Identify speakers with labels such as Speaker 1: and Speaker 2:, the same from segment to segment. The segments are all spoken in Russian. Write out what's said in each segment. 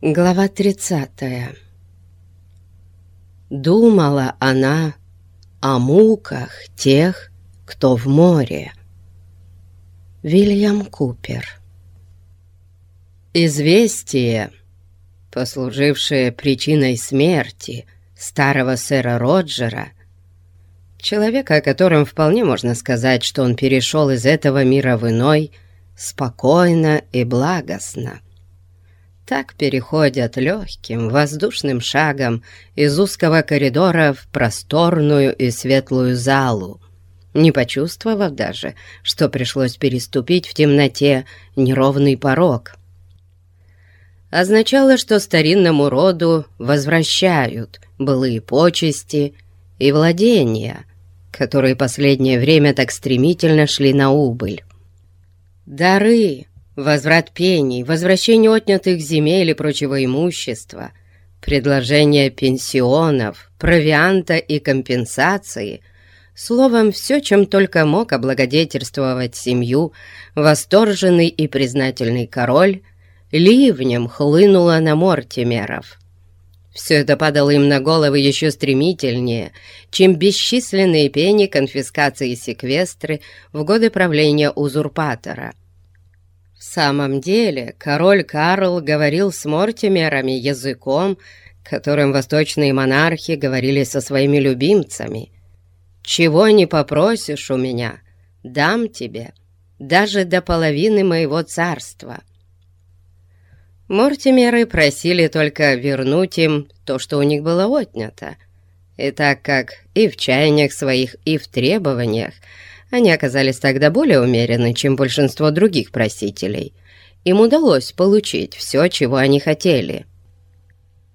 Speaker 1: Глава тридцатая. Думала она о муках тех, кто в море. Вильям Купер. Известие, послужившее причиной смерти старого сэра Роджера, человека, о котором вполне можно сказать, что он перешел из этого мира в иной, спокойно и благостно, так переходят легким воздушным шагом из узкого коридора в просторную и светлую залу, не почувствовав даже, что пришлось переступить в темноте неровный порог. Означало, что старинному роду возвращают былые почести и владения, которые последнее время так стремительно шли на убыль. Дары, возврат пений, возвращение отнятых земель и прочего имущества, предложение пенсионов, провианта и компенсации, словом, все, чем только мог облагодетельствовать семью, восторженный и признательный король, ливнем хлынуло на Мортимеров. Все это падало им на головы еще стремительнее, чем бесчисленные пени конфискации и секвестры в годы правления узурпатора — в самом деле, король Карл говорил с Мортимерами языком, которым восточные монархи говорили со своими любимцами. «Чего не попросишь у меня, дам тебе, даже до половины моего царства». Мортимеры просили только вернуть им то, что у них было отнято. И так как и в чаяниях своих, и в требованиях они оказались тогда более умеренны, чем большинство других просителей. Им удалось получить все, чего они хотели.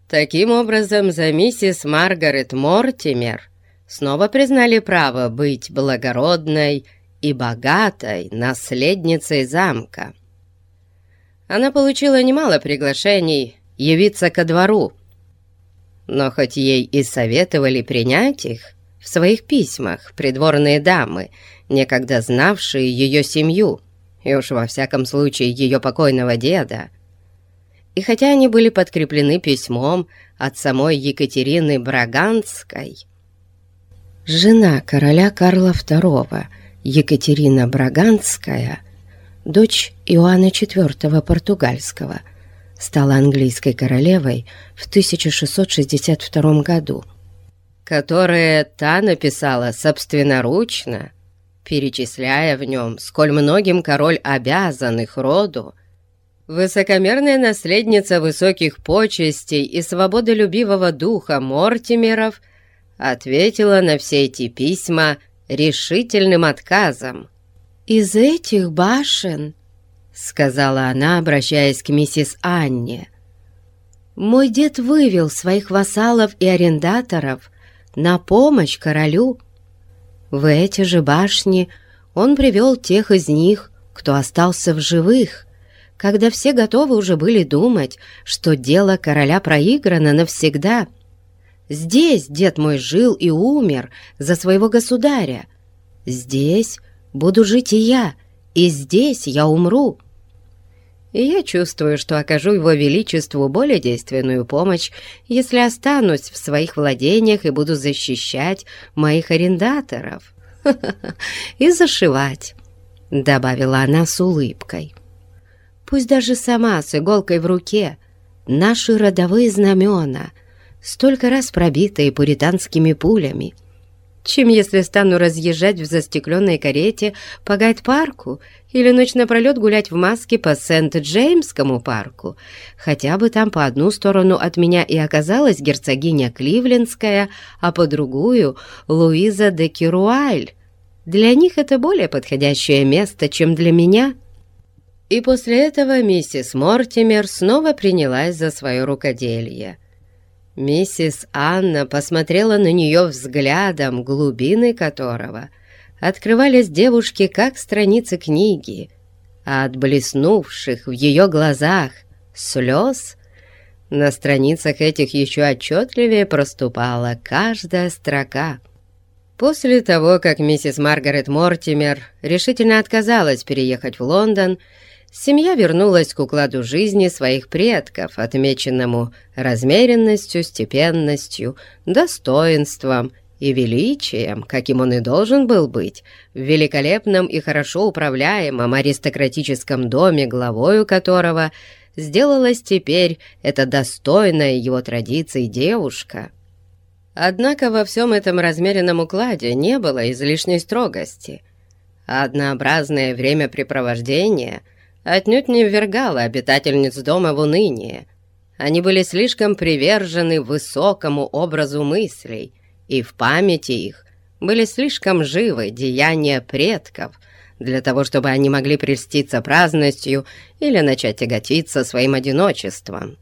Speaker 1: Таким образом, за миссис Маргарет Мортимер снова признали право быть благородной и богатой наследницей замка. Она получила немало приглашений явиться ко двору, но хоть ей и советовали принять их, в своих письмах придворные дамы некогда знавшие ее семью, и уж во всяком случае ее покойного деда. И хотя они были подкреплены письмом от самой Екатерины Браганской, жена короля Карла II, Екатерина Браганская, дочь Иоанна IV Португальского, стала английской королевой в 1662 году, которое та написала собственноручно – перечисляя в нем, сколь многим король обязан их роду, высокомерная наследница высоких почестей и свободолюбивого духа Мортимеров ответила на все эти письма решительным отказом. «Из этих башен», — сказала она, обращаясь к миссис Анне, «мой дед вывел своих вассалов и арендаторов на помощь королю, в эти же башни он привел тех из них, кто остался в живых, когда все готовы уже были думать, что дело короля проиграно навсегда. Здесь дед мой жил и умер за своего государя. Здесь буду жить и я, и здесь я умру. И я чувствую, что окажу его величеству более действенную помощь, если останусь в своих владениях и буду защищать моих арендаторов. И зашивать, добавила она с улыбкой. Пусть даже сама с иголкой в руке наши родовые знамена, столько раз пробитые пуританскими пулями, чем если стану разъезжать в застекленной карете по гайд-парку или ночь напролет гулять в маске по Сент-Джеймскому парку. Хотя бы там по одну сторону от меня и оказалась герцогиня Кливлендская, а по другую — Луиза де Керуаль. Для них это более подходящее место, чем для меня». И после этого миссис Мортимер снова принялась за свое рукоделье. Миссис Анна посмотрела на нее взглядом, глубины которого открывались девушке как страницы книги, а от блеснувших в ее глазах слез на страницах этих еще отчетливее проступала каждая строка. После того, как миссис Маргарет Мортимер решительно отказалась переехать в Лондон, семья вернулась к укладу жизни своих предков, отмеченному размеренностью, степенностью, достоинством и величием, каким он и должен был быть, в великолепном и хорошо управляемом аристократическом доме, главою которого сделалась теперь эта достойная его традиций девушка. Однако во всем этом размеренном укладе не было излишней строгости, однообразное времяпрепровождение – отнюдь не ввергала обитательниц дома в уныние. Они были слишком привержены высокому образу мыслей, и в памяти их были слишком живы деяния предков для того, чтобы они могли прельститься праздностью или начать тяготиться своим одиночеством.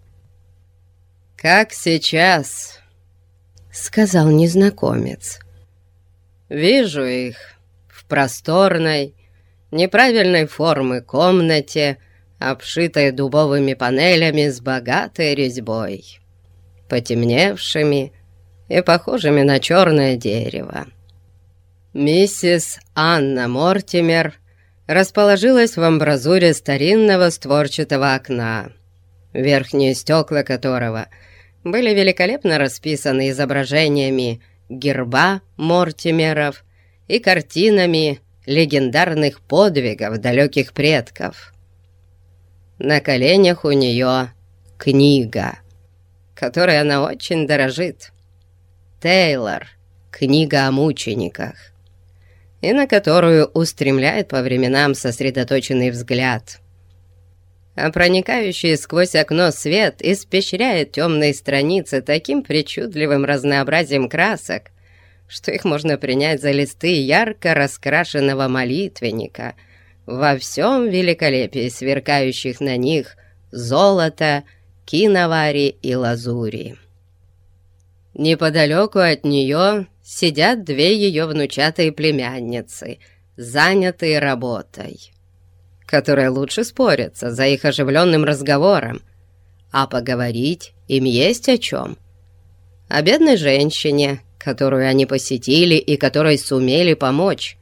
Speaker 1: «Как сейчас», — сказал незнакомец, — «вижу их в просторной, неправильной формы комнате, обшитой дубовыми панелями с богатой резьбой, потемневшими и похожими на черное дерево. Миссис Анна Мортимер расположилась в амбразуре старинного створчатого окна, верхние стекла которого были великолепно расписаны изображениями герба Мортимеров и картинами легендарных подвигов далеких предков. На коленях у нее книга, которой она очень дорожит. Тейлор, книга о мучениках, и на которую устремляет по временам сосредоточенный взгляд. А проникающий сквозь окно свет испещряет темные страницы таким причудливым разнообразием красок, что их можно принять за листы ярко раскрашенного молитвенника во всем великолепии сверкающих на них золота, киновари и лазури. Неподалеку от нее сидят две ее внучатые племянницы, занятые работой, которые лучше спорятся за их оживленным разговором, а поговорить им есть о чем. О бедной женщине, которую они посетили и которой сумели помочь,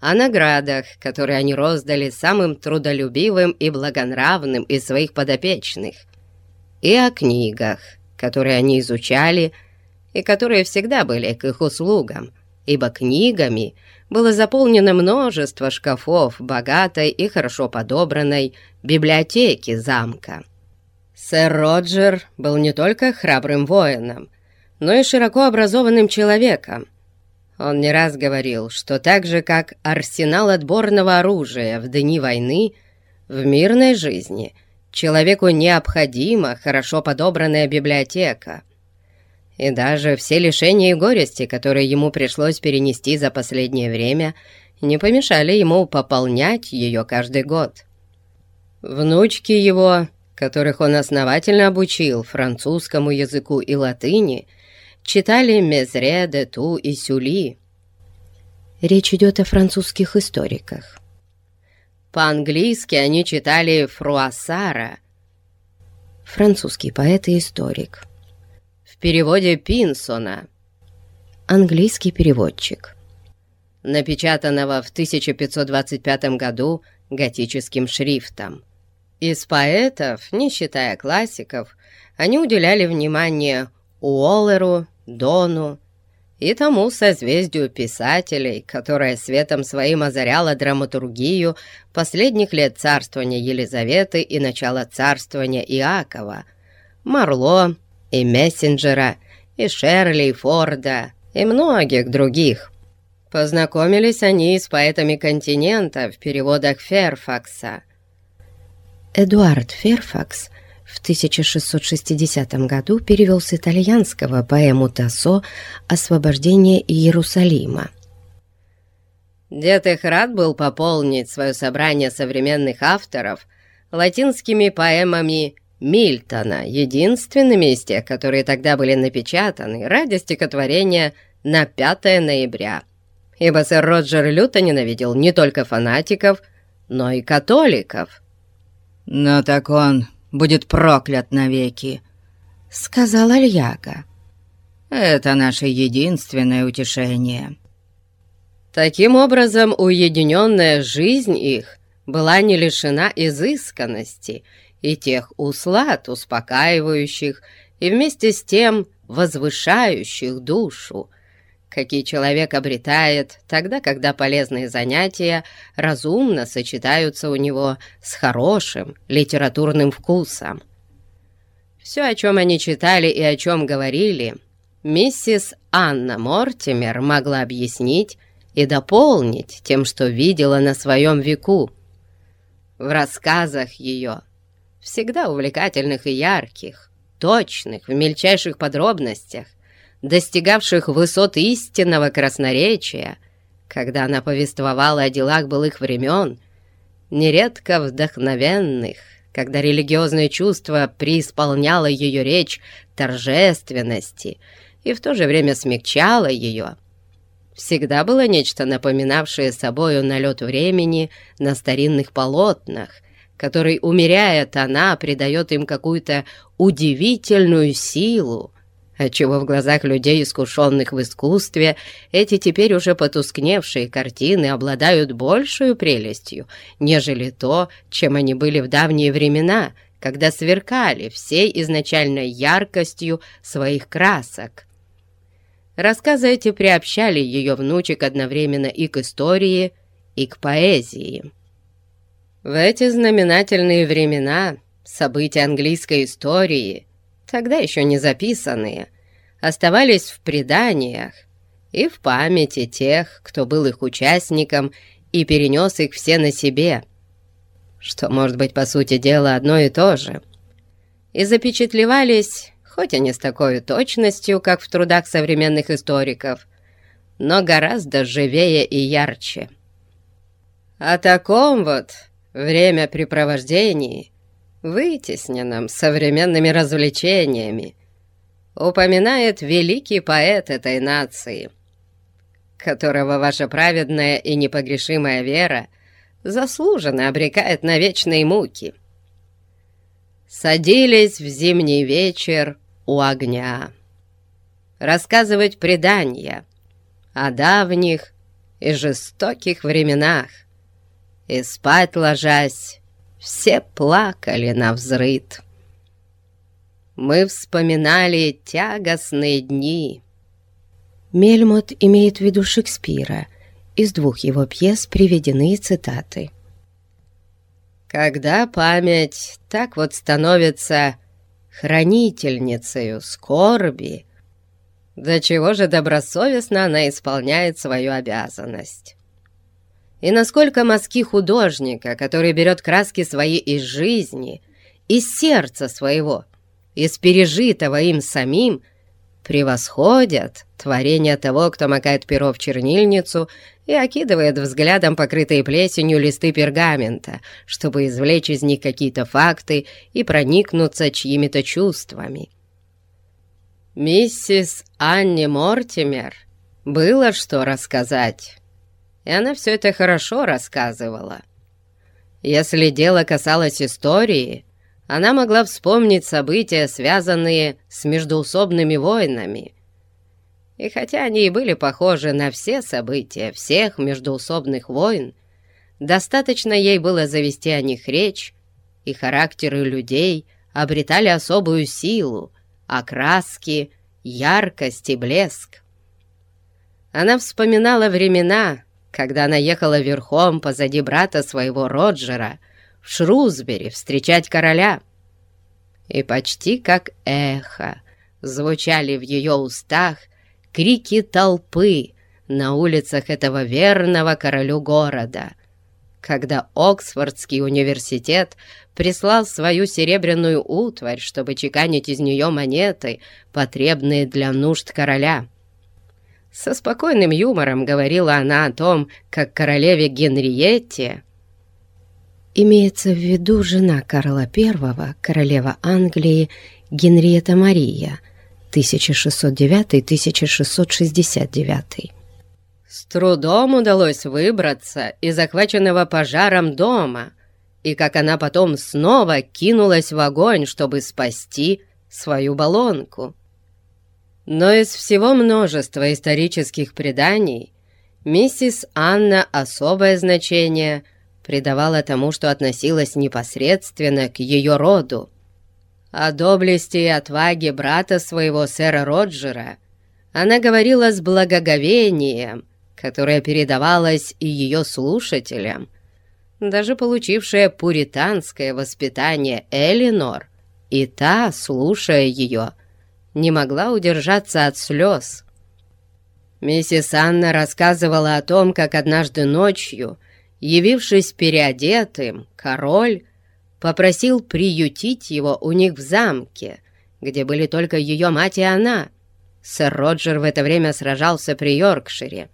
Speaker 1: о наградах, которые они роздали самым трудолюбивым и благонравным из своих подопечных, и о книгах, которые они изучали и которые всегда были к их услугам, ибо книгами было заполнено множество шкафов богатой и хорошо подобранной библиотеки замка. Сэр Роджер был не только храбрым воином, но и широко образованным человеком. Он не раз говорил, что так же, как арсенал отборного оружия в дни войны, в мирной жизни человеку необходима хорошо подобранная библиотека. И даже все лишения и горести, которые ему пришлось перенести за последнее время, не помешали ему пополнять ее каждый год. Внучки его, которых он основательно обучил французскому языку и латыни, читали Мезре, Дету и Сюли. Речь идет о французских историках. По-английски они читали Фруассара, французский поэт и историк. Переводе Пинсона, английский переводчик, напечатанного в 1525 году готическим шрифтом. Из поэтов, не считая классиков, они уделяли внимание Уоллеру, Дону и тому созвездию писателей, которое светом своим озаряло драматургию последних лет царствования Елизаветы и начала царствования Иакова, Марло и Мессенджера, и Шерли, и Форда, и многих других. Познакомились они с поэтами континента в переводах Ферфакса. Эдуард Ферфакс – в 1660 году перевел с итальянского поэму Тассо «Освобождение Иерусалима». Дед их рад был пополнить свое собрание современных авторов латинскими поэмами Мильтона, единственными из тех, которые тогда были напечатаны ради стихотворения на 5 ноября. Ибо сэр Роджер люто ненавидел не только фанатиков, но и католиков.
Speaker 2: «Но так он будет проклят навеки», — сказал Альяга. «Это наше единственное утешение».
Speaker 1: Таким образом, уединенная жизнь их была не лишена изысканности и тех услад, успокаивающих и вместе с тем возвышающих душу, какие человек обретает тогда, когда полезные занятия разумно сочетаются у него с хорошим литературным вкусом. Все, о чем они читали и о чем говорили, миссис Анна Мортимер могла объяснить и дополнить тем, что видела на своем веку. В рассказах ее, всегда увлекательных и ярких, точных, в мельчайших подробностях, достигавших высот истинного красноречия, когда она повествовала о делах былых времен, нередко вдохновенных, когда религиозное чувство преисполняло ее речь торжественности и в то же время смягчало ее, всегда было нечто напоминавшее собою налет времени на старинных полотнах, который, умеряет она, придает им какую-то удивительную силу, отчего в глазах людей, искушенных в искусстве, эти теперь уже потускневшие картины обладают большей прелестью, нежели то, чем они были в давние времена, когда сверкали всей изначальной яркостью своих красок. Рассказы эти приобщали ее внучек одновременно и к истории, и к поэзии. В эти знаменательные времена события английской истории, тогда еще не записанные, оставались в преданиях и в памяти тех, кто был их участником и перенес их все на себе, что может быть, по сути дела, одно и то же, и запечатлевались, хоть и не с такой точностью, как в трудах современных историков, но гораздо живее и ярче. О таком вот времяпрепровождении, вытесненном современными развлечениями, упоминает великий поэт этой нации, которого ваша праведная и непогрешимая вера заслуженно обрекает на вечные муки. Садились в зимний вечер у огня, рассказывать предания о давних и жестоких временах, и спать ложась, все плакали на взрыд. Мы вспоминали тягостные дни.
Speaker 2: Мельмот имеет в виду Шекспира. Из двух его пьес приведены цитаты.
Speaker 1: Когда память так вот становится хранительницею скорби, до чего же добросовестно она исполняет свою обязанность и насколько мазки художника, который берет краски свои из жизни, из сердца своего, из пережитого им самим, превосходят творение того, кто макает перо в чернильницу и окидывает взглядом покрытые плесенью листы пергамента, чтобы извлечь из них какие-то факты и проникнуться чьими-то чувствами. Миссис Анни Мортимер было что рассказать и она все это хорошо рассказывала. Если дело касалось истории, она могла вспомнить события, связанные с междоусобными войнами. И хотя они и были похожи на все события всех междоусобных войн, достаточно ей было завести о них речь, и характеры людей обретали особую силу, окраски, яркость и блеск. Она вспоминала времена, когда она ехала верхом позади брата своего Роджера в Шрусбери встречать короля. И почти как эхо звучали в ее устах крики толпы на улицах этого верного королю города, когда Оксфордский университет прислал свою серебряную утварь, чтобы чеканить из нее монеты, потребные для нужд короля. Со спокойным юмором говорила она о том, как королеве Генриетте...
Speaker 2: Имеется в виду жена Карла I, королева Англии Генриетта Мария, 1609-1669.
Speaker 1: С трудом удалось выбраться из захваченного пожаром дома, и как она потом снова кинулась в огонь, чтобы спасти свою баллонку. Но из всего множества исторических преданий миссис Анна особое значение придавала тому, что относилось непосредственно к ее роду. О доблести и отваге брата своего, сэра Роджера, она говорила с благоговением, которое передавалось и ее слушателям. Даже получившая пуританское воспитание Элинор, и та, слушая ее, не могла удержаться от слез. Миссис Анна рассказывала о том, как однажды ночью, явившись переодетым, король попросил приютить его у них в замке, где были только ее мать и она. Сэр Роджер в это время сражался при Йоркшире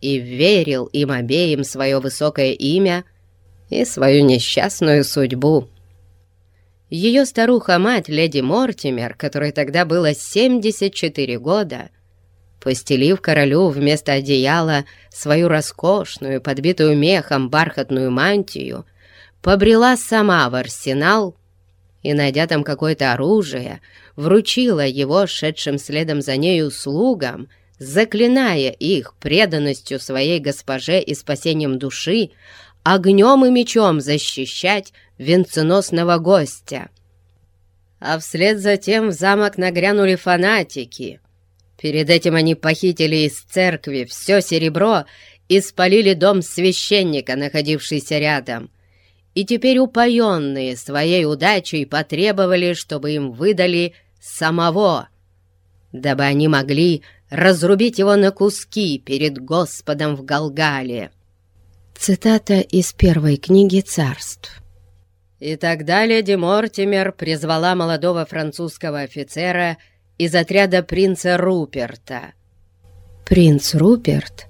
Speaker 1: и верил им обеим свое высокое имя и свою несчастную судьбу. Ее старуха-мать, леди Мортимер, которой тогда было 74 года, постелив королю вместо одеяла свою роскошную, подбитую мехом бархатную мантию, побрела сама в арсенал и, найдя там какое-то оружие, вручила его шедшим следом за нею слугам, заклиная их преданностью своей госпоже и спасением души, огнем и мечом защищать венценосного гостя. А вслед за тем в замок нагрянули фанатики. Перед этим они похитили из церкви все серебро и спалили дом священника, находившийся рядом. И теперь упоенные своей удачей потребовали, чтобы им выдали самого, дабы они могли разрубить его на куски перед Господом в Галгале.
Speaker 2: Цитата из первой книги царств.
Speaker 1: И тогда леди Мортимер призвала молодого французского офицера из отряда принца Руперта.
Speaker 2: Принц Руперт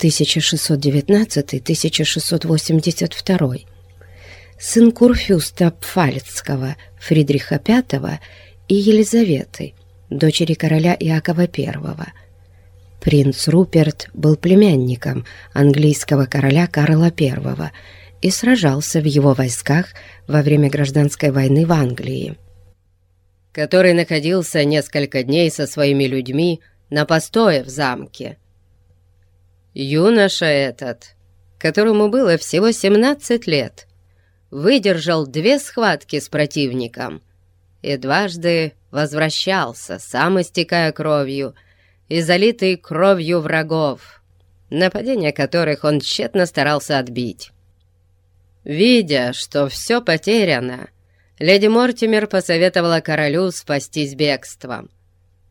Speaker 2: 1619-1682, сын Курфюста Пфальцкого Фридриха V и Елизаветы, дочери короля Иакова I. Принц Руперт был племянником английского короля Карла I и сражался в его войсках во время гражданской войны в Англии.
Speaker 1: Который находился несколько дней со своими людьми на постое в замке. Юноша этот, которому было всего 17 лет, выдержал две схватки с противником и дважды возвращался, сам истекая кровью, и залитый кровью врагов, нападения которых он тщетно старался отбить. Видя, что все потеряно, леди Мортимер посоветовала королю спастись бегством.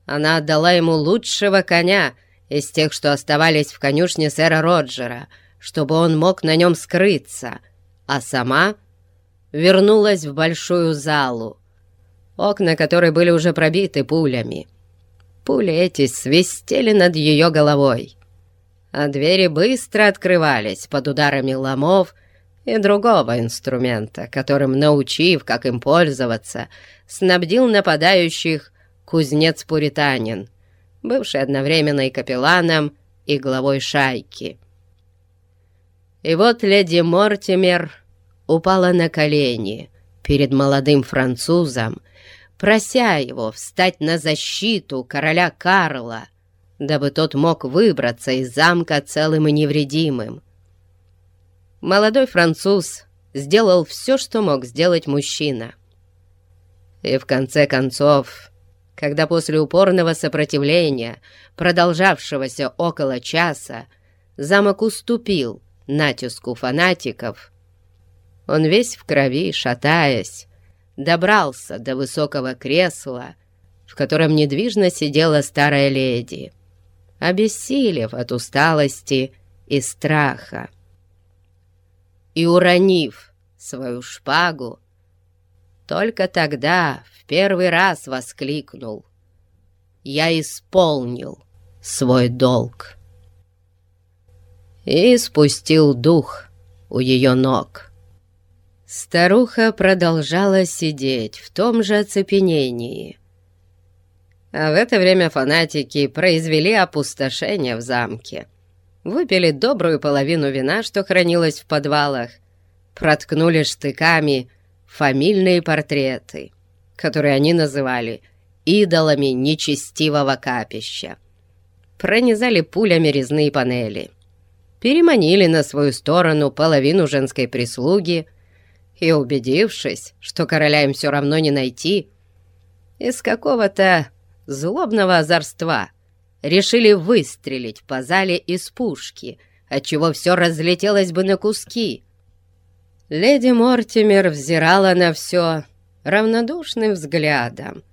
Speaker 1: Она отдала ему лучшего коня из тех, что оставались в конюшне сэра Роджера, чтобы он мог на нем скрыться, а сама вернулась в большую залу, окна которой были уже пробиты пулями. Пули эти свистели над ее головой, а двери быстро открывались под ударами ломов и другого инструмента, которым, научив, как им пользоваться, снабдил нападающих кузнец-пуританин, бывший одновременно и капелланом, и главой шайки. И вот леди Мортимер упала на колени перед молодым французом, прося его встать на защиту короля Карла, дабы тот мог выбраться из замка целым и невредимым. Молодой француз сделал все, что мог сделать мужчина. И в конце концов, когда после упорного сопротивления, продолжавшегося около часа, замок уступил натиску фанатиков, он весь в крови, шатаясь, добрался до высокого кресла, в котором недвижно сидела старая леди, обессилев от усталости и страха. И уронив свою шпагу, только тогда в первый раз воскликнул «Я исполнил свой долг» и спустил дух у ее ног. Старуха продолжала сидеть в том же оцепенении. А в это время фанатики произвели опустошение в замке. Выпили добрую половину вина, что хранилось в подвалах, проткнули штыками фамильные портреты, которые они называли идолами нечестивого капища. Пронизали пулями резные панели. переманили на свою сторону половину женской прислуги и, убедившись, что короля им все равно не найти, из какого-то злобного озорства решили выстрелить по зале из пушки, отчего все разлетелось бы на куски. Леди Мортимер взирала на все равнодушным взглядом,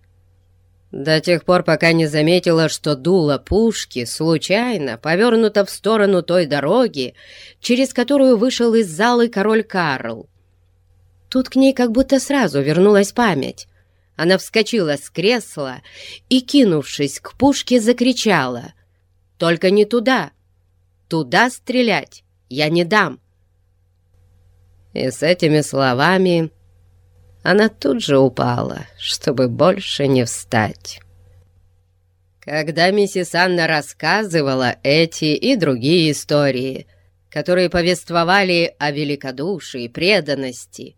Speaker 1: до тех пор, пока не заметила, что дуло пушки случайно повернуто в сторону той дороги, через которую вышел из залы король Карл. Тут к ней как будто сразу вернулась память. Она вскочила с кресла и, кинувшись к пушке, закричала. «Только не туда! Туда стрелять я не дам!» И с этими словами она тут же упала, чтобы больше не встать. Когда миссис Анна рассказывала эти и другие истории, которые повествовали о великодушии, преданности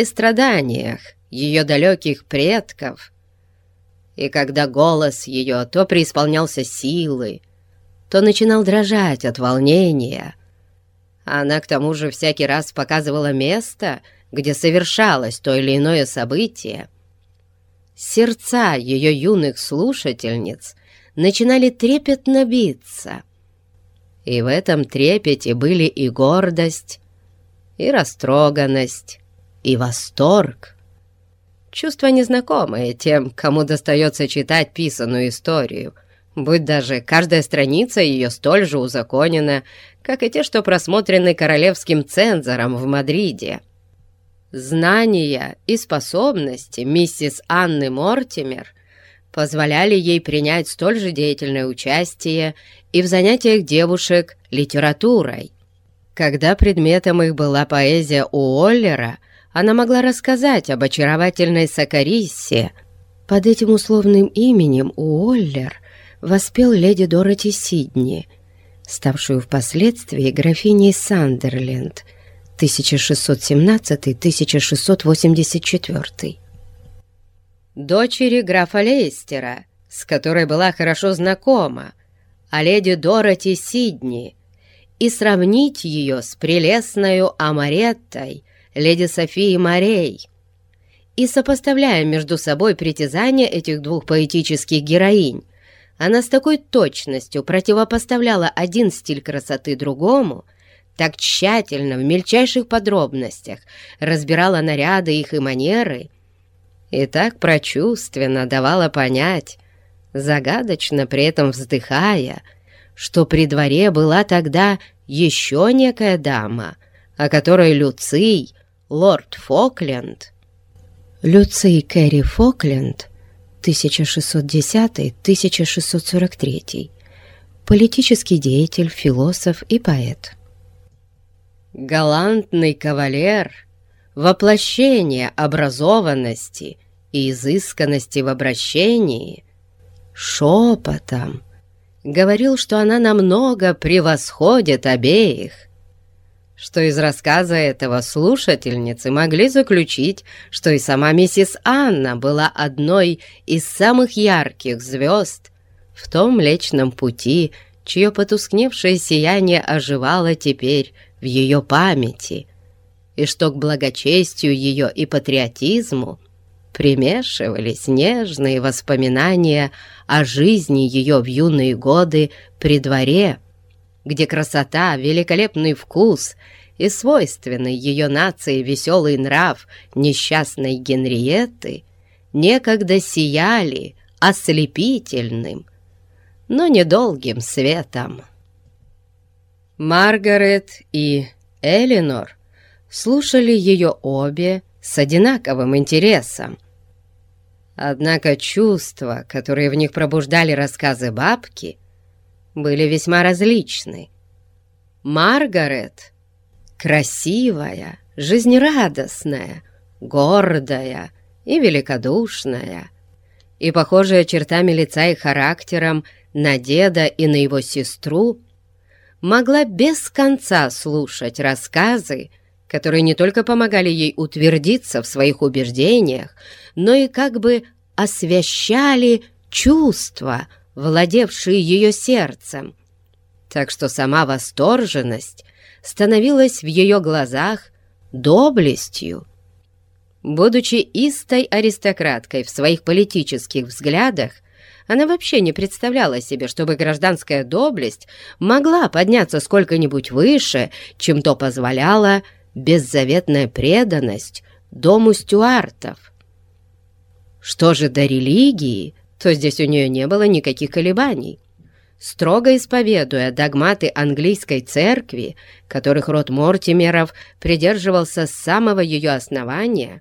Speaker 1: и страданиях ее далеких предков, и когда голос ее то преисполнялся силы, то начинал дрожать от волнения, она к тому же всякий раз показывала место — где совершалось то или иное событие, сердца ее юных слушательниц начинали трепетно биться. И в этом трепете были и гордость, и растроганность, и восторг. Чувства незнакомые тем, кому достается читать писанную историю, будь даже каждая страница ее столь же узаконена, как и те, что просмотрены королевским цензором в Мадриде. Знания и способности миссис Анны Мортимер позволяли ей принять столь же деятельное участие и в занятиях девушек литературой. Когда предметом их была поэзия Уоллера, она могла рассказать об очаровательной Сакариссе. Под этим условным именем Уоллер воспел леди Дороти Сидни, ставшую впоследствии графиней Сандерленд – 1617-1684. Дочери графа Лейстера, с которой была хорошо знакома, а леди Дороти Сидни, и сравнить ее с прелестною Амареттой, леди Софией Морей, и сопоставляя между собой притязания этих двух поэтических героинь, она с такой точностью противопоставляла один стиль красоты другому – так тщательно, в мельчайших подробностях разбирала наряды их и манеры, и так прочувственно давала понять, загадочно при этом вздыхая, что при дворе была тогда еще некая дама, о которой Люций, лорд Фокленд... Люций Кэрри Фокленд, 1610-1643, политический деятель, философ и поэт галантный кавалер, воплощение образованности и изысканности в обращении, шепотом. Говорил, что она намного превосходит обеих, что из рассказа этого слушательницы могли заключить, что и сама миссис Анна была одной из самых ярких звезд в том Млечном Пути, чье потускневшее сияние оживало теперь в ее памяти, и что к благочестию ее и патриотизму примешивались нежные воспоминания о жизни ее в юные годы при дворе, где красота, великолепный вкус и свойственный ее нации веселый нрав несчастной Генриетты некогда сияли ослепительным, но недолгим светом. Маргарет и Элинор слушали ее обе с одинаковым интересом. Однако чувства, которые в них пробуждали рассказы бабки, были весьма различны. Маргарет — красивая, жизнерадостная, гордая и великодушная, и похожая чертами лица и характером на деда и на его сестру — могла без конца слушать рассказы, которые не только помогали ей утвердиться в своих убеждениях, но и как бы освещали чувства, владевшие ее сердцем, так что сама восторженность становилась в ее глазах доблестью. Будучи истой аристократкой в своих политических взглядах, она вообще не представляла себе, чтобы гражданская доблесть могла подняться сколько-нибудь выше, чем то позволяла беззаветная преданность дому стюартов. Что же до религии, то здесь у нее не было никаких колебаний. Строго исповедуя догматы английской церкви, которых род Мортимеров придерживался с самого ее основания,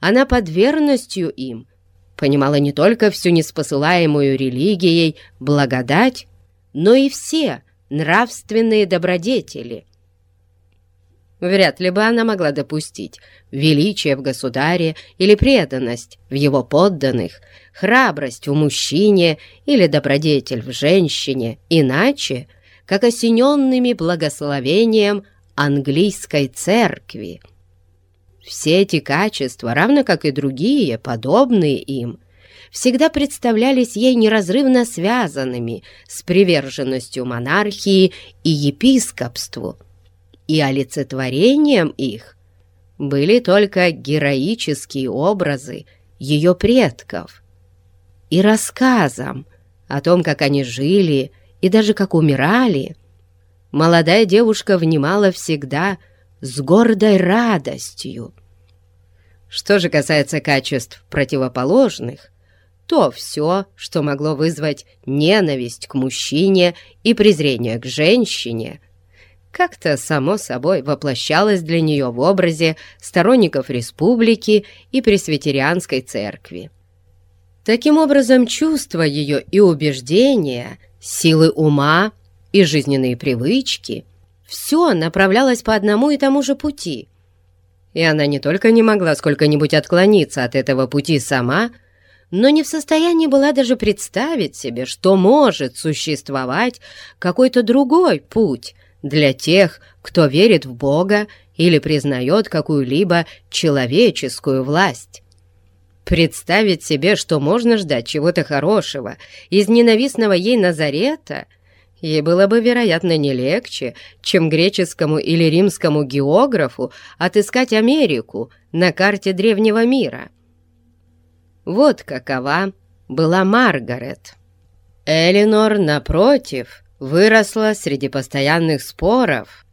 Speaker 1: она под верностью им понимала не только всю неспосылаемую религией благодать, но и все нравственные добродетели. Вряд ли бы она могла допустить величие в государе или преданность в его подданных, храбрость в мужчине или добродетель в женщине, иначе, как осененными благословением английской церкви. Все эти качества, равно как и другие, подобные им, всегда представлялись ей неразрывно связанными с приверженностью монархии и епископству, и олицетворением их были только героические образы ее предков и рассказом о том, как они жили и даже как умирали, молодая девушка внимала всегда – с гордой радостью. Что же касается качеств противоположных, то все, что могло вызвать ненависть к мужчине и презрение к женщине, как-то само собой воплощалось для нее в образе сторонников республики и пресвитерианской церкви. Таким образом, чувства ее и убеждения, силы ума и жизненные привычки – все направлялось по одному и тому же пути. И она не только не могла сколько-нибудь отклониться от этого пути сама, но не в состоянии была даже представить себе, что может существовать какой-то другой путь для тех, кто верит в Бога или признает какую-либо человеческую власть. Представить себе, что можно ждать чего-то хорошего из ненавистного ей Назарета — Ей было бы, вероятно, не легче, чем греческому или римскому географу отыскать Америку на карте древнего мира. Вот какова была Маргарет. Элинор, напротив, выросла среди постоянных споров,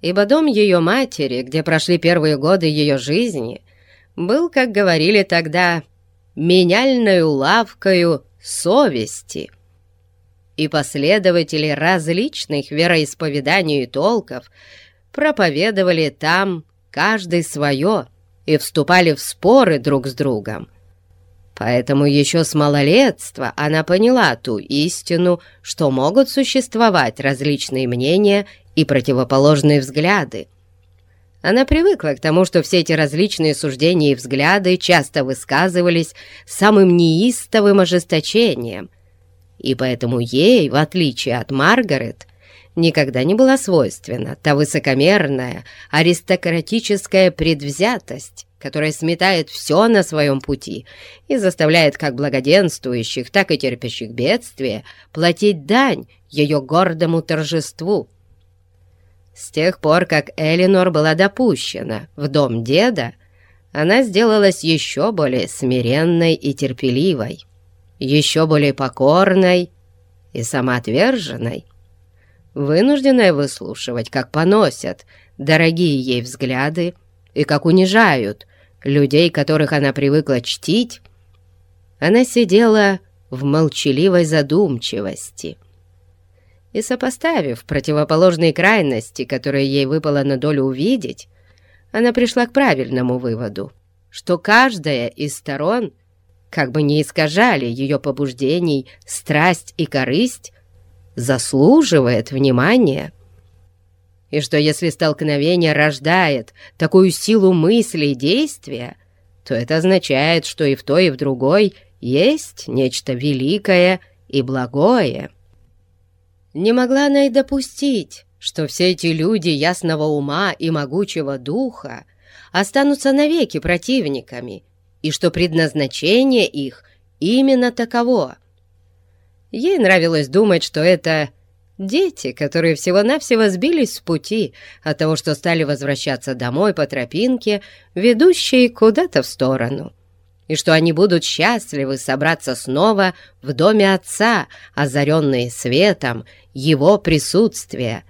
Speaker 1: ибо дом ее матери, где прошли первые годы ее жизни, был, как говорили тогда, меняльной лавкою совести — и последователи различных вероисповеданий и толков проповедовали там каждый свое и вступали в споры друг с другом. Поэтому еще с малолетства она поняла ту истину, что могут существовать различные мнения и противоположные взгляды. Она привыкла к тому, что все эти различные суждения и взгляды часто высказывались самым неистовым ожесточением – и поэтому ей, в отличие от Маргарет, никогда не была свойственна та высокомерная аристократическая предвзятость, которая сметает все на своем пути и заставляет как благоденствующих, так и терпящих бедствия платить дань ее гордому торжеству. С тех пор, как Элинор была допущена в дом деда, она сделалась еще более смиренной и терпеливой еще более покорной и самоотверженной, вынужденная выслушивать, как поносят дорогие ей взгляды и как унижают людей, которых она привыкла чтить, она сидела в молчаливой задумчивости. И сопоставив противоположные крайности, которые ей выпало на долю увидеть, она пришла к правильному выводу, что каждая из сторон как бы не искажали ее побуждений страсть и корысть, заслуживает внимания. И что если столкновение рождает такую силу мысли и действия, то это означает, что и в той, и в другой есть нечто великое и благое. Не могла она и допустить, что все эти люди ясного ума и могучего духа останутся навеки противниками и что предназначение их именно таково. Ей нравилось думать, что это Дети, которые всего-навсего сбились с пути от того, что стали возвращаться домой по тропинке, ведущей куда-то в сторону. И что они будут счастливы собраться снова в доме отца, озаренные светом его присутствия,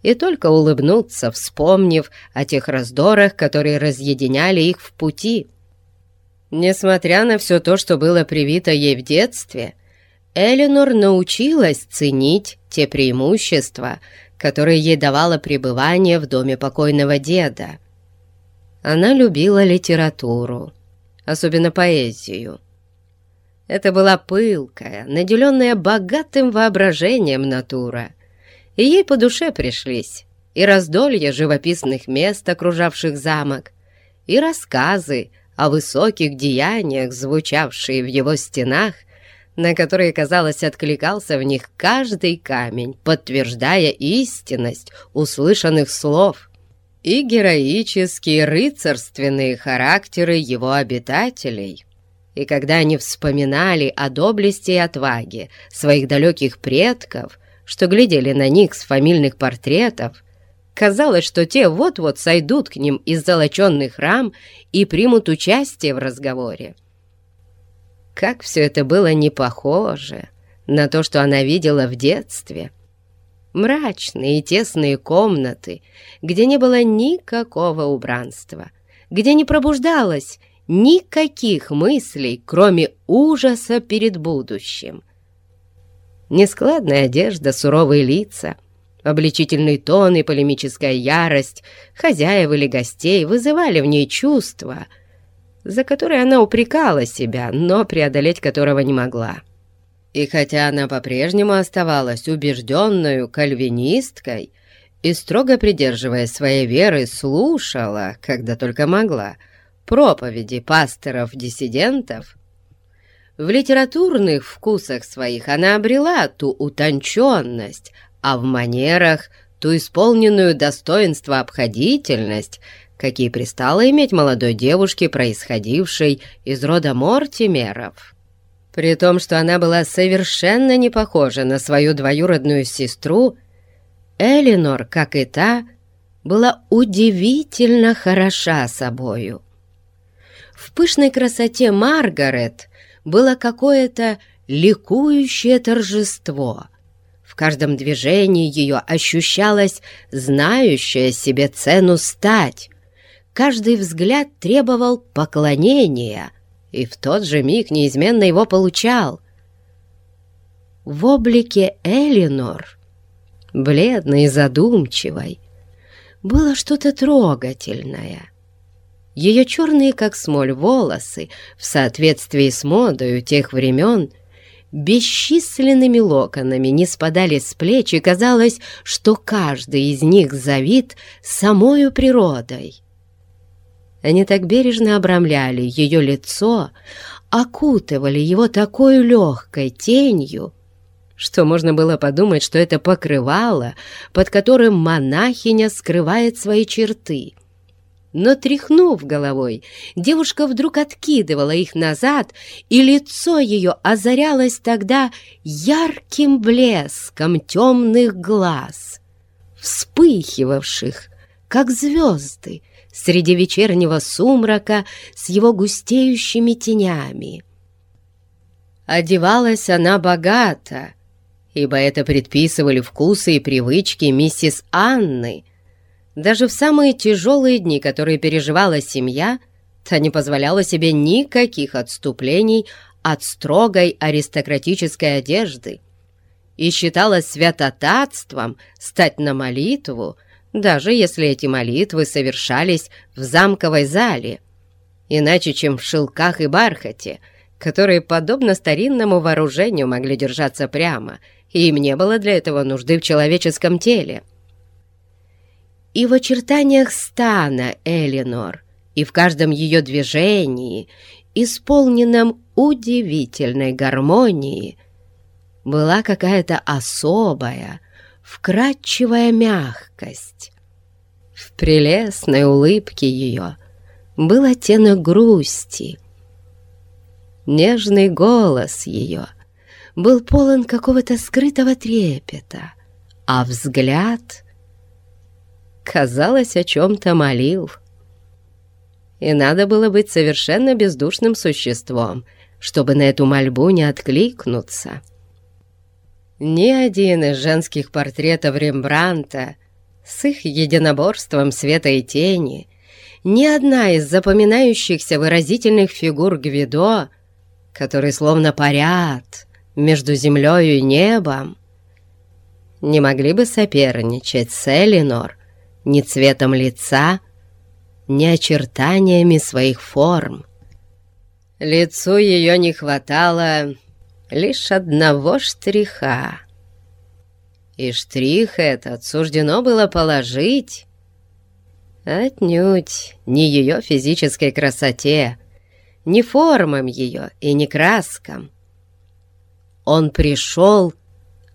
Speaker 1: и только улыбнуться, вспомнив о тех раздорах, которые разъединяли их в пути. Несмотря на все то, что было привито ей в детстве, Эленор научилась ценить те преимущества, которые ей давало пребывание в доме покойного деда. Она любила литературу, особенно поэзию. Это была пылкая, наделенная богатым воображением натура, и ей по душе пришлись и раздолье живописных мест, окружавших замок, и рассказы о высоких деяниях, звучавшие в его стенах — на которые, казалось, откликался в них каждый камень, подтверждая истинность услышанных слов и героические рыцарственные характеры его обитателей. И когда они вспоминали о доблести и отваге своих далеких предков, что глядели на них с фамильных портретов, казалось, что те вот-вот сойдут к ним из золоченных рам и примут участие в разговоре. Как все это было не похоже на то, что она видела в детстве. Мрачные и тесные комнаты, где не было никакого убранства, где не пробуждалось никаких мыслей, кроме ужаса перед будущим. Нескладная одежда, суровые лица, обличительный тон и полемическая ярость хозяев или гостей вызывали в ней чувства — за которое она упрекала себя, но преодолеть которого не могла. И хотя она по-прежнему оставалась убежденную кальвинисткой и, строго придерживаясь своей веры, слушала, когда только могла, проповеди пасторов-диссидентов, в литературных вкусах своих она обрела ту утонченность, а в манерах ту исполненную достоинство обходительность, какие пристало иметь молодой девушке, происходившей из рода Мортимеров. При том, что она была совершенно не похожа на свою двоюродную сестру, Элинор, как и та, была удивительно хороша собою. В пышной красоте Маргарет было какое-то ликующее торжество. В каждом движении ее ощущалась знающая себе цену стать, каждый взгляд требовал поклонения, и в тот же миг неизменно его получал. В облике Элинор, бледной и задумчивой, было что-то трогательное. Ее черные, как смоль, волосы, в соответствии с модою тех времен, бесчисленными локонами не спадали с плеч, и казалось, что каждый из них завит самою природой. Они так бережно обрамляли ее лицо, окутывали его такой легкой тенью, что можно было подумать, что это покрывало, под которым монахиня скрывает свои черты. Но, тряхнув головой, девушка вдруг откидывала их назад, и лицо ее озарялось тогда ярким блеском темных глаз, вспыхивавших, как звезды, среди вечернего сумрака с его густеющими тенями. Одевалась она богато, ибо это предписывали вкусы и привычки миссис Анны. Даже в самые тяжелые дни, которые переживала семья, та не позволяла себе никаких отступлений от строгой аристократической одежды и считала святотатством стать на молитву даже если эти молитвы совершались в замковой зале, иначе чем в шелках и бархате, которые, подобно старинному вооружению, могли держаться прямо, и им не было для этого нужды в человеческом теле. И в очертаниях стана Элинор, и в каждом ее движении, исполненном удивительной гармонии, была какая-то особая, вкрадчивая мягкость. В прелестной улыбке ее был оттенок грусти. Нежный голос ее был полон какого-то скрытого трепета, а взгляд, казалось, о чем-то молил. И надо было быть совершенно бездушным существом, чтобы на эту мольбу не откликнуться. Ни один из женских портретов Рембранта с их единоборством света и тени, ни одна из запоминающихся выразительных фигур Гвидо, которые словно парят между землей и небом, не могли бы соперничать с Элинор ни цветом лица, ни очертаниями своих форм. Лицу ее не хватало лишь одного штриха. И штрих этот суждено было положить отнюдь не ее физической красоте, не формам ее и не краскам. Он пришел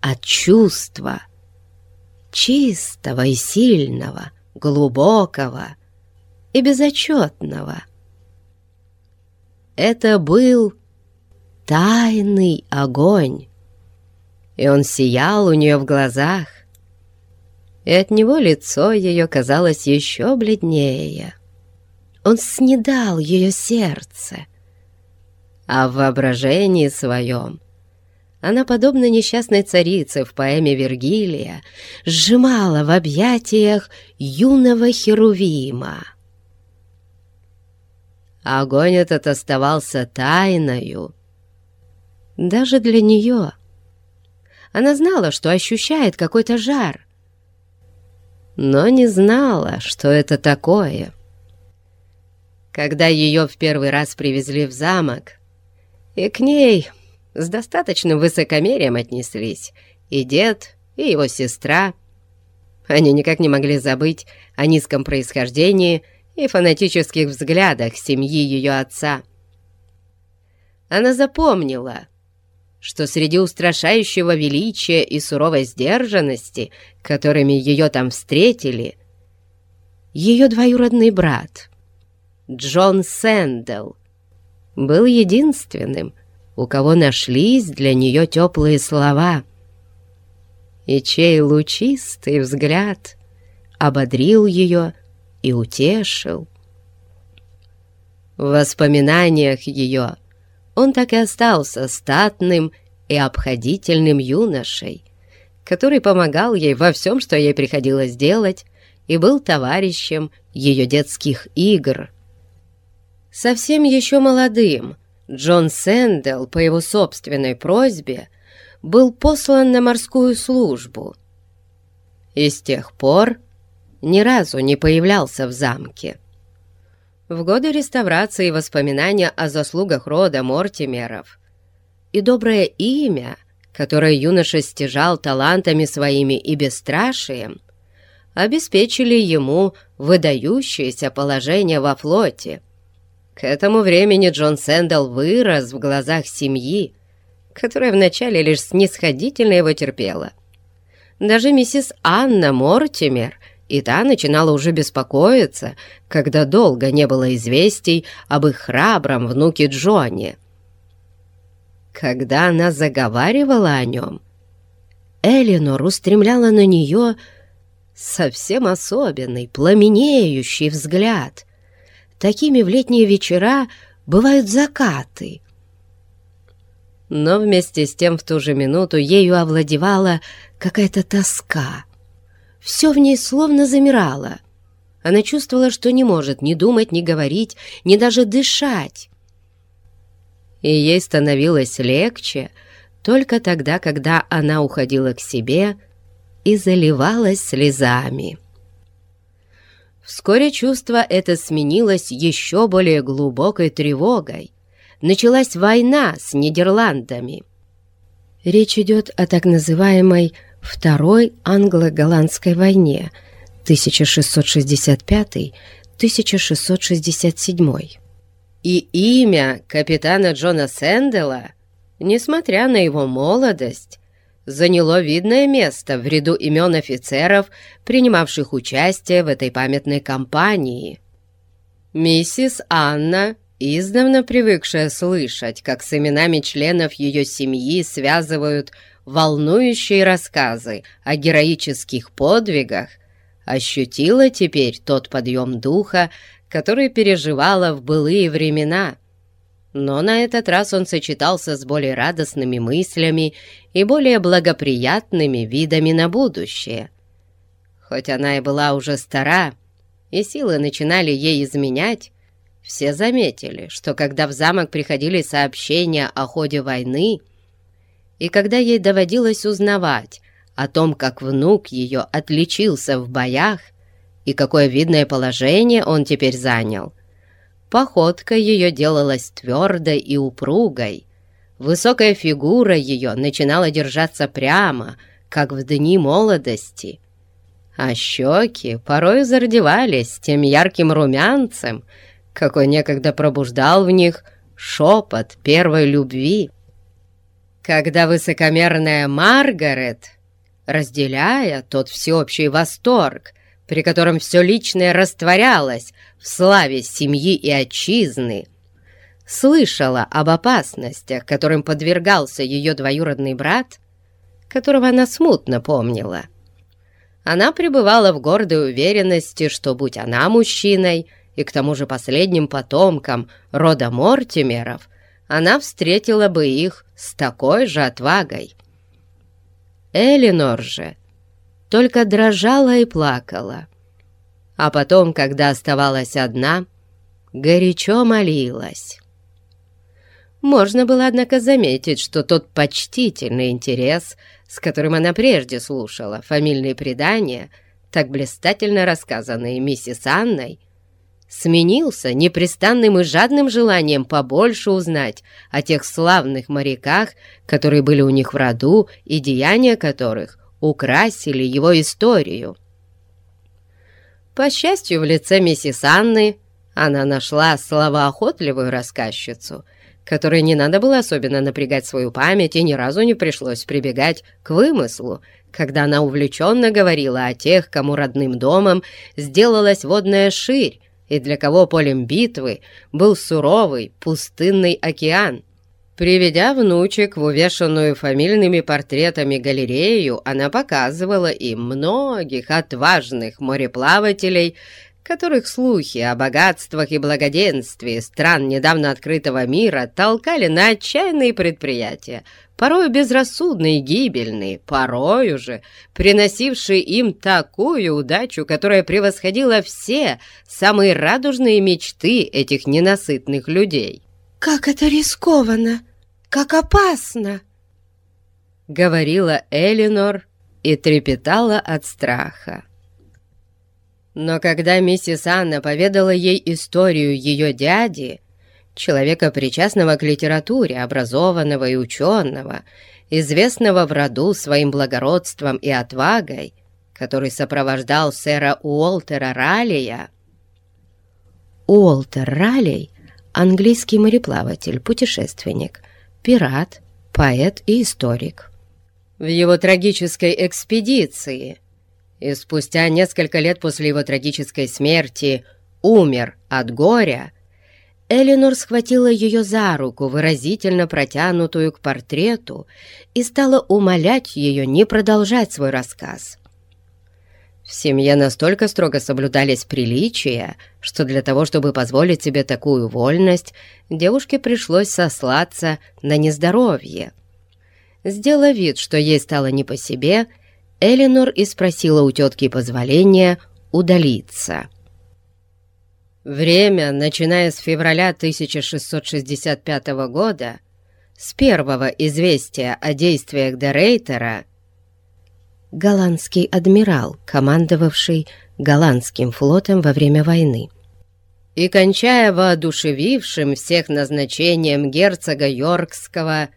Speaker 1: от чувства, чистого и сильного, глубокого и безотчетного. Это был тайный огонь, и он сиял у нее в глазах, и от него лицо ее казалось еще бледнее. Он снедал ее сердце, а в воображении своем она, подобно несчастной царице в поэме Вергилия, сжимала в объятиях юного Херувима. Огонь этот оставался тайною. Даже для нее. Она знала, что ощущает какой-то жар, но не знала, что это такое. Когда ее в первый раз привезли в замок, и к ней с достаточным высокомерием отнеслись и дед, и его сестра. Они никак не могли забыть о низком происхождении и фанатических взглядах семьи ее отца. Она запомнила, что среди устрашающего величия и суровой сдержанности, которыми ее там встретили, ее двоюродный брат, Джон Сэндл, был единственным, у кого нашлись для нее теплые слова, и чей лучистый взгляд ободрил ее и утешил. В воспоминаниях ее он так и остался статным и обходительным юношей, который помогал ей во всем, что ей приходилось делать, и был товарищем ее детских игр. Совсем еще молодым — Джон Сэндел по его собственной просьбе был послан на морскую службу и с тех пор ни разу не появлялся в замке. В годы реставрации воспоминания о заслугах рода Мортимеров и доброе имя, которое юноша стяжал талантами своими и бесстрашием, обеспечили ему выдающееся положение во флоте – к этому времени Джон Сэндал вырос в глазах семьи, которая вначале лишь снисходительно его терпела. Даже миссис Анна Мортимер и та начинала уже беспокоиться, когда долго не было известий об их храбром внуке Джоне. Когда она заговаривала о нем, Элинор устремляла на нее совсем особенный, пламенеющий взгляд, Такими в летние вечера бывают закаты. Но вместе с тем в ту же минуту ею овладевала какая-то тоска. Все в ней словно замирало. Она чувствовала, что не может ни думать, ни говорить, ни даже дышать. И ей становилось легче только тогда, когда она уходила к себе и заливалась слезами. Вскоре чувство это сменилось еще более глубокой тревогой. Началась война с Нидерландами.
Speaker 2: Речь идет о так называемой Второй англо-голландской войне 1665-1667.
Speaker 1: И имя капитана Джона Сэндела, несмотря на его молодость, заняло видное место в ряду имен офицеров, принимавших участие в этой памятной кампании. Миссис Анна, издавна привыкшая слышать, как с именами членов ее семьи связывают волнующие рассказы о героических подвигах, ощутила теперь тот подъем духа, который переживала в былые времена. Но на этот раз он сочетался с более радостными мыслями и более благоприятными видами на будущее. Хоть она и была уже стара, и силы начинали ей изменять, все заметили, что когда в замок приходили сообщения о ходе войны, и когда ей доводилось узнавать о том, как внук ее отличился в боях и какое видное положение он теперь занял, походка ее делалась твердой и упругой, высокая фигура ее начинала держаться прямо, как в дни молодости, а щеки порой зардевались тем ярким румянцем, какой некогда пробуждал в них шепот первой любви когда высокомерная Маргарет, разделяя тот всеобщий восторг, при котором все личное растворялось в славе семьи и отчизны, слышала об опасностях, которым подвергался ее двоюродный брат, которого она смутно помнила. Она пребывала в гордой уверенности, что, будь она мужчиной и к тому же последним потомком рода Мортимеров, она встретила бы их с такой же отвагой. Элинор же только дрожала и плакала, а потом, когда оставалась одна, горячо молилась. Можно было, однако, заметить, что тот почтительный интерес, с которым она прежде слушала фамильные предания, так блистательно рассказанные миссис Анной, сменился непрестанным и жадным желанием побольше узнать о тех славных моряках, которые были у них в роду и деяния которых украсили его историю. По счастью, в лице миссис Анны она нашла словоохотливую рассказчицу, которой не надо было особенно напрягать свою память и ни разу не пришлось прибегать к вымыслу, когда она увлеченно говорила о тех, кому родным домом сделалась водная ширь, и для кого полем битвы был суровый пустынный океан. Приведя внучек в увешанную фамильными портретами галерею, она показывала им многих отважных мореплавателей, которых слухи о богатствах и благоденствии стран недавно открытого мира толкали на отчаянные предприятия, порою безрассудные и гибельные, порою же приносившие им такую удачу, которая превосходила все самые радужные мечты этих ненасытных людей.
Speaker 2: «Как это рискованно! Как опасно!»
Speaker 1: — говорила Элинор и трепетала от страха. Но когда миссис Анна поведала ей историю ее дяди, человека, причастного к литературе, образованного и ученого, известного в роду своим благородством и отвагой, который сопровождал сэра Уолтера Раллия.
Speaker 2: Уолтер Раллий — английский мореплаватель, путешественник, пират, поэт и историк.
Speaker 1: В его трагической экспедиции, и спустя несколько лет после его трагической смерти умер от горя, Эленор схватила ее за руку, выразительно протянутую к портрету, и стала умолять ее не продолжать свой рассказ. В семье настолько строго соблюдались приличия, что для того, чтобы позволить себе такую вольность, девушке пришлось сослаться на нездоровье. Сделав вид, что ей стало не по себе, Эленор и спросила у тетки позволения удалиться. Время, начиная с февраля 1665 года, с первого известия о действиях Дерейтера,
Speaker 2: голландский адмирал, командовавший голландским флотом во время войны,
Speaker 1: и кончая воодушевившим всех назначением герцога Йоркского,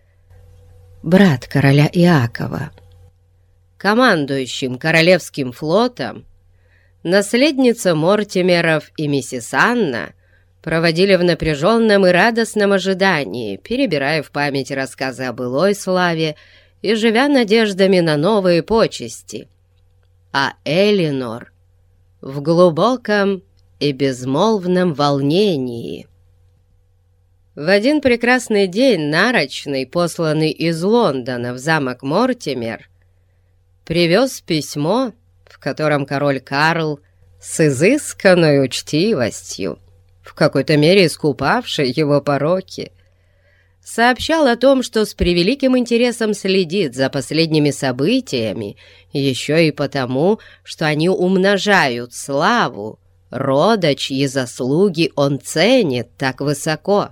Speaker 2: брат короля Иакова,
Speaker 1: командующим королевским флотом, наследница Мортимеров и миссис Анна проводили в напряженном и радостном ожидании, перебирая в памяти рассказы о былой славе и живя надеждами на новые почести. А Элинор в глубоком и безмолвном волнении. В один прекрасный день нарочный, посланный из Лондона в замок Мортимер, привез письмо, в котором король Карл с изысканной учтивостью, в какой-то мере искупавший его пороки, сообщал о том, что с превеликим интересом следит за последними событиями, еще и потому, что они умножают славу рода, чьи заслуги он ценит так высоко.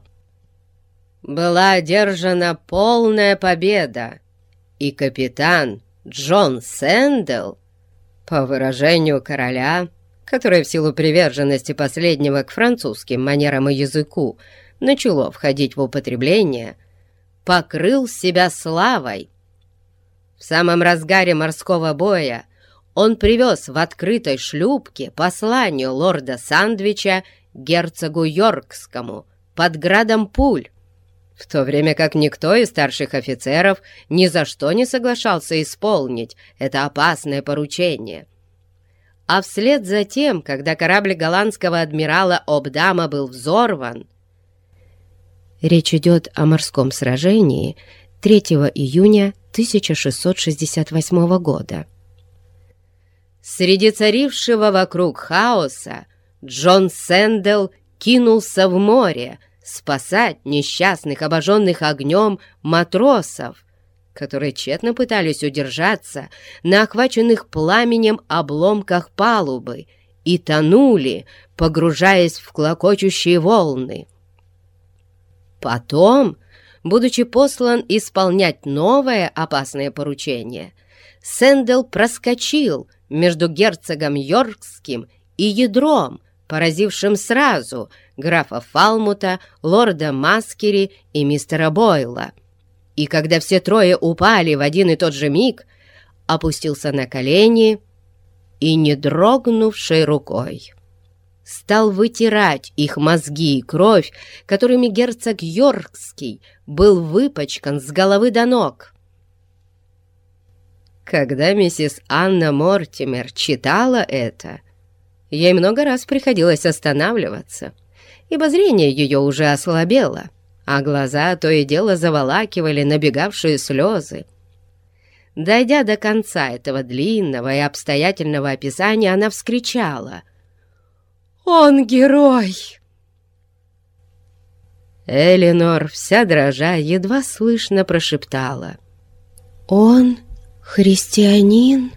Speaker 1: Была одержана полная победа, и капитан Джон Сэндл, по выражению короля, который в силу приверженности последнего к французским манерам и языку начало входить в употребление, покрыл себя славой. В самом разгаре морского боя он привез в открытой шлюпке посланию лорда Сандвича герцогу Йоркскому под градом пуль, в то время как никто из старших офицеров ни за что не соглашался исполнить это опасное поручение. А вслед за тем, когда корабль голландского адмирала Обдама был взорван, речь идет о морском сражении 3 июня 1668 года. Среди царившего вокруг хаоса Джон Сэндл кинулся в море, спасать несчастных, обожженных огнем матросов, которые тщетно пытались удержаться на охваченных пламенем обломках палубы и тонули, погружаясь в клокочущие волны. Потом, будучи послан исполнять новое опасное поручение, Сэндл проскочил между герцогом Йоркским и ядром, поразившим сразу графа Фалмута, лорда Маскери и мистера Бойла. И когда все трое упали в один и тот же миг, опустился на колени и, не дрогнувшей рукой, стал вытирать их мозги и кровь, которыми герцог Йоркский был выпачкан с головы до ног. Когда миссис Анна Мортимер читала это, Ей много раз приходилось останавливаться, ибо зрение ее уже ослабело, а глаза то и дело заволакивали набегавшие слезы. Дойдя до конца этого длинного и обстоятельного описания, она вскричала «Он герой!» Эленор, вся дрожа, едва слышно прошептала
Speaker 2: «Он христианин?»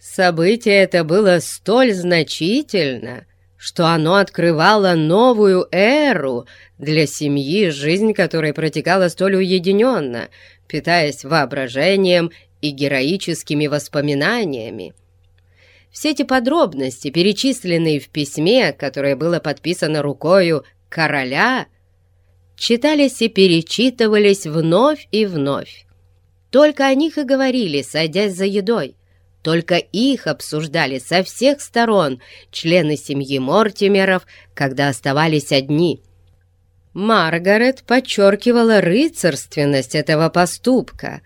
Speaker 1: Событие это было столь значительно, что оно открывало новую эру для семьи, жизнь которой протекала столь уединенно, питаясь воображением и героическими воспоминаниями. Все эти подробности, перечисленные в письме, которое было подписано рукою короля, читались и перечитывались вновь и вновь. Только о них и говорили, садясь за едой. Только их обсуждали со всех сторон члены семьи Мортимеров, когда оставались одни. Маргарет подчеркивала рыцарственность этого поступка,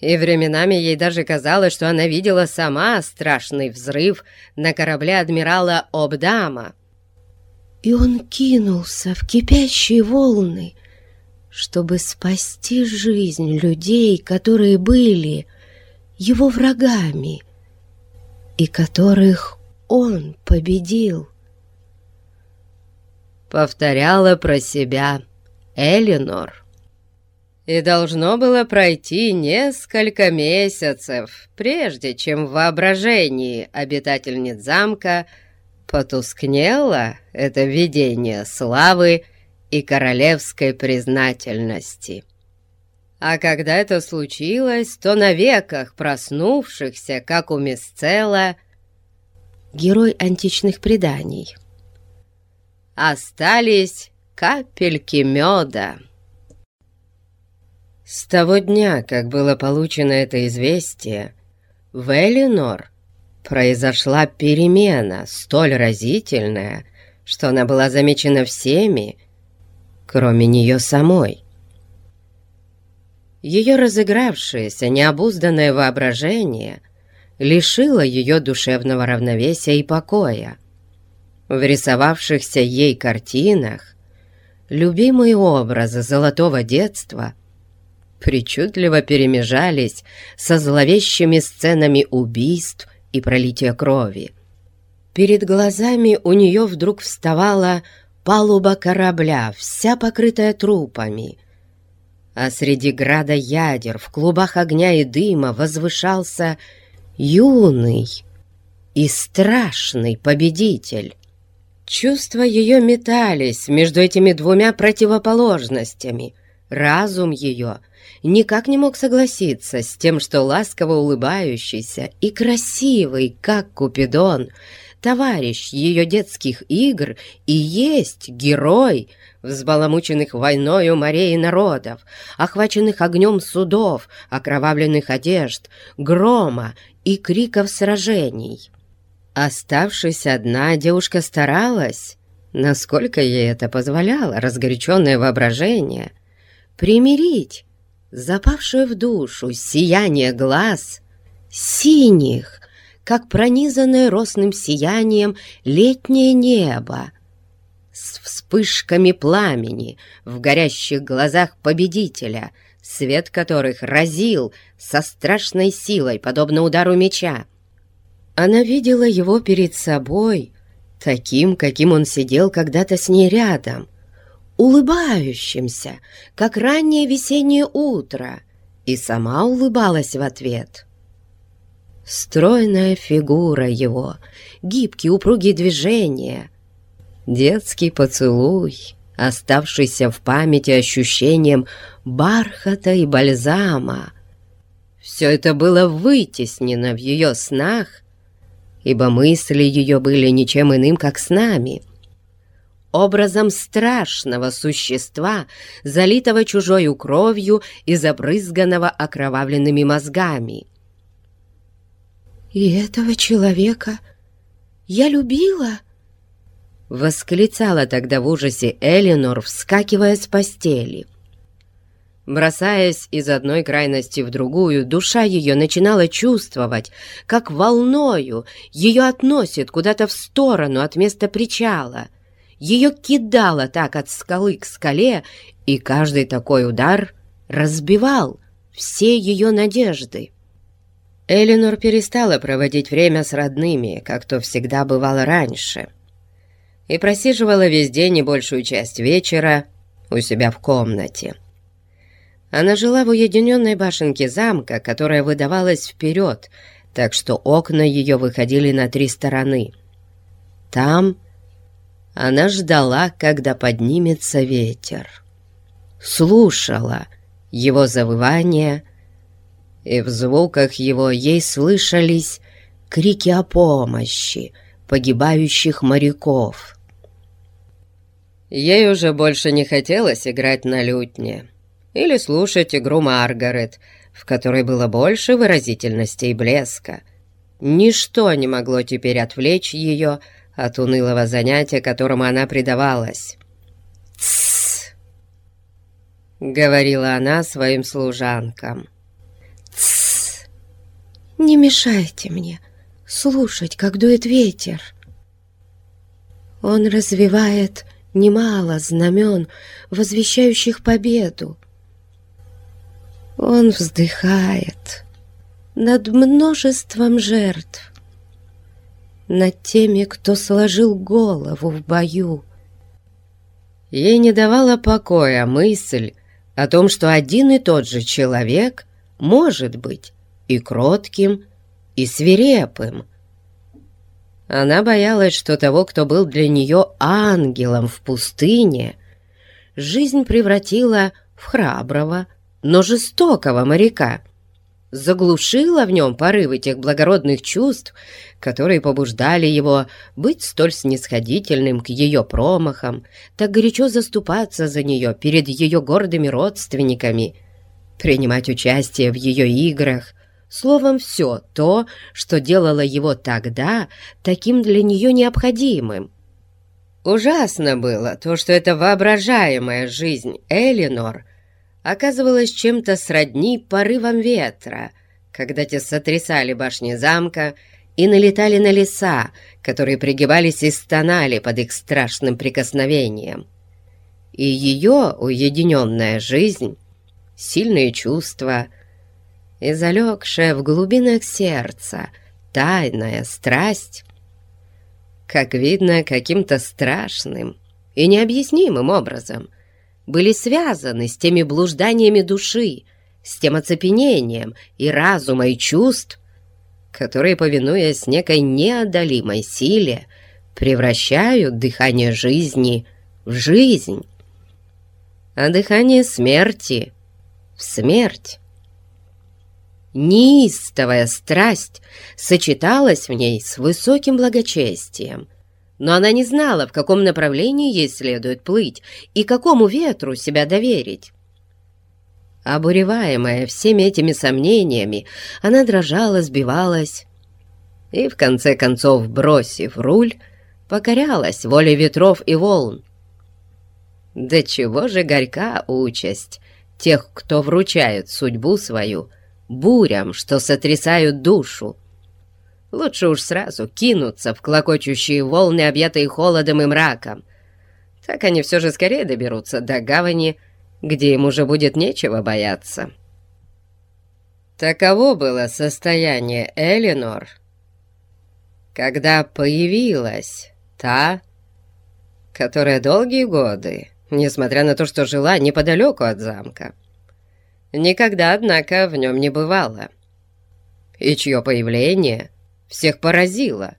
Speaker 1: и временами ей даже казалось, что она видела сама страшный взрыв на корабле адмирала Обдама.
Speaker 2: И он кинулся в кипящие волны, чтобы спасти жизнь людей, которые были его врагами и которых он победил.
Speaker 1: Повторяла про себя Элинор. И должно было пройти несколько месяцев, прежде чем в воображении обитательниц замка потускнело это видение славы и королевской признательности. А когда это случилось, то на веках проснувшихся, как у Мисцела,
Speaker 2: герой античных преданий,
Speaker 1: остались капельки меда. С того дня, как было получено это известие, в Элинор произошла перемена, столь разительная, что она была замечена всеми, кроме нее самой. Ее разыгравшееся необузданное воображение лишило ее душевного равновесия и покоя. В рисовавшихся ей картинах любимые образы золотого детства причудливо перемежались со зловещими сценами убийств и пролития крови. Перед глазами у нее вдруг вставала палуба корабля, вся покрытая трупами, а среди града ядер в клубах огня и дыма возвышался юный и страшный победитель. Чувства ее метались между этими двумя противоположностями. Разум ее никак не мог согласиться с тем, что ласково улыбающийся и красивый, как Купидон, товарищ ее детских игр и есть герой, взбаламученных войною морей народов, охваченных огнем судов, окровавленных одежд, грома и криков сражений. Оставшись одна, девушка старалась, насколько ей это позволяло разгоряченное воображение, примирить запавшее в душу сияние глаз синих, как пронизанное росным сиянием летнее небо, с вспышками пламени в горящих глазах победителя, свет которых разил со страшной силой, подобно удару меча. Она видела его перед собой, таким, каким он сидел когда-то с ней рядом, улыбающимся, как раннее весеннее утро, и сама улыбалась в ответ. Стройная фигура его, гибкие упругие движения, детский поцелуй, оставшийся в памяти ощущением бархата и бальзама. Все это было вытеснено в ее снах ибо мысли ее были ничем иным, как с нами. Образом страшного существа, залитого чужою кровью и забрызганного окровавленными мозгами.
Speaker 2: «И этого человека я любила?»
Speaker 1: Восклицала тогда в ужасе Элинор, вскакивая с постели. Бросаясь из одной крайности в другую, душа ее начинала чувствовать, как волною ее относит куда-то в сторону от места причала. Ее кидало так от скалы к скале, и каждый такой удар разбивал все ее надежды. Элинор перестала проводить время с родными, как то всегда бывало раньше, и просиживала весь день и большую часть вечера у себя в комнате. Она жила в уединенной башенке замка, которая выдавалась вперед, так что окна ее выходили на три стороны. Там она ждала, когда поднимется ветер. Слушала его завывание, и в звуках его ей слышались крики о помощи погибающих моряков. Ей уже больше не хотелось играть на лютне или слушать игру Маргарет, в которой было больше выразительности и блеска. Ничто не могло теперь отвлечь ее от унылого занятия, которому она предавалась. «Тссс!» — говорила она своим служанкам.
Speaker 2: «Тссс! Не мешайте мне слушать, как дует ветер. Он развивает немало знамен, возвещающих победу. Он вздыхает над множеством жертв, над теми, кто сложил голову в бою.
Speaker 1: Ей не давала покоя мысль о том, что один и тот же человек может быть и кротким, и свирепым. Она боялась, что того, кто был для нее ангелом в пустыне, жизнь превратила в храброго, но жестокого моряка, заглушила в нем порывы тех благородных чувств, которые побуждали его быть столь снисходительным к ее промахам, так горячо заступаться за нее перед ее гордыми родственниками, принимать участие в ее играх, словом, все то, что делало его тогда таким для нее необходимым. Ужасно было то, что эта воображаемая жизнь Элинор оказывалось чем-то сродни порывам ветра, когда те сотрясали башни замка и налетали на леса, которые пригибались и стонали под их страшным прикосновением. и ее уединенная жизнь, сильные чувства и залегшая в глубинах сердца тайная страсть, как видно, каким-то страшным и необъяснимым образом были связаны с теми блужданиями души, с тем оцепенением и разума и чувств, которые, повинуясь некой неодолимой силе, превращают дыхание жизни в жизнь, а дыхание смерти в смерть. Неистовая страсть сочеталась в ней с высоким благочестием, но она не знала, в каком направлении ей следует плыть и какому ветру себя доверить. Обуреваемая всеми этими сомнениями, она дрожала, сбивалась и, в конце концов, бросив руль, покорялась воле ветров и волн. Да чего же горька участь тех, кто вручает судьбу свою бурям, что сотрясают душу. Лучше уж сразу кинуться в клокочущие волны, объятые холодом и мраком. Так они все же скорее доберутся до гавани, где им уже будет нечего бояться. Таково было состояние Элинор, когда появилась та, которая долгие годы, несмотря на то, что жила неподалеку от замка, никогда, однако, в нем не бывало, и чье появление всех поразило.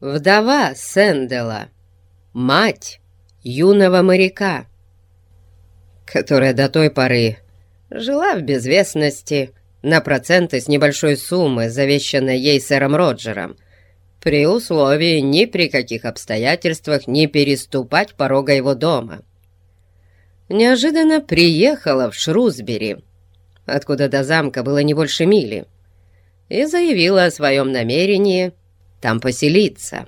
Speaker 1: Вдова Сендела, мать юного моряка, которая до той поры жила в безвестности на проценты с небольшой суммы, завещанной ей сэром Роджером, при условии ни при каких обстоятельствах не переступать порога его дома. Неожиданно приехала в Шрусбери, откуда до замка было не больше мили, и заявила о своем намерении там поселиться.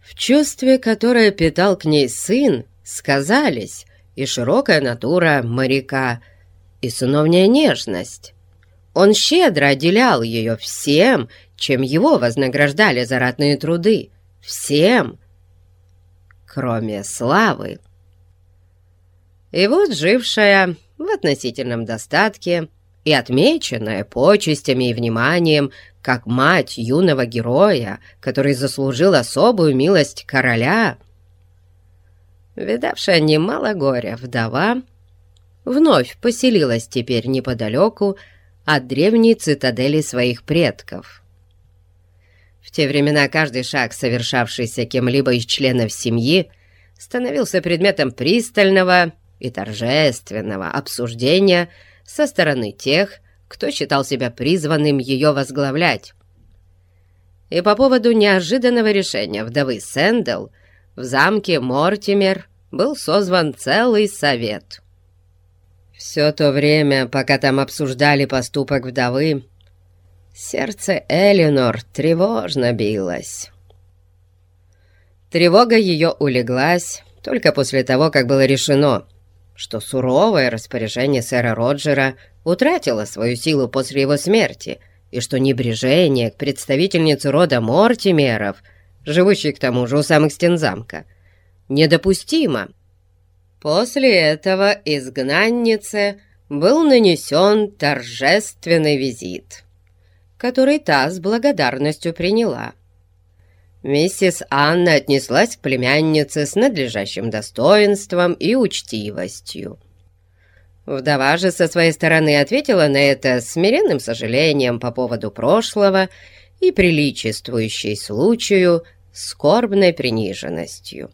Speaker 1: В чувстве, которое питал к ней сын, сказались и широкая натура моряка, и сыновняя нежность. Он щедро отделял ее всем, чем его вознаграждали за ратные труды. Всем, кроме славы. И вот жившая в относительном достатке и отмеченная почестями и вниманием, как мать юного героя, который заслужил особую милость короля, видавшая немало горя вдова, вновь поселилась теперь неподалеку от древней цитадели своих предков. В те времена каждый шаг, совершавшийся кем-либо из членов семьи, становился предметом пристального и торжественного обсуждения со стороны тех, кто считал себя призванным ее возглавлять. И по поводу неожиданного решения вдовы Сэндл в замке Мортимер был созван целый совет. Все то время, пока там обсуждали поступок вдовы, сердце Элинор тревожно билось. Тревога ее улеглась только после того, как было решено, что суровое распоряжение сэра Роджера утратило свою силу после его смерти, и что небрежение к представительнице рода Мортимеров — живущий к тому же у самых стен замка, недопустимо. После этого изгнаннице был нанесен торжественный визит, который та с благодарностью приняла. Миссис Анна отнеслась к племяннице с надлежащим достоинством и учтивостью. Вдова же со своей стороны ответила на это смиренным сожалением по поводу прошлого и приличествующей случаю скорбной приниженностью.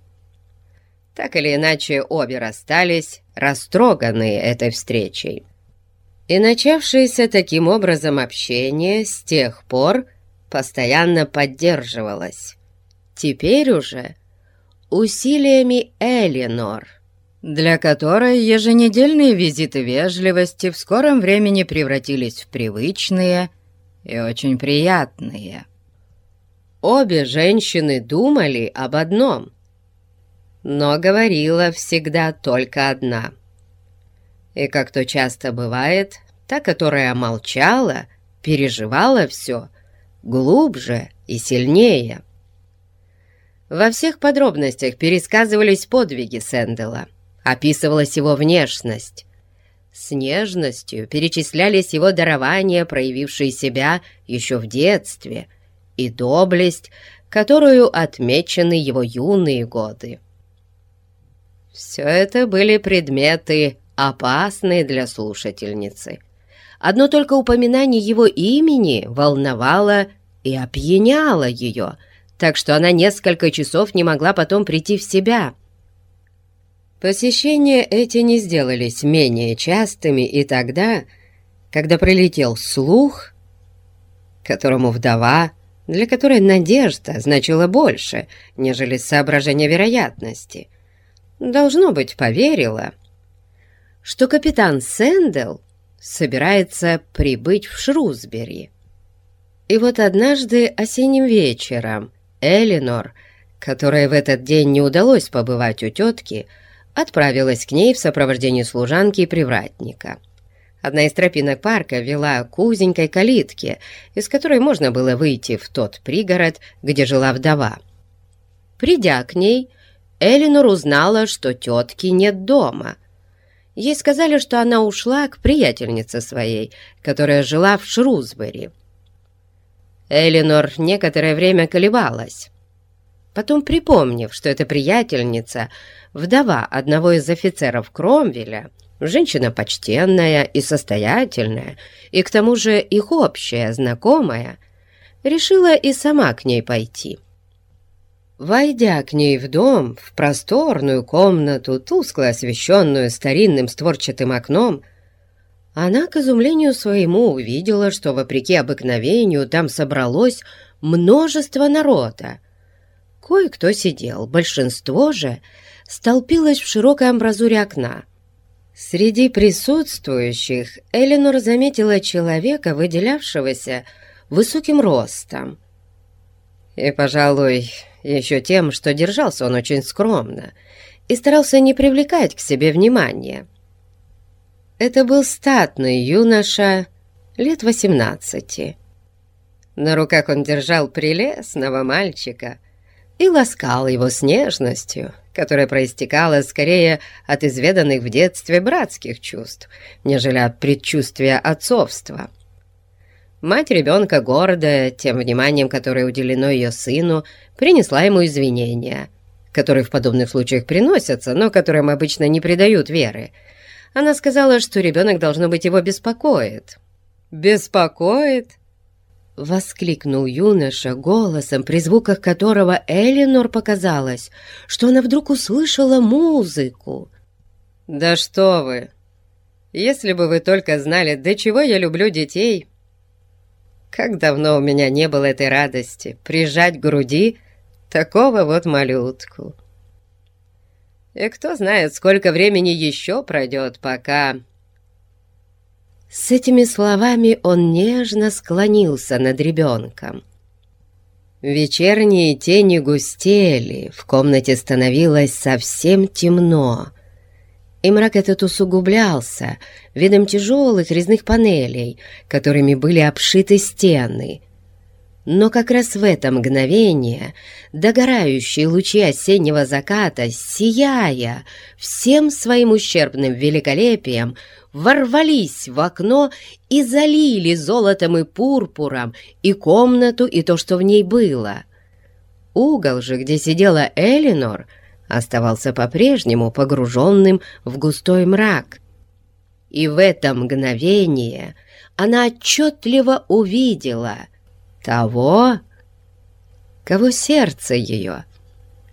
Speaker 1: Так или иначе, обе расстались, растроганные этой встречей. И начавшееся таким образом общение с тех пор постоянно поддерживалось. Теперь уже усилиями Элинор, для которой еженедельные визиты вежливости в скором времени превратились в привычные и очень приятные. Обе женщины думали об одном, но говорила всегда только одна. И как то часто бывает, та, которая молчала, переживала все глубже и сильнее. Во всех подробностях пересказывались подвиги Сэндела, описывалась его внешность. С нежностью перечислялись его дарования, проявившие себя еще в детстве, и доблесть, которую отмечены его юные годы. Все это были предметы, опасные для слушательницы. Одно только упоминание его имени волновало и опьяняло ее — так что она несколько часов не могла потом прийти в себя. Посещения эти не сделались менее частыми и тогда, когда прилетел слух, которому вдова, для которой надежда значила больше, нежели соображение вероятности, должно быть, поверила, что капитан Сэндл собирается прибыть в Шрусбери. И вот однажды осенним вечером Элинор, которой в этот день не удалось побывать у тетки, отправилась к ней в сопровождении служанки и привратника. Одна из тропинок парка вела к узенькой калитке, из которой можно было выйти в тот пригород, где жила вдова. Придя к ней, Элинор узнала, что тетки нет дома. Ей сказали, что она ушла к приятельнице своей, которая жила в Шрусбери. Элинор некоторое время колебалась. Потом, припомнив, что эта приятельница, вдова одного из офицеров Кромвеля, женщина почтенная и состоятельная, и к тому же их общая знакомая, решила и сама к ней пойти. Войдя к ней в дом, в просторную комнату, тускло освещенную старинным створчатым окном, она, к изумлению своему, увидела, что, вопреки обыкновению, там собралось множество народа. Кое-кто сидел, большинство же столпилось в широкой амбразуре окна. Среди присутствующих Эленор заметила человека, выделявшегося высоким ростом. И, пожалуй, еще тем, что держался он очень скромно и старался не привлекать к себе внимания. Это был статный юноша лет восемнадцати. На руках он держал прелестного мальчика и ласкал его с нежностью, которая проистекала скорее от изведанных в детстве братских чувств, нежели от предчувствия отцовства. Мать ребенка, гордая тем вниманием, которое уделено ее сыну, принесла ему извинения, которые в подобных случаях приносятся, но которым обычно не придают веры, она сказала, что ребенок, должно быть, его беспокоит. «Беспокоит?» — воскликнул юноша голосом, при звуках которого Элинор показалось, что она вдруг услышала музыку. «Да что вы! Если бы вы только знали, до чего я люблю детей! Как давно у меня не было этой радости прижать к груди такого вот малютку!» И кто знает, сколько времени еще пройдет, пока...» С этими словами он нежно склонился над ребенком. Вечерние тени густели, в комнате становилось совсем темно, и мрак этот усугублялся видом тяжелых резных панелей, которыми были обшиты стены — но как раз в это мгновение догорающие лучи осеннего заката, сияя всем своим ущербным великолепием, ворвались в окно и залили золотом и пурпуром и комнату, и то, что в ней было. Угол же, где сидела Элинор, оставался по-прежнему погруженным в густой мрак. И в это мгновение она отчетливо увидела — того, кого сердце ее,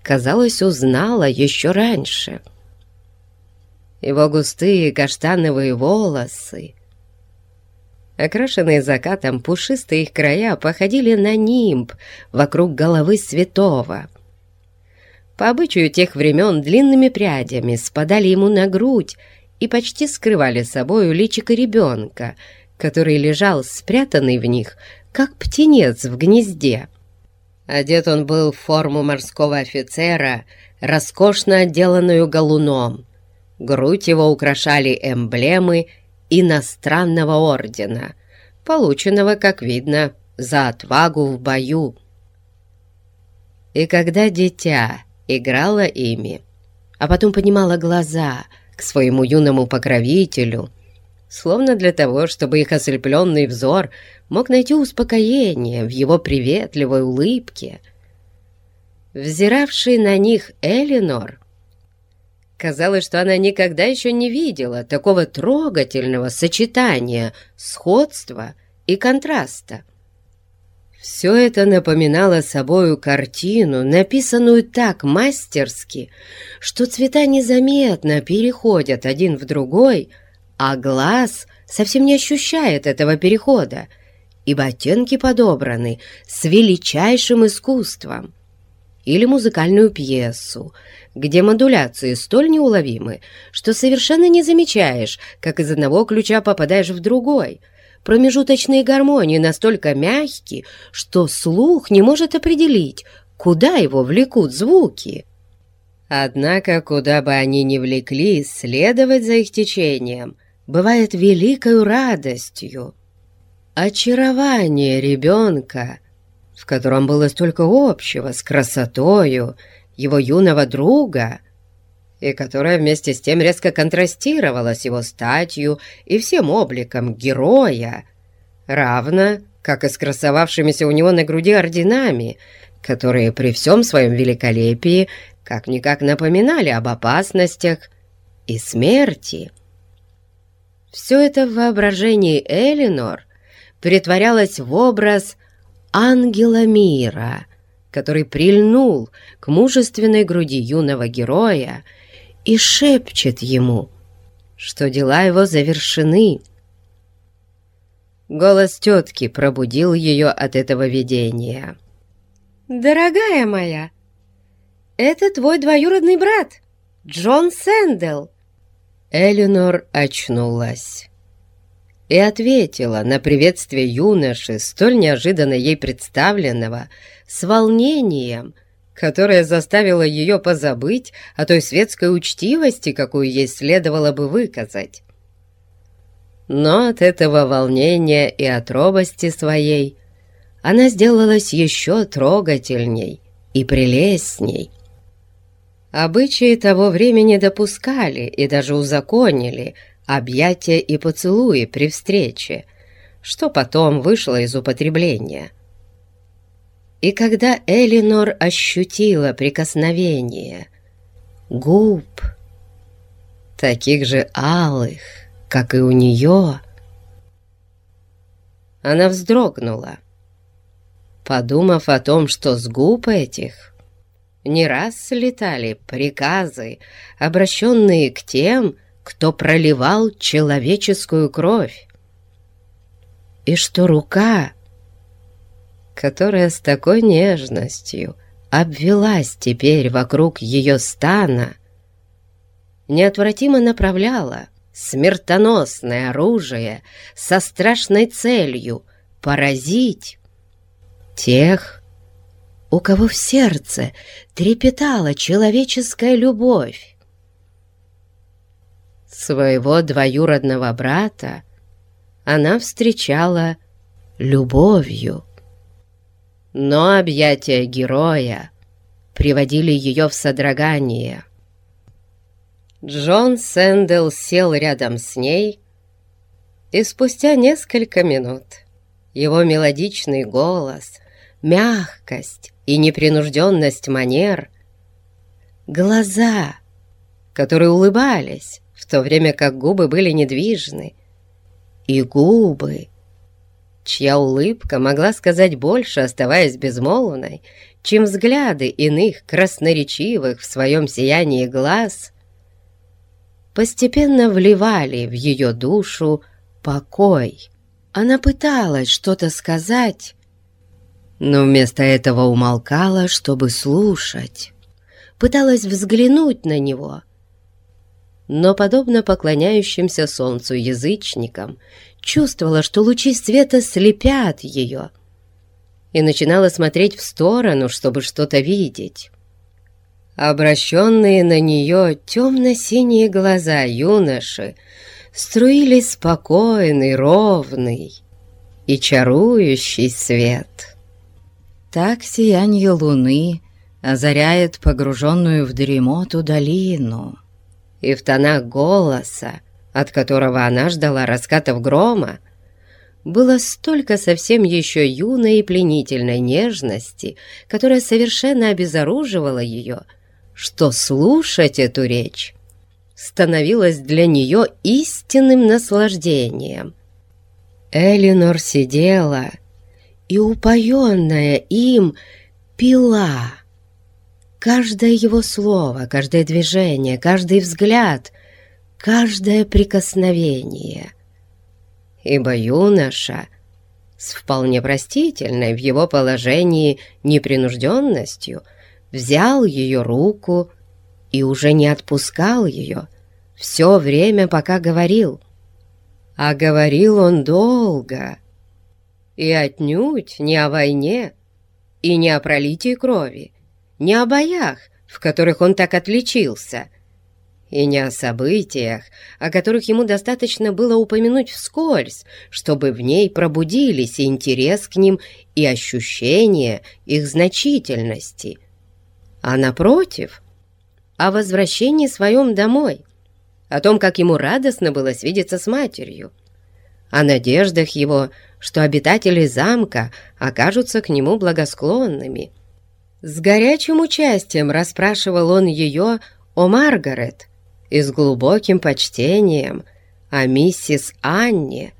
Speaker 1: казалось, узнало еще раньше. Его густые каштановые волосы, окрашенные закатом пушистые их края, походили на нимб вокруг головы святого. По обычаю тех времен длинными прядями спадали ему на грудь и почти скрывали собою личико ребенка, который лежал спрятанный в них как птенец в гнезде. Одет он был в форму морского офицера, роскошно отделанную галуном. Грудь его украшали эмблемы иностранного ордена, полученного, как видно, за отвагу в бою. И когда дитя играло ими, а потом поднимала глаза к своему юному покровителю, словно для того, чтобы их ослепленный взор мог найти успокоение в его приветливой улыбке. Взиравший на них Элинор, казалось, что она никогда еще не видела такого трогательного сочетания сходства и контраста. Все это напоминало собою картину, написанную так мастерски, что цвета незаметно переходят один в другой, а глаз совсем не ощущает этого перехода, ибо оттенки подобраны с величайшим искусством. Или музыкальную пьесу, где модуляции столь неуловимы, что совершенно не замечаешь, как из одного ключа попадаешь в другой — Промежуточные гармонии настолько мягкие, что слух не может определить, куда его влекут звуки. Однако, куда бы они ни влекли, следовать за их течением бывает великою радостью. Очарование ребенка, в котором было столько общего с красотою его юного друга — и которая вместе с тем резко контрастировала с его статью и всем обликом героя, равно как и с красовавшимися у него на груди орденами, которые при всем своем великолепии как-никак напоминали об опасностях и смерти. Все это в воображении Элинор притворялось в образ ангела мира, который прильнул к мужественной груди юного героя и шепчет ему, что дела его завершены. Голос тетки пробудил ее от этого видения.
Speaker 2: «Дорогая моя, это твой двоюродный брат, Джон Сэндл!»
Speaker 1: Эленор очнулась и ответила на приветствие юноши, столь неожиданно ей представленного, с волнением — которая заставила ее позабыть о той светской учтивости, какую ей следовало бы выказать. Но от этого волнения и от робости своей она сделалась еще трогательней и прелестней. Обычаи того времени допускали и даже узаконили объятия и поцелуи при встрече, что потом вышло из употребления – и когда Элинор ощутила прикосновение губ, таких же алых, как и у нее, она вздрогнула, подумав о том, что с губ этих не раз слетали приказы, обращенные к тем, кто проливал человеческую кровь, и что рука — которая с такой нежностью обвелась теперь вокруг ее стана, неотвратимо направляла смертоносное оружие со страшной целью поразить тех, у кого в сердце трепетала человеческая любовь. Своего двоюродного брата она встречала любовью. Но объятия героя приводили ее в содрогание. Джон Сэндл сел рядом с ней, и спустя несколько минут его мелодичный голос, мягкость и непринужденность манер, глаза, которые улыбались, в то время как губы были недвижны, и губы, чья улыбка могла сказать больше, оставаясь безмолвной, чем взгляды иных красноречивых в своем сиянии глаз, постепенно вливали в ее душу покой. Она пыталась что-то сказать, но вместо этого умолкала, чтобы слушать. Пыталась взглянуть на него, но, подобно поклоняющимся солнцу язычникам, чувствовала, что лучи света слепят ее, и начинала смотреть в сторону, чтобы что-то видеть. Обращенные на нее темно-синие глаза юноши струились спокойный, ровный и чарующий свет.
Speaker 2: Так сияние луны озаряет погруженную в дремоту долину.
Speaker 1: И в тонах голоса, от которого она ждала раскатов грома, было столько совсем еще юной и пленительной нежности, которая совершенно обезоруживала ее, что слушать эту речь становилось для нее истинным наслаждением. Элинор сидела и, упоенная им, пила. Каждое его слово, каждое движение, каждый взгляд, каждое прикосновение. Ибо юноша с вполне простительной в его положении непринужденностью взял ее руку и уже не отпускал ее все время, пока говорил. А говорил он долго, и отнюдь не о войне и не о пролитии крови, не о боях, в которых он так отличился, и не о событиях, о которых ему достаточно было упомянуть вскользь, чтобы в ней пробудились интерес к ним, и ощущение их значительности, а напротив, о возвращении своем домой, о том, как ему радостно было свидеться с матерью, о надеждах его, что обитатели замка окажутся к нему благосклонными, с горячим участием расспрашивал он ее о Маргарет и с глубоким почтением о миссис Анне.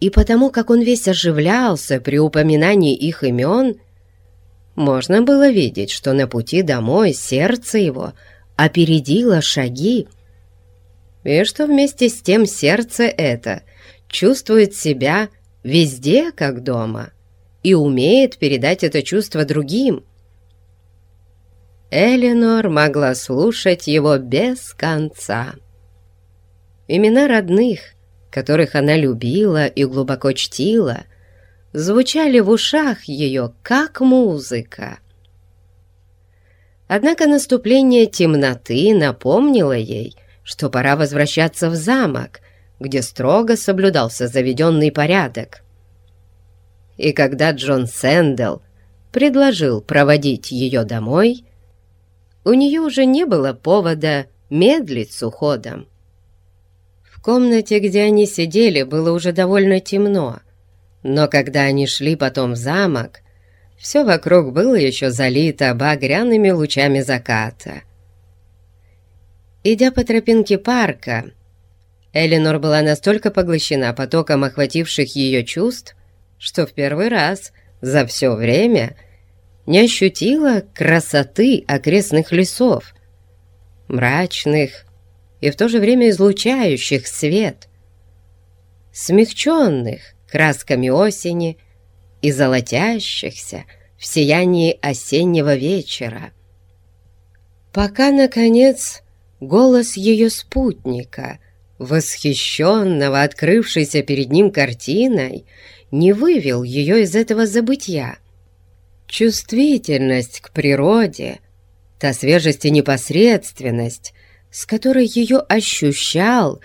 Speaker 1: И потому, как он весь оживлялся при упоминании их имен, можно было видеть, что на пути домой сердце его опередило шаги, и что вместе с тем сердце это чувствует себя везде как дома и умеет передать это чувство другим – Эленор могла слушать его без конца. Имена родных, которых она любила и глубоко чтила, звучали в ушах ее, как музыка. Однако наступление темноты напомнило ей, что пора возвращаться в замок, где строго соблюдался заведенный порядок. И когда Джон Сэндл предложил проводить ее домой, у нее уже не было повода медлить с уходом. В комнате, где они сидели, было уже довольно темно, но когда они шли потом в замок, все вокруг было еще залито багряными лучами заката. Идя по тропинке парка, Эленор была настолько поглощена потоком охвативших ее чувств, что в первый раз за все время не ощутила красоты окрестных лесов, мрачных и в то же время излучающих свет, смягченных красками осени и золотящихся в сиянии осеннего вечера. Пока, наконец, голос ее спутника, восхищенного открывшейся перед ним картиной, не вывел ее из этого забытья. Чувствительность к природе, та свежесть и непосредственность, с которой ее ощущал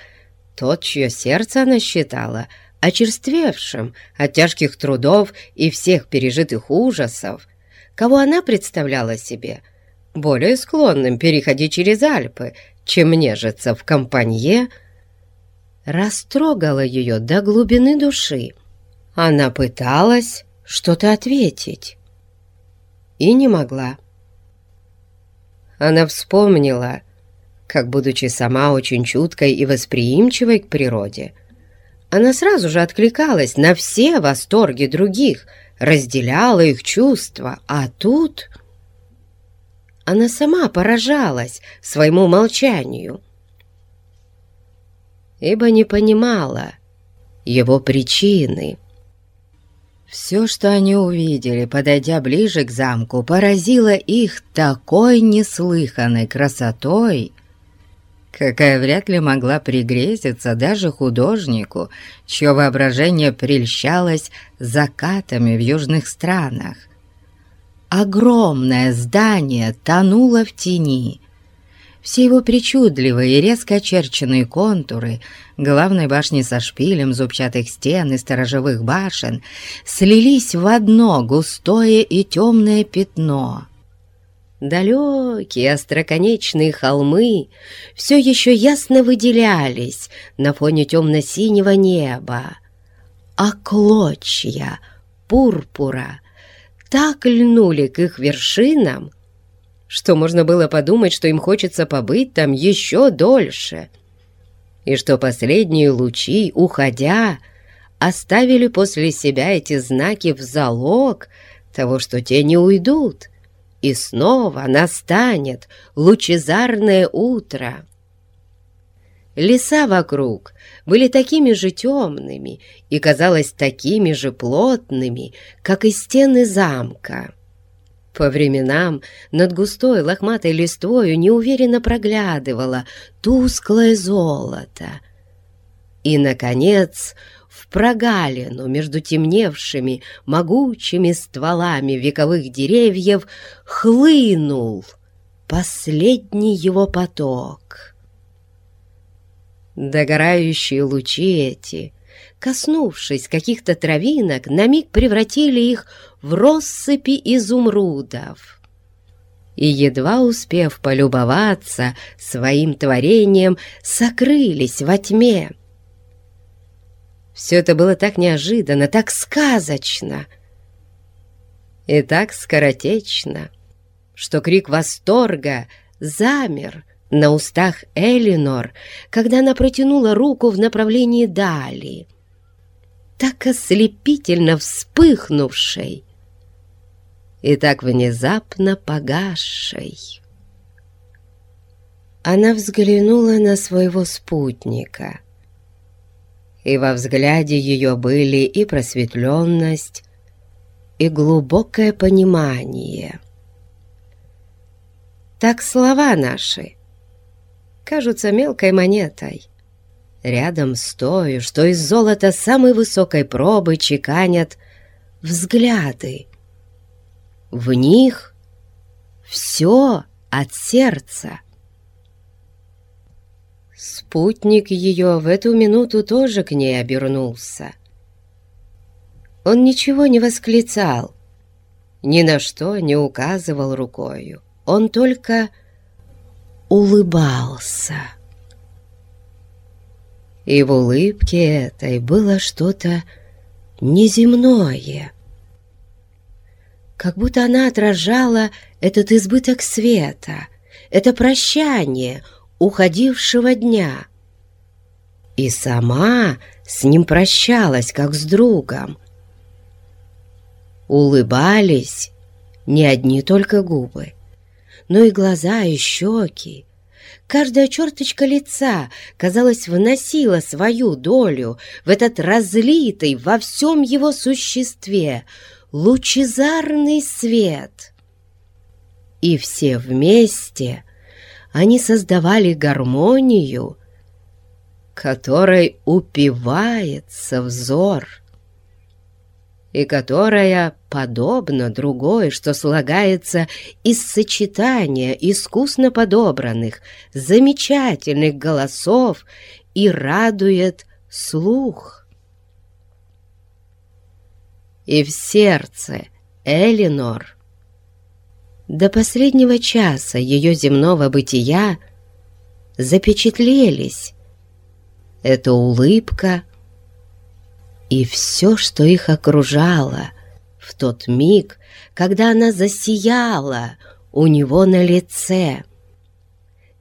Speaker 1: тот, чье сердце она считала очерствевшим от тяжких трудов и всех пережитых ужасов, кого она представляла себе более склонным переходить через Альпы, чем нежиться в компанье, растрогала ее до глубины души. Она пыталась что-то ответить и не могла. Она вспомнила, как, будучи сама очень чуткой и восприимчивой к природе, она сразу же откликалась на все восторги других, разделяла их чувства, а тут она сама поражалась своему молчанию, ибо не понимала его причины. Все, что они увидели, подойдя ближе к замку, поразило их такой неслыханной красотой, какая вряд ли могла пригрезиться даже художнику, чье воображение прельщалось закатами в южных странах. Огромное здание тонуло в тени, все его причудливые и резко очерченные контуры главной башни со шпилем зубчатых стен и сторожевых башен слились в одно густое и темное пятно. Далекие остроконечные холмы все еще ясно выделялись на фоне темно-синего неба, а клочья пурпура так льнули к их вершинам, что можно было подумать, что им хочется побыть там еще дольше, и что последние лучи, уходя, оставили после себя эти знаки в залог того, что те не уйдут, и снова настанет лучезарное утро. Леса вокруг были такими же темными и, казалось, такими же плотными, как и стены замка. По временам над густой лохматой листвою неуверенно проглядывало тусклое золото. И, наконец, в прогалину между темневшими могучими стволами вековых деревьев хлынул последний его поток. Догорающие лучи эти, коснувшись каких-то травинок, на миг превратили их в россыпи изумрудов. И, едва успев полюбоваться своим творением, сокрылись во тьме, все это было так неожиданно, так сказочно и так скоротечно, что крик восторга замер на устах Элинор, когда она протянула руку в направлении Дали, так ослепительно вспыхнувшей и так внезапно погасшей. Она взглянула на своего спутника — и во взгляде ее были и просветленность, и глубокое понимание. Так слова наши кажутся мелкой монетой, рядом с той, что из золота самой высокой пробы чеканят взгляды. В них все от сердца. Спутник ее в эту минуту тоже к ней обернулся. Он ничего не восклицал, ни на что не указывал рукою. Он только улыбался. И в улыбке этой было что-то неземное. Как будто она отражала этот избыток света, это прощание — уходившего дня. И сама с ним прощалась, как с другом. Улыбались не одни только губы, но и глаза, и щеки. Каждая черточка лица, казалось, вносила свою долю в этот разлитый во всем его существе лучезарный свет. И все вместе они создавали гармонию, которой упивается взор, и которая подобна другой, что слагается из сочетания искусно подобранных, замечательных голосов и радует слух. И в сердце Элинор — до последнего часа ее земного бытия запечатлелись эта улыбка и все, что их окружало в тот миг, когда она засияла у него на лице.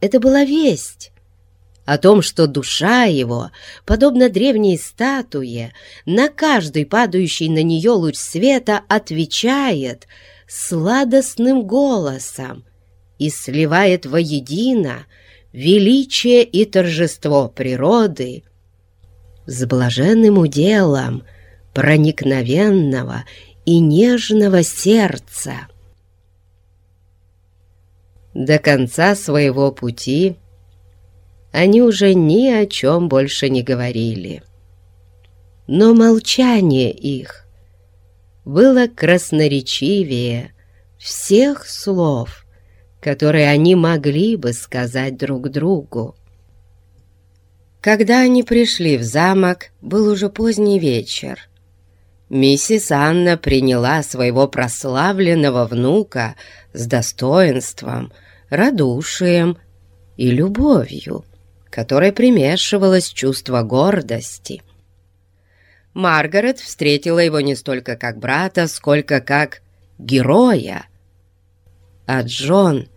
Speaker 1: Это была весть о том, что душа его, подобно древней статуе, на каждый падающий на нее луч света отвечает — сладостным голосом и сливает воедино величие и торжество природы с блаженным уделом проникновенного и нежного сердца. До конца своего пути они уже ни о чем больше не говорили. Но молчание их было красноречивее всех слов, которые они могли бы сказать друг другу. Когда они пришли в замок, был уже поздний вечер. миссис Анна приняла своего прославленного внука с достоинством, радушием и любовью, которой примешивалось чувство гордости. Маргарет встретила его не столько как брата, сколько как героя. А Джон,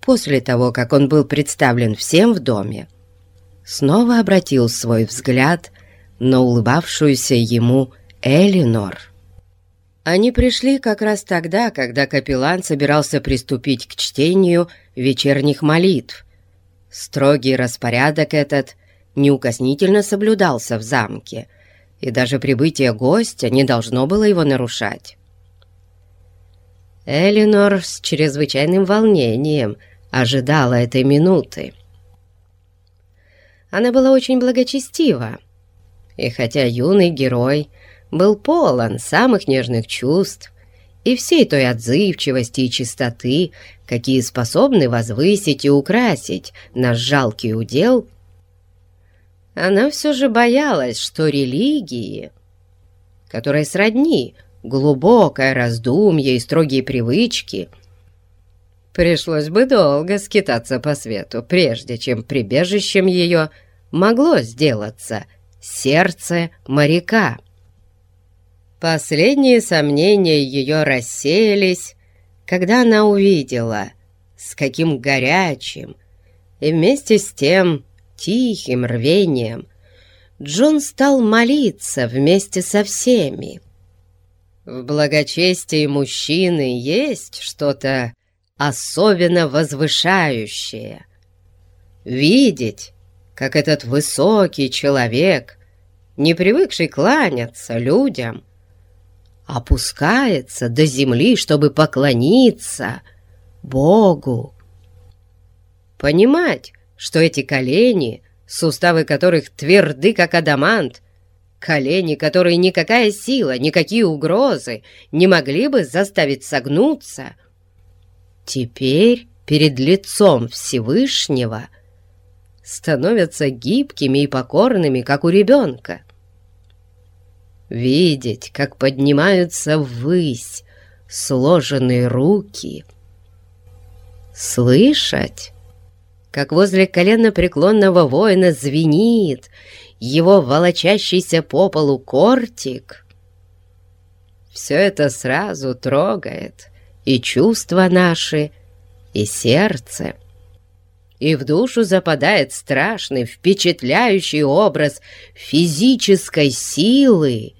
Speaker 1: после того, как он был представлен всем в доме, снова обратил свой взгляд на улыбавшуюся ему Элинор. Они пришли как раз тогда, когда капеллан собирался приступить к чтению вечерних молитв. Строгий распорядок этот неукоснительно соблюдался в замке, и даже прибытие гостя не должно было его нарушать. Элинор с чрезвычайным волнением ожидала этой минуты. Она была очень благочестива, и хотя юный герой был полон самых нежных чувств и всей той отзывчивости и чистоты, какие способны возвысить и украсить наш жалкий удел, она все же боялась, что религии, которые сродни глубокое раздумье и строгие привычки – Пришлось бы долго скитаться по свету, прежде чем прибежищем ее могло сделаться сердце моряка. Последние сомнения ее рассеялись, когда она увидела, с каким горячим и вместе с тем тихим рвением Джон стал молиться вместе со всеми. В благочестии мужчины есть что-то особенно возвышающее. Видеть, как этот высокий человек, не привыкший кланяться людям, опускается до земли, чтобы поклониться Богу. Понимать, что эти колени, суставы которых тверды, как адамант, колени, которые никакая сила, никакие угрозы не могли бы заставить согнуться — теперь перед лицом Всевышнего становятся гибкими и покорными, как у ребенка. Видеть, как поднимаются ввысь сложенные руки, слышать, как возле колена преклонного воина звенит его волочащийся по полу кортик, все это сразу трогает — и чувства наши, и сердце. И в душу западает страшный, впечатляющий образ физической силы,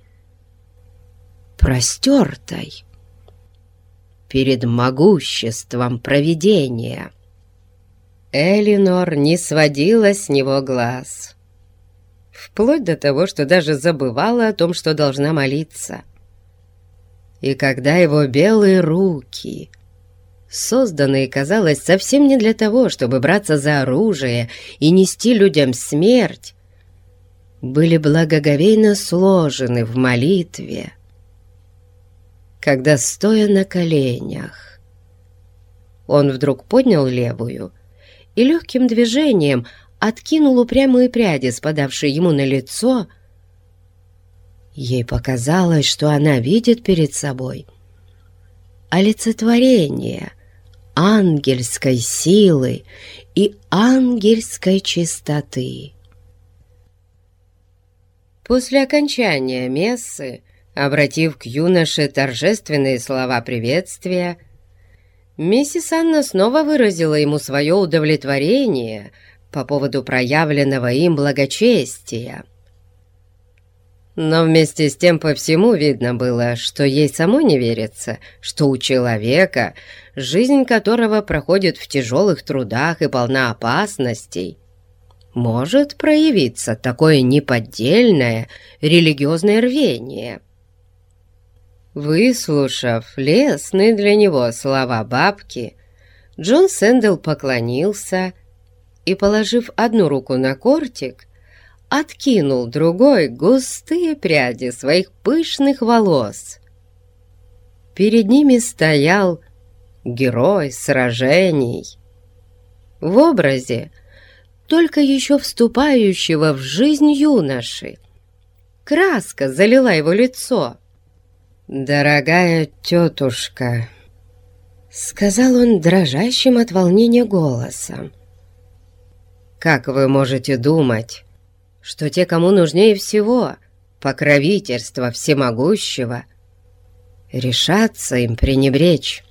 Speaker 1: простертой перед могуществом провидения. Элинор не сводила с него глаз, вплоть до того, что даже забывала о том, что должна молиться — и когда его белые руки, созданные, казалось, совсем не для того, чтобы браться за оружие и нести людям смерть, были благоговейно сложены в молитве, когда, стоя на коленях, он вдруг поднял левую и легким движением откинул упрямые пряди, спадавшие ему на лицо, — Ей показалось, что она видит перед собой олицетворение ангельской силы и ангельской чистоты. После окончания мессы, обратив к юноше торжественные слова приветствия, миссис Анна снова выразила ему свое удовлетворение по поводу проявленного им благочестия. Но вместе с тем по всему видно было, что ей самой не верится, что у человека, жизнь которого проходит в тяжелых трудах и полна опасностей, может проявиться такое неподдельное религиозное рвение. Выслушав лесные для него слова бабки, Джон Сэндл поклонился и, положив одну руку на кортик, откинул другой густые пряди своих пышных волос. Перед ними стоял герой сражений. В образе только еще вступающего в жизнь юноши. Краска залила его лицо, «Дорогая тетушка», — сказал он дрожащим от волнения голосом, «как вы можете думать, что те, кому нужнее всего покровительство всемогущего, решатся им пренебречь?»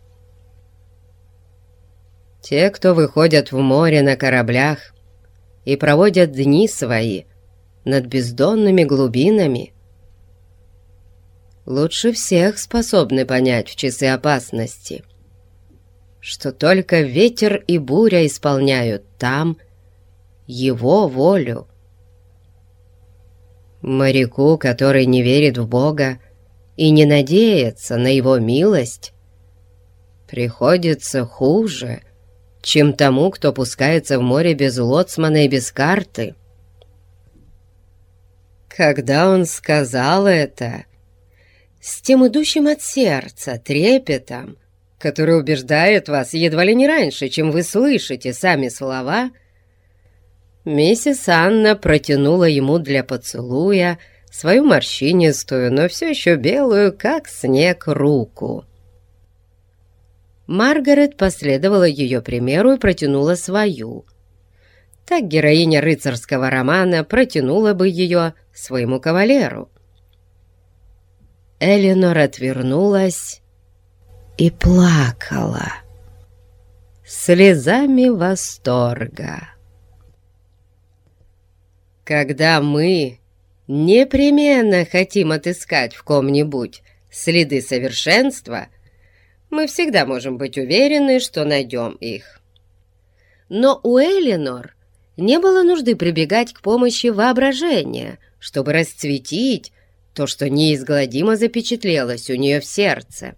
Speaker 1: Те, кто выходят в море на кораблях и проводят дни свои над бездонными глубинами, лучше всех способны понять в часы опасности, что только ветер и буря исполняют там его волю. Моряку, который не верит в Бога и не надеется на его милость, приходится хуже, чем тому, кто пускается в море без лоцмана и без карты. Когда он сказал это, с тем идущим от сердца трепетом, который убеждает вас едва ли не раньше, чем вы слышите сами слова, миссис Анна протянула ему для поцелуя свою морщинистую, но все еще белую, как снег, руку. Маргарет последовала ее примеру и протянула свою. Так героиня рыцарского романа протянула бы ее своему кавалеру. Эленор отвернулась и плакала слезами восторга. Когда мы непременно хотим отыскать в ком-нибудь следы совершенства, мы всегда можем быть уверены, что найдем их. Но у Эленор не было нужды прибегать к помощи воображения, чтобы расцветить то, что неизгладимо запечатлелось у нее в сердце.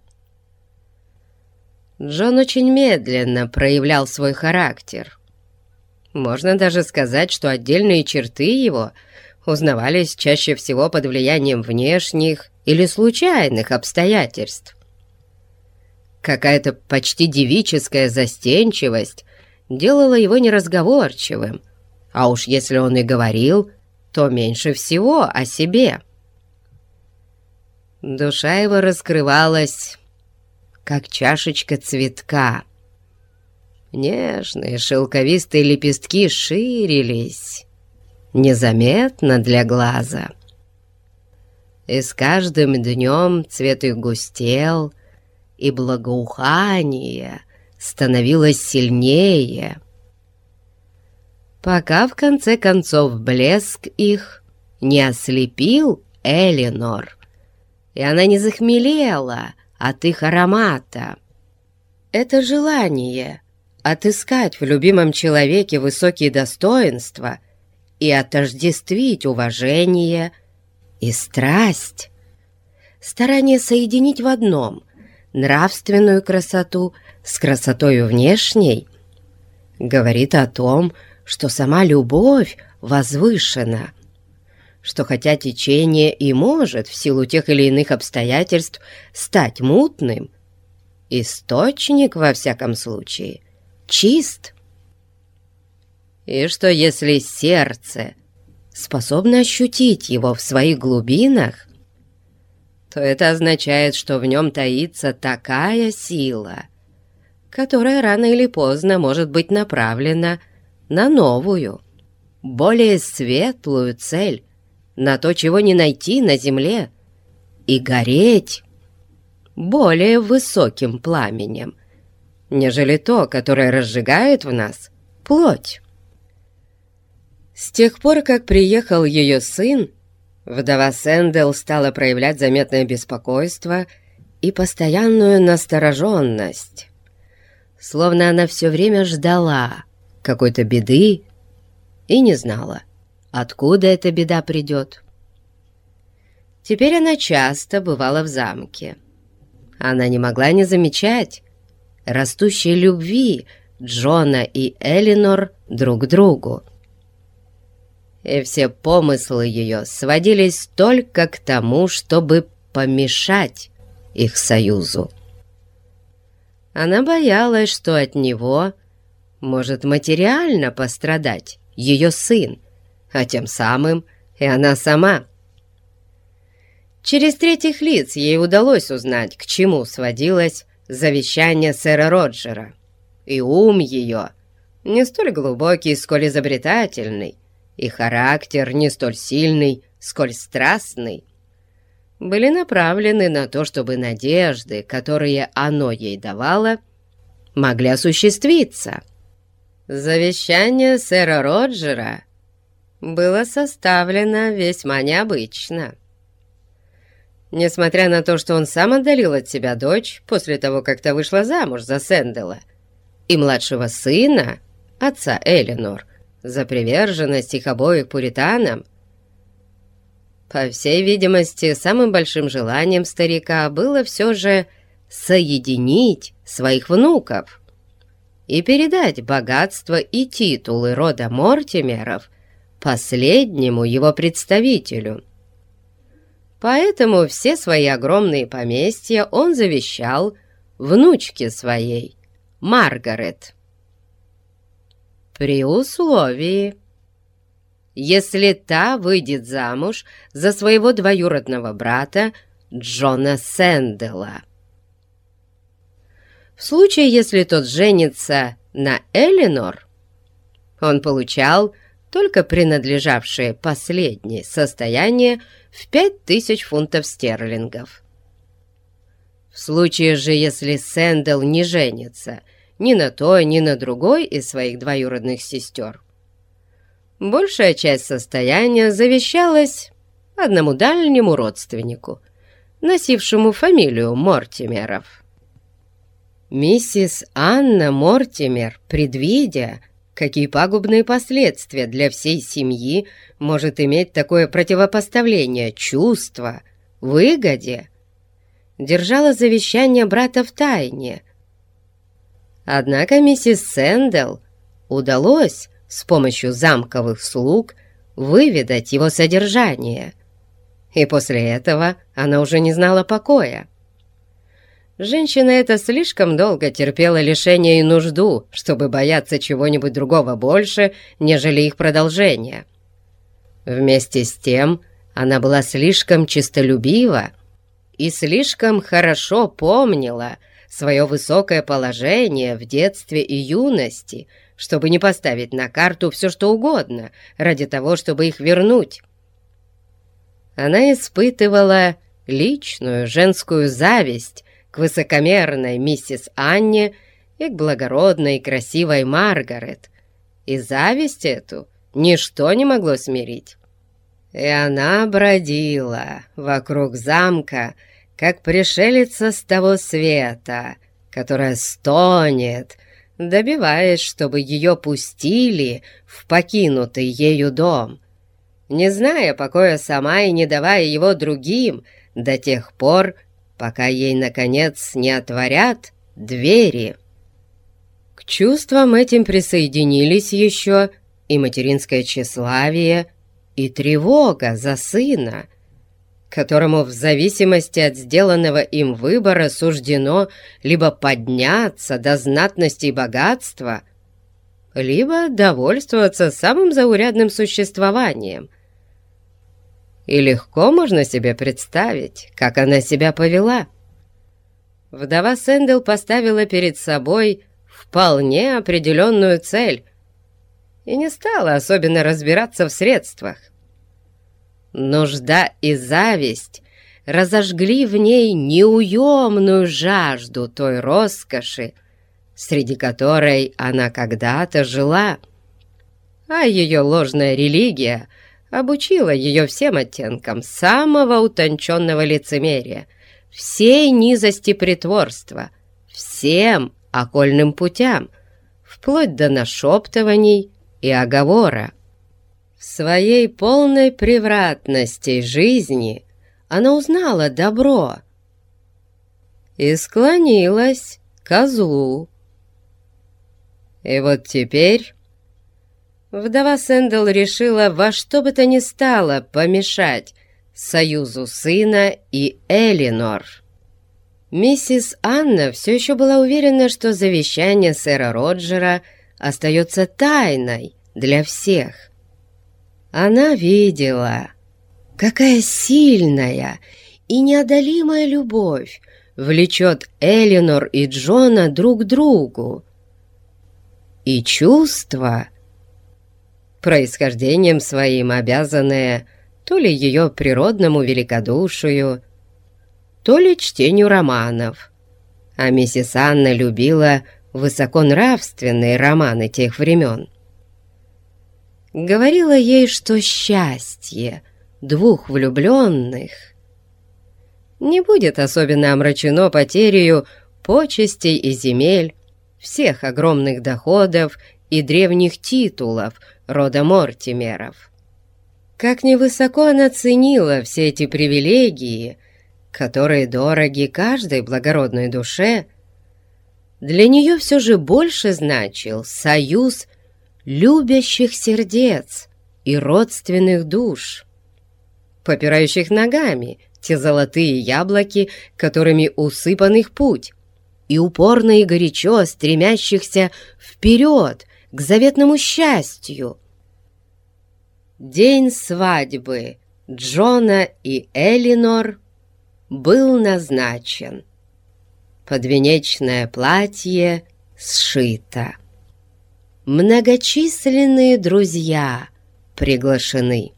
Speaker 1: Джон очень медленно проявлял свой характер. Можно даже сказать, что отдельные черты его узнавались чаще всего под влиянием внешних или случайных обстоятельств. Какая-то почти девическая застенчивость делала его неразговорчивым, а уж если он и говорил, то меньше всего о себе. Душа его раскрывалась, как чашечка цветка. Нежные шелковистые лепестки ширились, незаметно для глаза. И с каждым днем цвет их густел, и благоухание становилось сильнее, пока в конце концов блеск их не ослепил Элинор и она не захмелела от их аромата. Это желание отыскать в любимом человеке высокие достоинства и отождествить уважение и страсть. Старание соединить в одном нравственную красоту с красотой внешней говорит о том, что сама любовь возвышена – что хотя течение и может в силу тех или иных обстоятельств стать мутным, источник, во всяком случае, чист. И что если сердце способно ощутить его в своих глубинах, то это означает, что в нем таится такая сила, которая рано или поздно может быть направлена на новую, более светлую цель, на то, чего не найти на земле, и гореть более высоким пламенем, нежели то, которое разжигает в нас плоть. С тех пор, как приехал ее сын, вдова Сэндел стала проявлять заметное беспокойство и постоянную настороженность, словно она все время ждала какой-то беды и не знала, откуда эта беда придет. Теперь она часто бывала в замке. Она не могла не замечать растущей любви Джона и Элинор друг к другу. И все помыслы ее сводились только к тому, чтобы помешать их союзу. Она боялась, что от него может материально пострадать ее сын, а тем самым и она сама. Через третьих лиц ей удалось узнать, к чему сводилось завещание сэра Роджера. И ум ее не столь глубокий, сколь изобретательный, и характер не столь сильный, сколь страстный, были направлены на то, чтобы надежды, которые оно ей давало, могли осуществиться. Завещание сэра Роджера было составлено весьма необычно. Несмотря на то, что он сам отдалил от себя дочь после того, как та вышла замуж за Сэндела, и младшего сына, отца Эленор, за приверженность их обоих пуританам, по всей видимости, самым большим желанием старика было все же соединить своих внуков и передать богатство и титулы рода Мортимеров последнему его представителю. Поэтому все свои огромные поместья он завещал внучке своей, Маргарет. При условии, если та выйдет замуж за своего двоюродного брата Джона Сэндела. В случае, если тот женится на Эленор, он получал только принадлежавшее последнее состояние в пять тысяч фунтов стерлингов. В случае же, если Сэндл не женится ни на той, ни на другой из своих двоюродных сестер, Большая часть состояния завещалась одному дальнему родственнику, носившему фамилию Мортимеров. Миссис Анна Мортимер, предвидя, какие пагубные последствия для всей семьи может иметь такое противопоставление чувства, выгоде, держала завещание брата в тайне. Однако миссис Сэндл удалось с помощью замковых слуг выведать его содержание. И после этого она уже не знала покоя. Женщина эта слишком долго терпела лишение и нужду, чтобы бояться чего-нибудь другого больше, нежели их продолжение. Вместе с тем она была слишком честолюбива и слишком хорошо помнила свое высокое положение в детстве и юности, чтобы не поставить на карту все что угодно ради того, чтобы их вернуть. Она испытывала личную женскую зависть к высокомерной миссис Анне и к благородной и красивой Маргарет, и зависть эту ничто не могло смирить. И она бродила вокруг замка, как пришелица с того света, которая стонет, добиваясь, чтобы ее пустили в покинутый ею дом, не зная покоя сама и не давая его другим до тех пор, пока ей, наконец, не отворят двери. К чувствам этим присоединились еще и материнское тщеславие, и тревога за сына — которому в зависимости от сделанного им выбора суждено либо подняться до знатности и богатства, либо довольствоваться самым заурядным существованием. И легко можно себе представить, как она себя повела. Вдова Сэндл поставила перед собой вполне определенную цель и не стала особенно разбираться в средствах. Нужда и зависть разожгли в ней неуемную жажду той роскоши, среди которой она когда-то жила. А ее ложная религия обучила ее всем оттенкам самого утонченного лицемерия, всей низости притворства, всем окольным путям, вплоть до нашептываний и оговора. В своей полной превратности жизни она узнала добро и склонилась к злу. И вот теперь вдова Сэндл решила во что бы то ни стало помешать союзу сына и Элинор. Миссис Анна все еще была уверена, что завещание сэра Роджера остается тайной для всех. Она видела, какая сильная и неодолимая любовь влечет Элинор и Джона друг к другу. И чувства, происхождением своим обязанные то ли ее природному великодушию, то ли чтению романов. А миссис Анна любила высоконравственные романы тех времен. Говорила ей, что счастье двух влюбленных не будет особенно омрачено потерею почестей и земель, всех огромных доходов и древних титулов рода Мортимеров. Как невысоко она ценила все эти привилегии, которые дороги каждой благородной душе, для нее все же больше значил союз любящих сердец и родственных душ, попирающих ногами те золотые яблоки, которыми усыпан их путь, и упорно и горячо стремящихся вперед к заветному счастью. День свадьбы Джона и Элинор был назначен. Подвенечное платье сшито. Многочисленные друзья приглашены.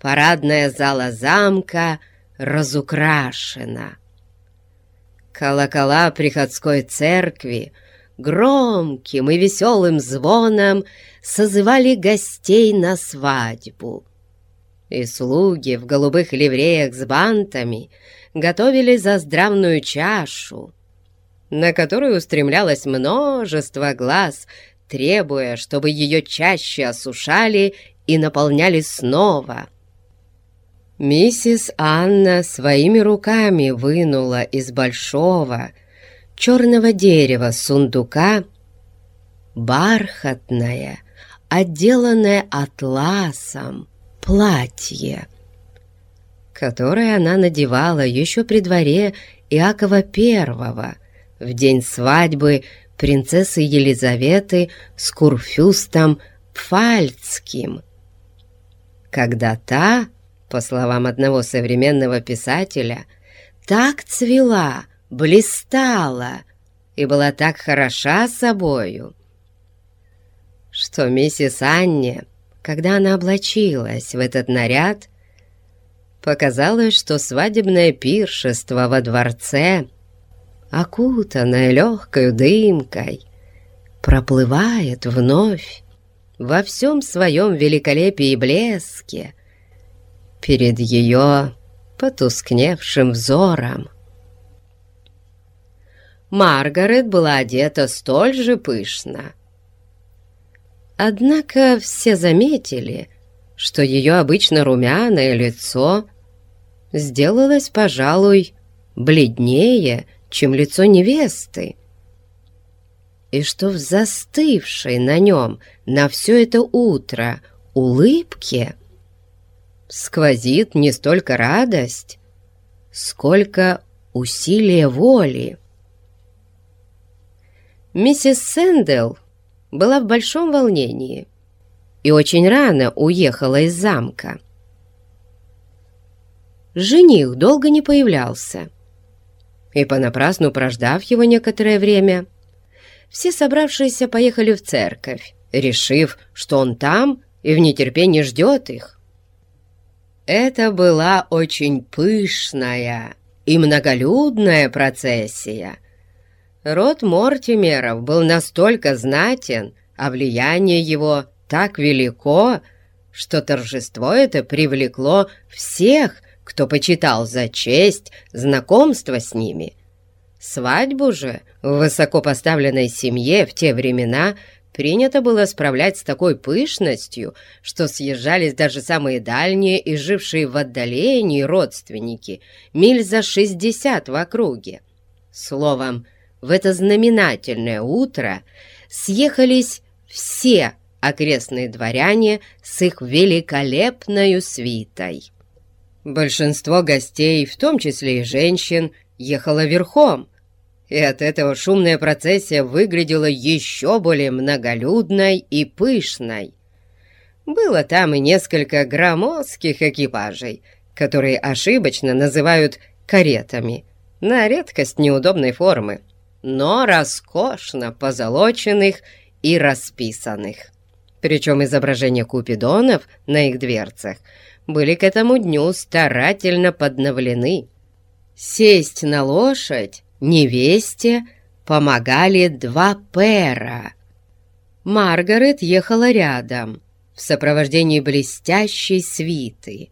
Speaker 1: Парадная зала замка разукрашена. Колокола приходской церкви громким и веселым звоном созывали гостей на свадьбу. И слуги в голубых ливреях с бантами готовили заздравную чашу, на которую устремлялось множество глаз, требуя, чтобы ее чаще осушали и наполняли снова. Миссис Анна своими руками вынула из большого черного дерева сундука бархатное, отделанное атласом платье, которое она надевала еще при дворе Иакова Первого в день свадьбы принцессы Елизаветы с Курфюстом Пфальцким, когда та по словам одного современного писателя, так цвела, блистала и была так хороша собою, что миссис Анне, когда она облачилась в этот наряд, показалось, что свадебное пиршество во дворце, окутанное легкой дымкой, проплывает вновь во всем своем великолепии и блеске, перед ее потускневшим взором. Маргарет была одета столь же пышно. Однако все заметили, что ее обычно румяное лицо сделалось, пожалуй, бледнее, чем лицо невесты, и что в застывшей на нем на все это утро улыбке сквозит не столько радость, сколько усилие воли. Миссис Сэндел была в большом волнении и очень рано уехала из замка. Жених долго не появлялся, и понапрасну прождав его некоторое время, все собравшиеся поехали в церковь, решив, что он там и в нетерпении ждет их. Это была очень пышная и многолюдная процессия. Род Мортимеров был настолько знатен, а влияние его так велико, что торжество это привлекло всех, кто почитал за честь знакомство с ними. Свадьбу же в высокопоставленной семье в те времена – принято было справлять с такой пышностью, что съезжались даже самые дальние и жившие в отдалении родственники, миль за шестьдесят в округе. Словом, в это знаменательное утро съехались все окрестные дворяне с их великолепной свитой. Большинство гостей, в том числе и женщин, ехало верхом, и от этого шумная процессия выглядела еще более многолюдной и пышной. Было там и несколько громоздких экипажей, которые ошибочно называют каретами, на редкость неудобной формы, но роскошно позолоченных и расписанных. Причем изображения купидонов на их дверцах были к этому дню старательно подновлены. Сесть на лошадь невесте помогали два пера. Маргарет ехала рядом в сопровождении блестящей свиты.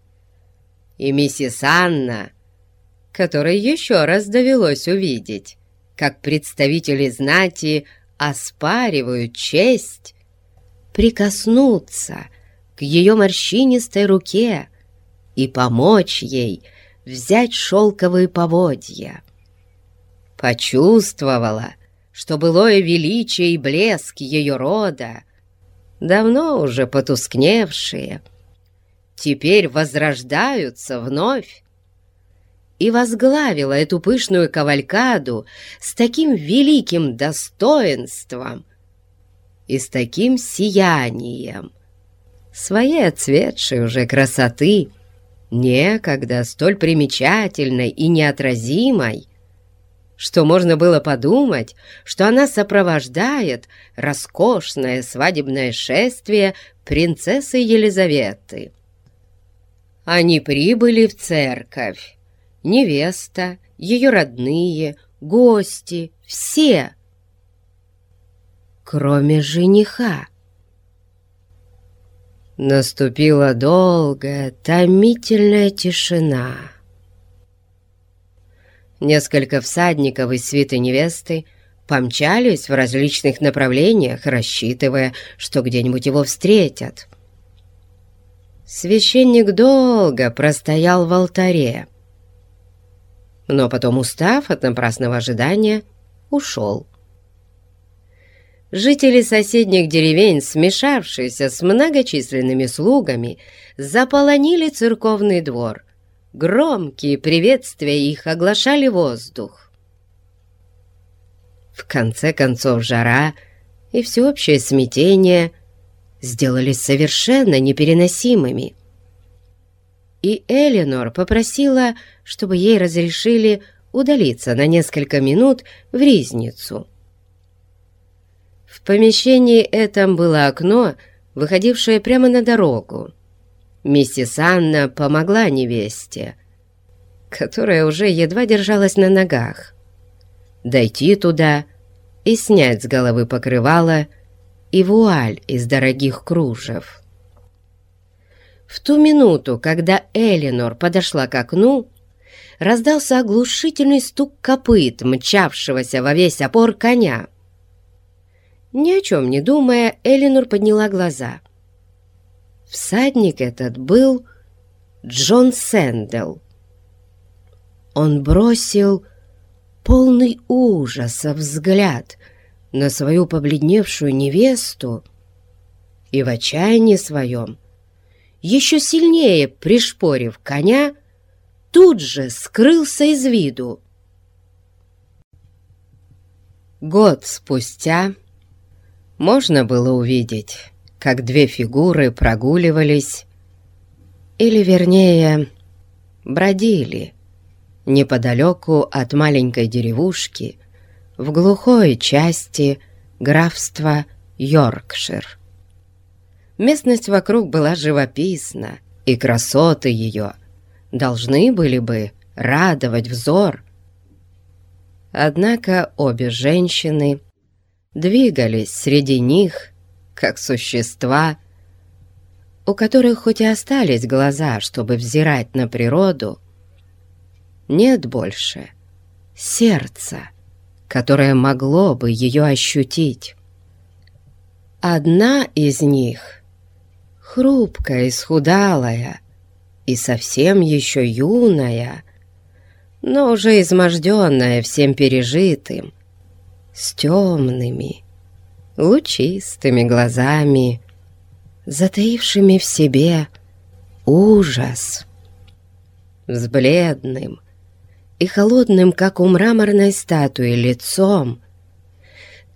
Speaker 1: И миссис Анна, которой еще раз довелось увидеть, как представители знати оспаривают честь, прикоснуться к ее морщинистой руке и помочь ей взять шелковые поводья. Почувствовала, что былое величие и блеск ее рода, давно уже потускневшие, теперь возрождаются вновь, и возглавила эту пышную кавалькаду с таким великим достоинством и с таким сиянием своей отцветшей уже красоты, некогда столь примечательной и неотразимой, что можно было подумать, что она сопровождает роскошное свадебное шествие принцессы Елизаветы. Они прибыли в церковь. Невеста, ее родные, гости, все, кроме жениха. Наступила долгая, томительная тишина. Несколько всадников из свиты невесты помчались в различных направлениях, рассчитывая, что где-нибудь его встретят. Священник долго простоял в алтаре, но потом, устав от напрасного ожидания, ушел. Жители соседних деревень, смешавшиеся с многочисленными слугами, заполонили церковный двор, Громкие приветствия их оглашали воздух. В конце концов жара и всеобщее смятение сделались совершенно непереносимыми. И Эленор попросила, чтобы ей разрешили удалиться на несколько минут в ризницу. В помещении этом было окно, выходившее прямо на дорогу. Миссис Анна помогла невесте, которая уже едва держалась на ногах, дойти туда и снять с головы покрывало и вуаль из дорогих кружев. В ту минуту, когда Элинор подошла к окну, раздался оглушительный стук копыт, мчавшегося во весь опор коня. Ни о чем не думая, Элинор подняла глаза — Всадник этот был Джон Сэндл. Он бросил полный ужаса взгляд на свою побледневшую невесту и в отчаянии своем, еще сильнее пришпорив коня, тут же скрылся из виду. Год спустя можно было увидеть как две фигуры прогуливались, или, вернее, бродили неподалеку от маленькой деревушки в глухой части графства Йоркшир. Местность вокруг была живописна, и красоты ее должны были бы радовать взор. Однако обе женщины двигались среди них как существа, у которых хоть и остались глаза, чтобы взирать на природу, нет больше сердца, которое могло бы ее ощутить. Одна из них, хрупкая, исхудалая и совсем еще юная, но уже изможденная всем пережитым, с темными, лучистыми глазами, затаившими в себе ужас, с бледным и холодным, как у мраморной статуи, лицом,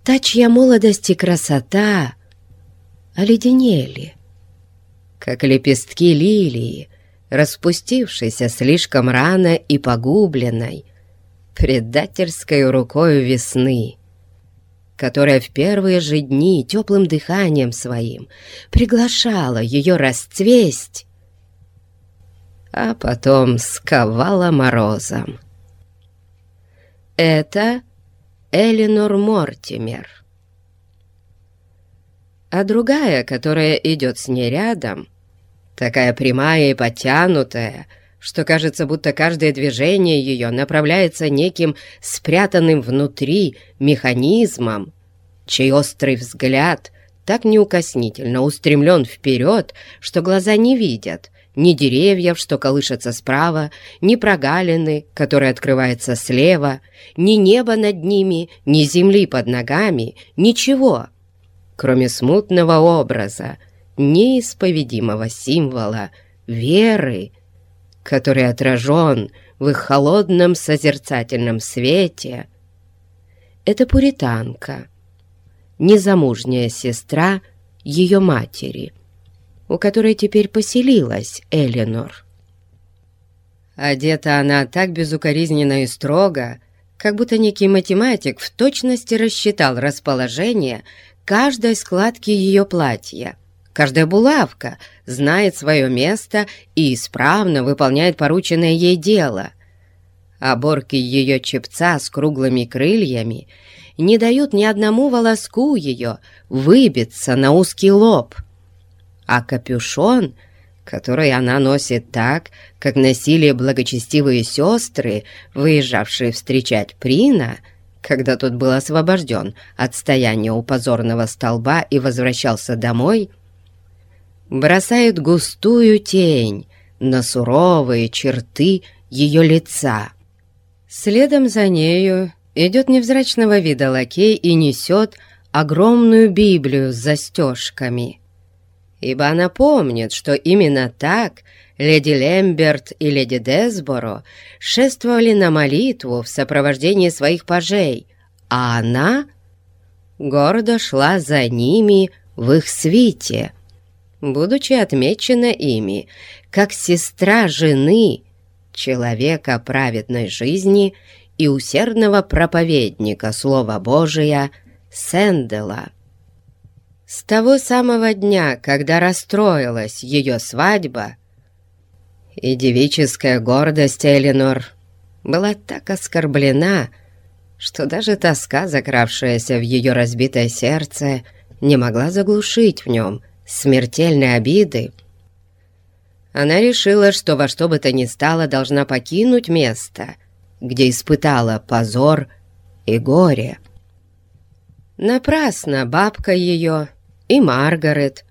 Speaker 1: та, чья молодость и красота оледенели, как лепестки лилии, распустившейся слишком рано и погубленной, предательской рукою весны, которая в первые же дни теплым дыханием своим приглашала ее расцвесть, а потом сковала морозом. Это Элинор Мортимер. А другая, которая идет с ней рядом, такая прямая и подтянутая, что кажется, будто каждое движение ее направляется неким спрятанным внутри механизмом, чей острый взгляд так неукоснительно устремлен вперед, что глаза не видят ни деревьев, что колышется справа, ни прогалины, которые открываются слева, ни неба над ними, ни земли под ногами, ничего, кроме смутного образа, неисповедимого символа веры, который отражен в их холодном созерцательном свете. Это пуританка, незамужняя сестра ее матери, у которой теперь поселилась Эленор. Одета она так безукоризненно и строго, как будто некий математик в точности рассчитал расположение каждой складки ее платья. Каждая булавка знает свое место и исправно выполняет порученное ей дело. Оборки ее чепца с круглыми крыльями не дают ни одному волоску ее выбиться на узкий лоб. А капюшон, который она носит так, как носили благочестивые сестры, выезжавшие встречать Прина, когда тот был освобожден от стояния у позорного столба и возвращался домой, бросает густую тень на суровые черты ее лица. Следом за нею идет невзрачного вида лакей и несет огромную Библию с застежками. Ибо она помнит, что именно так леди Лемберт и леди Десборо шествовали на молитву в сопровождении своих пажей, а она гордо шла за ними в их свите, будучи отмечена ими как сестра жены человека праведной жизни и усердного проповедника Слова Божия Сендела. С того самого дня, когда расстроилась ее свадьба, и девическая гордость Эленор была так оскорблена, что даже тоска, закравшаяся в ее разбитое сердце, не могла заглушить в нем смертельной обиды. Она решила, что во что бы то ни стало должна покинуть место — где испытала позор и горе. Напрасно бабка ее и Маргарет,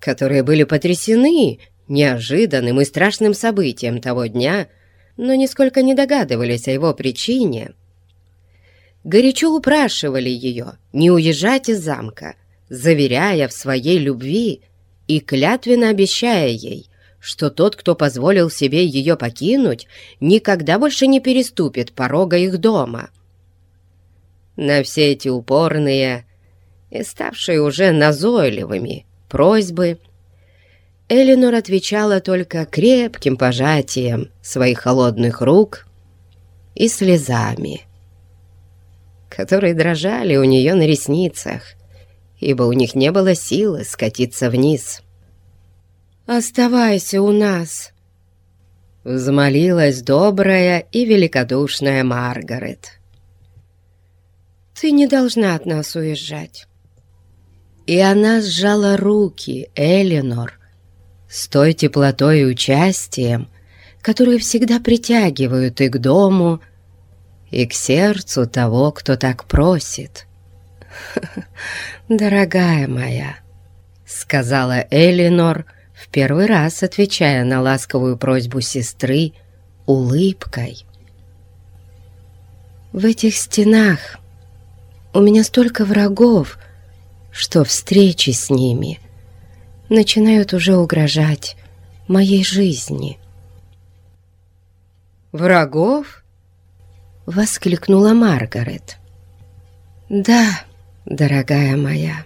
Speaker 1: которые были потрясены неожиданным и страшным событием того дня, но нисколько не догадывались о его причине, горячо упрашивали ее не уезжать из замка, заверяя в своей любви и клятвенно обещая ей, что тот, кто позволил себе ее покинуть, никогда больше не переступит порога их дома. На все эти упорные и ставшие уже назойливыми просьбы Элинор отвечала только крепким пожатием своих холодных рук и слезами, которые дрожали у нее на ресницах, ибо у них не было силы скатиться вниз. «Оставайся у нас!» Взмолилась добрая и великодушная Маргарет. «Ты не должна от нас уезжать!» И она сжала руки Эленор с той теплотой и участием, которые всегда притягивают и к дому, и к сердцу того, кто так просит. «Дорогая моя», — сказала Элинор, — в первый раз отвечая на ласковую просьбу сестры улыбкой. «В этих стенах у меня столько врагов, что встречи с ними начинают уже угрожать моей жизни». «Врагов?» — воскликнула Маргарет. «Да, дорогая моя,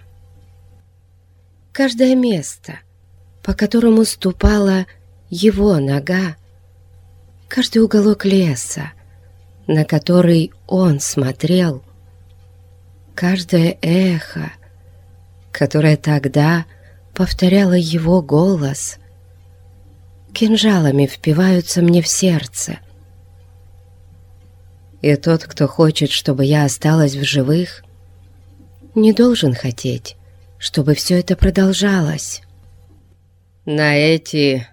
Speaker 1: каждое место — по которому ступала
Speaker 2: его нога, каждый уголок леса, на который он смотрел, каждое эхо, которое тогда повторяло его голос, кинжалами впиваются мне в сердце. И тот, кто хочет, чтобы я осталась в живых, не должен хотеть, чтобы все это продолжалось.
Speaker 1: На эти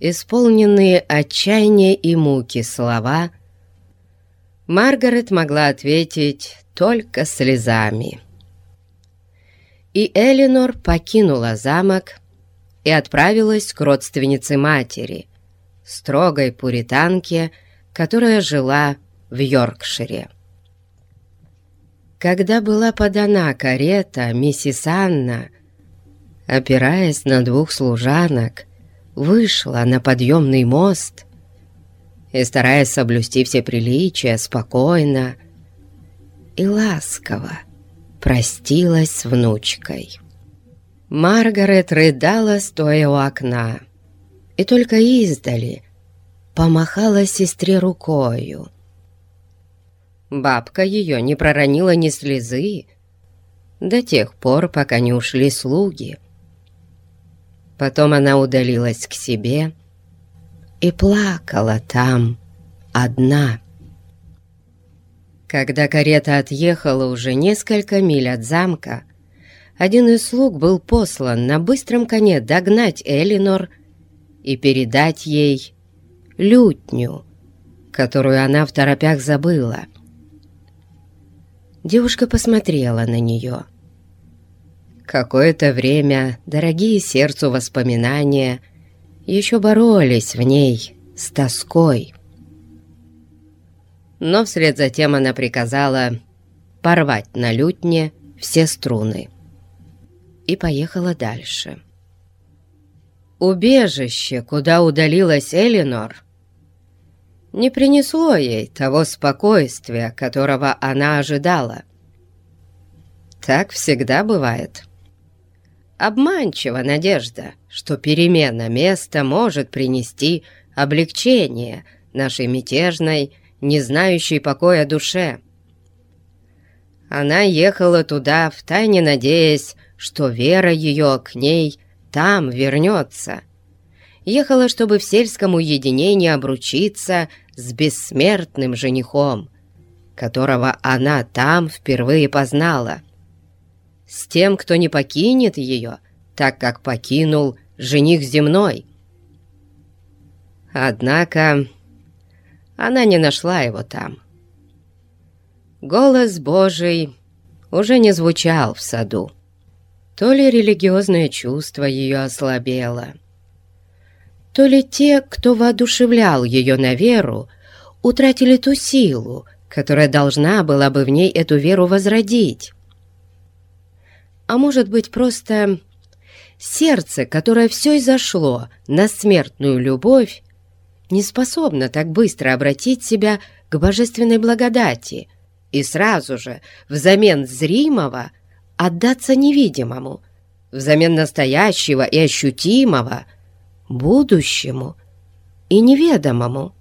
Speaker 1: исполненные отчаяния и муки слова Маргарет могла ответить только слезами. И Элинор покинула замок и отправилась к родственнице матери, строгой пуританке, которая жила в Йоркшире. Когда была подана карета, миссис Анна, опираясь на двух служанок, вышла на подъемный мост и, стараясь соблюсти все приличия, спокойно и ласково простилась с внучкой. Маргарет рыдала, стоя у окна, и только издали помахала сестре рукою. Бабка ее не проронила ни слезы до тех пор, пока не ушли слуги. Потом она удалилась к себе и плакала там одна. Когда карета отъехала уже несколько миль от замка, один из слуг был послан на быстром коне догнать Элинор и передать ей лютню, которую она в торопях забыла. Девушка посмотрела на нее. Какое-то время дорогие сердцу воспоминания еще боролись в ней с тоской. Но вслед за тем она приказала порвать на лютне все струны и поехала дальше. Убежище, куда удалилась Элинор, не принесло ей того спокойствия, которого она ожидала. Так всегда бывает. Обманчива надежда, что перемена места может принести облегчение нашей мятежной, не знающей покоя душе. Она ехала туда, втайне надеясь, что вера ее к ней там вернется. Ехала, чтобы в сельском уединении обручиться с бессмертным женихом, которого она там впервые познала. С тем, кто не покинет ее, так как покинул жених земной. Однако она не нашла его там. Голос Божий уже не звучал в саду. То ли религиозное чувство ее ослабело, то ли те, кто воодушевлял ее на веру, утратили ту силу, которая должна была бы в ней эту веру возродить. А может быть, просто сердце, которое все изошло на смертную любовь, не способно так быстро обратить себя к божественной благодати и сразу же, взамен зримого, отдаться невидимому, взамен настоящего и ощутимого, будущему и неведомому.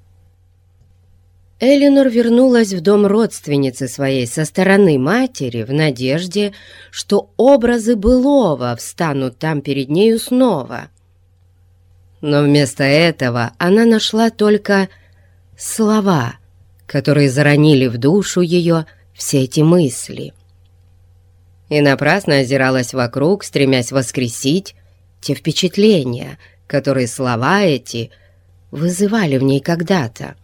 Speaker 1: Эленор вернулась в дом родственницы своей со стороны матери в надежде, что образы былого встанут там перед нею снова. Но вместо этого она нашла только слова, которые заронили в душу ее все эти мысли и напрасно озиралась вокруг, стремясь воскресить те впечатления, которые слова эти вызывали в ней когда-то.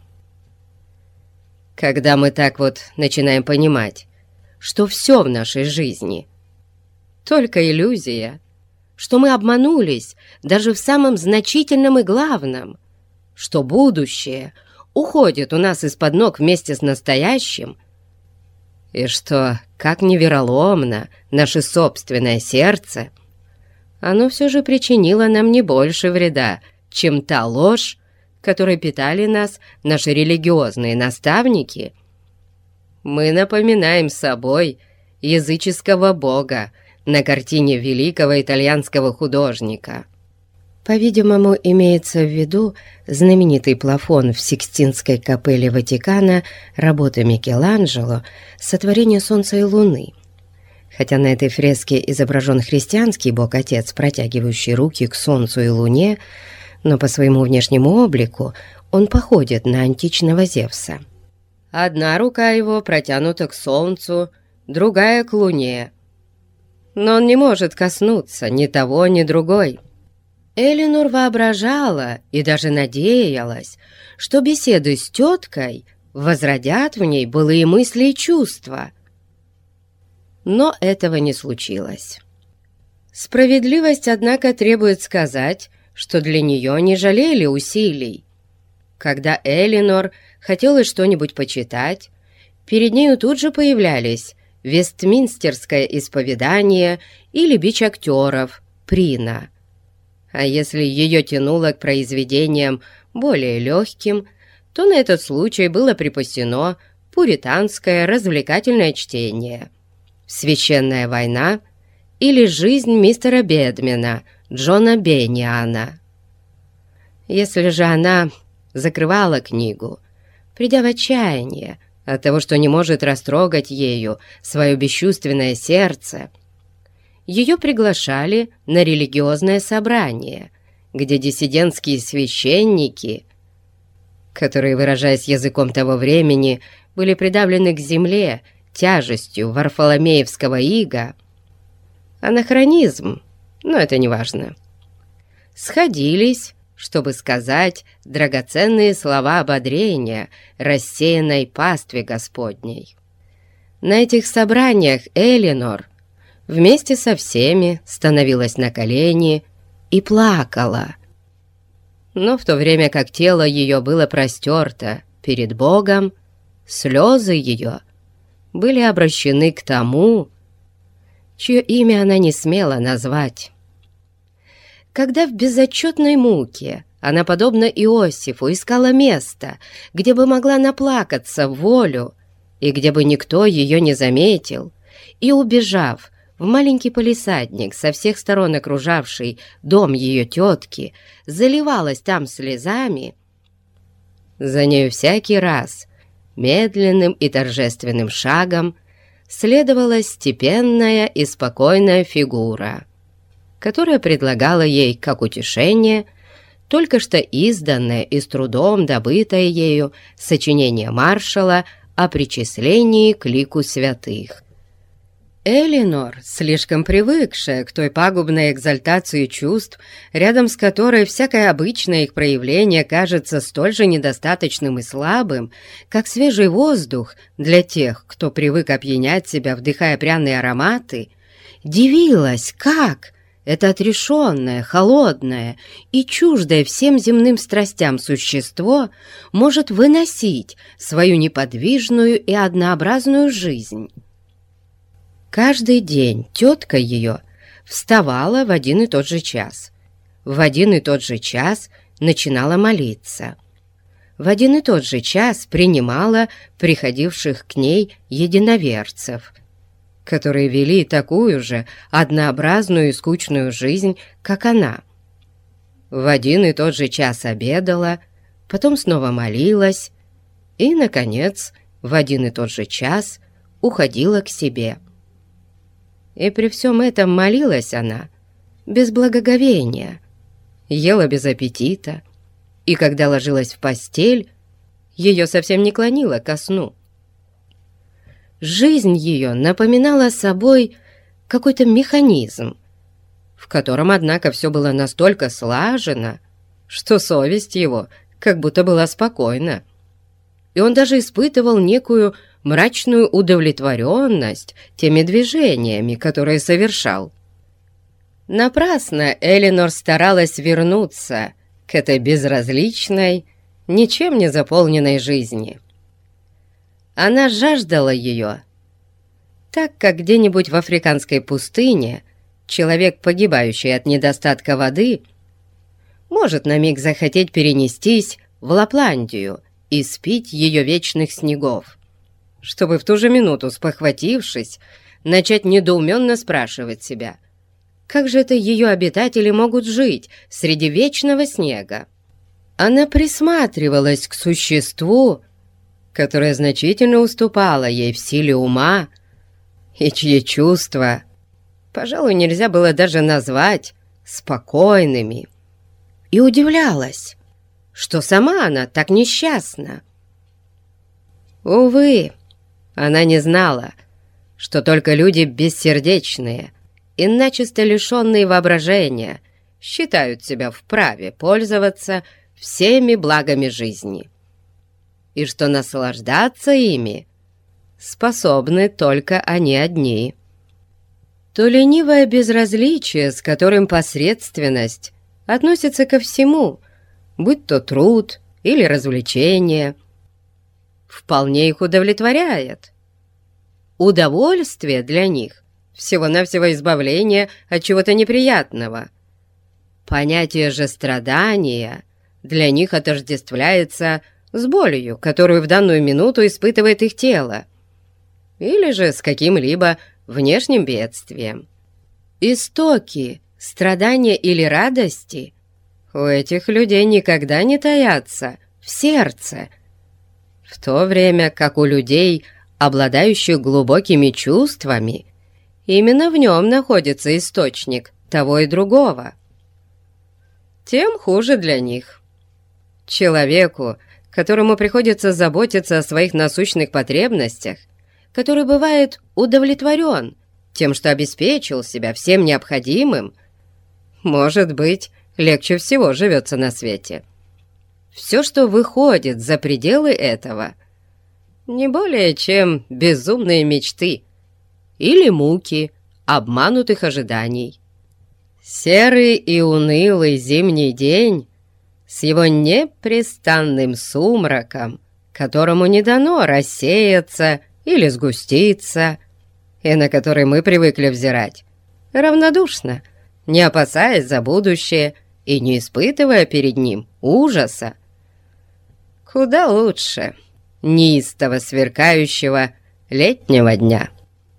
Speaker 1: Когда мы так вот начинаем понимать, что все в нашей жизни только иллюзия, что мы обманулись даже в самом значительном и главном, что будущее уходит у нас из-под ног вместе с настоящим, и что, как невероломно наше собственное сердце, оно все же причинило нам не больше вреда, чем та ложь, которой питали нас наши религиозные наставники. Мы напоминаем собой языческого бога на картине великого итальянского художника.
Speaker 2: По-видимому, имеется в виду знаменитый плафон в Сикстинской капелле Ватикана работы Микеланджело «Сотворение Солнца и Луны». Хотя на этой фреске изображен христианский бог-отец, протягивающий руки к Солнцу и Луне, но по своему внешнему облику он походит на античного Зевса.
Speaker 1: Одна рука его протянута к Солнцу, другая — к Луне. Но он не может коснуться ни того, ни другой — Элинор воображала и даже надеялась, что беседы с теткой возродят в ней былые мысли и чувства. Но этого не случилось. Справедливость, однако, требует сказать, что для нее не жалели усилий. Когда Элинор хотела что-нибудь почитать, перед нею тут же появлялись Вестминстерское исповедание или бич актеров Прина. А если ее тянуло к произведениям более легким, то на этот случай было припасено пуританское развлекательное чтение «Священная война» или «Жизнь мистера Бедмена» Джона Бенниана. Если же она закрывала книгу, придя в отчаяние от того, что не может растрогать ею свое бесчувственное сердце, ее приглашали на религиозное собрание, где диссидентские священники, которые, выражаясь языком того времени, были придавлены к земле тяжестью варфоломеевского ига, анахронизм, но это не важно, сходились, чтобы сказать драгоценные слова ободрения рассеянной пастве Господней. На этих собраниях Элинор вместе со всеми становилась на колени и плакала. Но в то время как тело ее было простерто перед Богом, слезы ее были обращены к тому, чье имя она не смела назвать. Когда в безотчетной муке она, подобно Иосифу, искала место, где бы могла наплакаться в волю и где бы никто ее не заметил, и, убежав, в маленький полисадник, со всех сторон окружавший дом ее тетки, заливалась там слезами, за нею всякий раз медленным и торжественным шагом следовала степенная и спокойная фигура, которая предлагала ей, как утешение, только что изданное и с трудом добытое ею сочинение маршала о причислении к лику святых. Элинор, слишком привыкшая к той пагубной экзальтации чувств, рядом с которой всякое обычное их проявление кажется столь же недостаточным и слабым, как свежий воздух для тех, кто привык опьянять себя, вдыхая пряные ароматы, дивилась, как это отрешенное, холодное и чуждое всем земным страстям существо может выносить свою неподвижную и однообразную жизнь. Каждый день тетка ее вставала в один и тот же час. В один и тот же час начинала молиться. В один и тот же час принимала приходивших к ней единоверцев, которые вели такую же однообразную и скучную жизнь, как она. В один и тот же час обедала, потом снова молилась и, наконец, в один и тот же час уходила к себе. И при всем этом молилась она без благоговения, ела без аппетита, и когда ложилась в постель, ее совсем не клонило ко сну. Жизнь ее напоминала собой какой-то механизм, в котором, однако, все было настолько слажено, что совесть его как будто была спокойна, и он даже испытывал некую мрачную удовлетворенность теми движениями, которые совершал. Напрасно Элинор старалась вернуться к этой безразличной, ничем не заполненной жизни. Она жаждала ее, так как где-нибудь в африканской пустыне человек, погибающий от недостатка воды, может на миг захотеть перенестись в Лапландию и спить ее вечных снегов чтобы в ту же минуту, спохватившись, начать недоуменно спрашивать себя, Как же это ее обитатели могут жить среди вечного снега? Она присматривалась к существу, которое значительно уступало ей в силе ума, и чьи чувства, пожалуй, нельзя было даже назвать спокойными, и удивлялась, что сама она так несчастна. Увы, она не знала, что только люди бессердечные и начисто лишенные воображения считают себя вправе пользоваться всеми благами жизни, и что наслаждаться ими способны только они одни. То ленивое безразличие, с которым посредственность относится ко всему, будь то труд или развлечение, вполне их удовлетворяет. Удовольствие для них всего-навсего избавление от чего-то неприятного. Понятие же страдания для них отождествляется с болью, которую в данную минуту испытывает их тело, или же с каким-либо внешним бедствием. Истоки страдания или радости у этих людей никогда не таятся в сердце, в то время как у людей, обладающих глубокими чувствами, именно в нем находится источник того и другого. Тем хуже для них. Человеку, которому приходится заботиться о своих насущных потребностях, который бывает удовлетворен тем, что обеспечил себя всем необходимым, может быть, легче всего живется на свете. Все, что выходит за пределы этого, не более чем безумные мечты или муки обманутых ожиданий. Серый и унылый зимний день с его непрестанным сумраком, которому не дано рассеяться или сгуститься, и на который мы привыкли взирать, равнодушно — не опасаясь за будущее и не испытывая перед ним ужаса. Куда лучше неистово сверкающего летнего дня,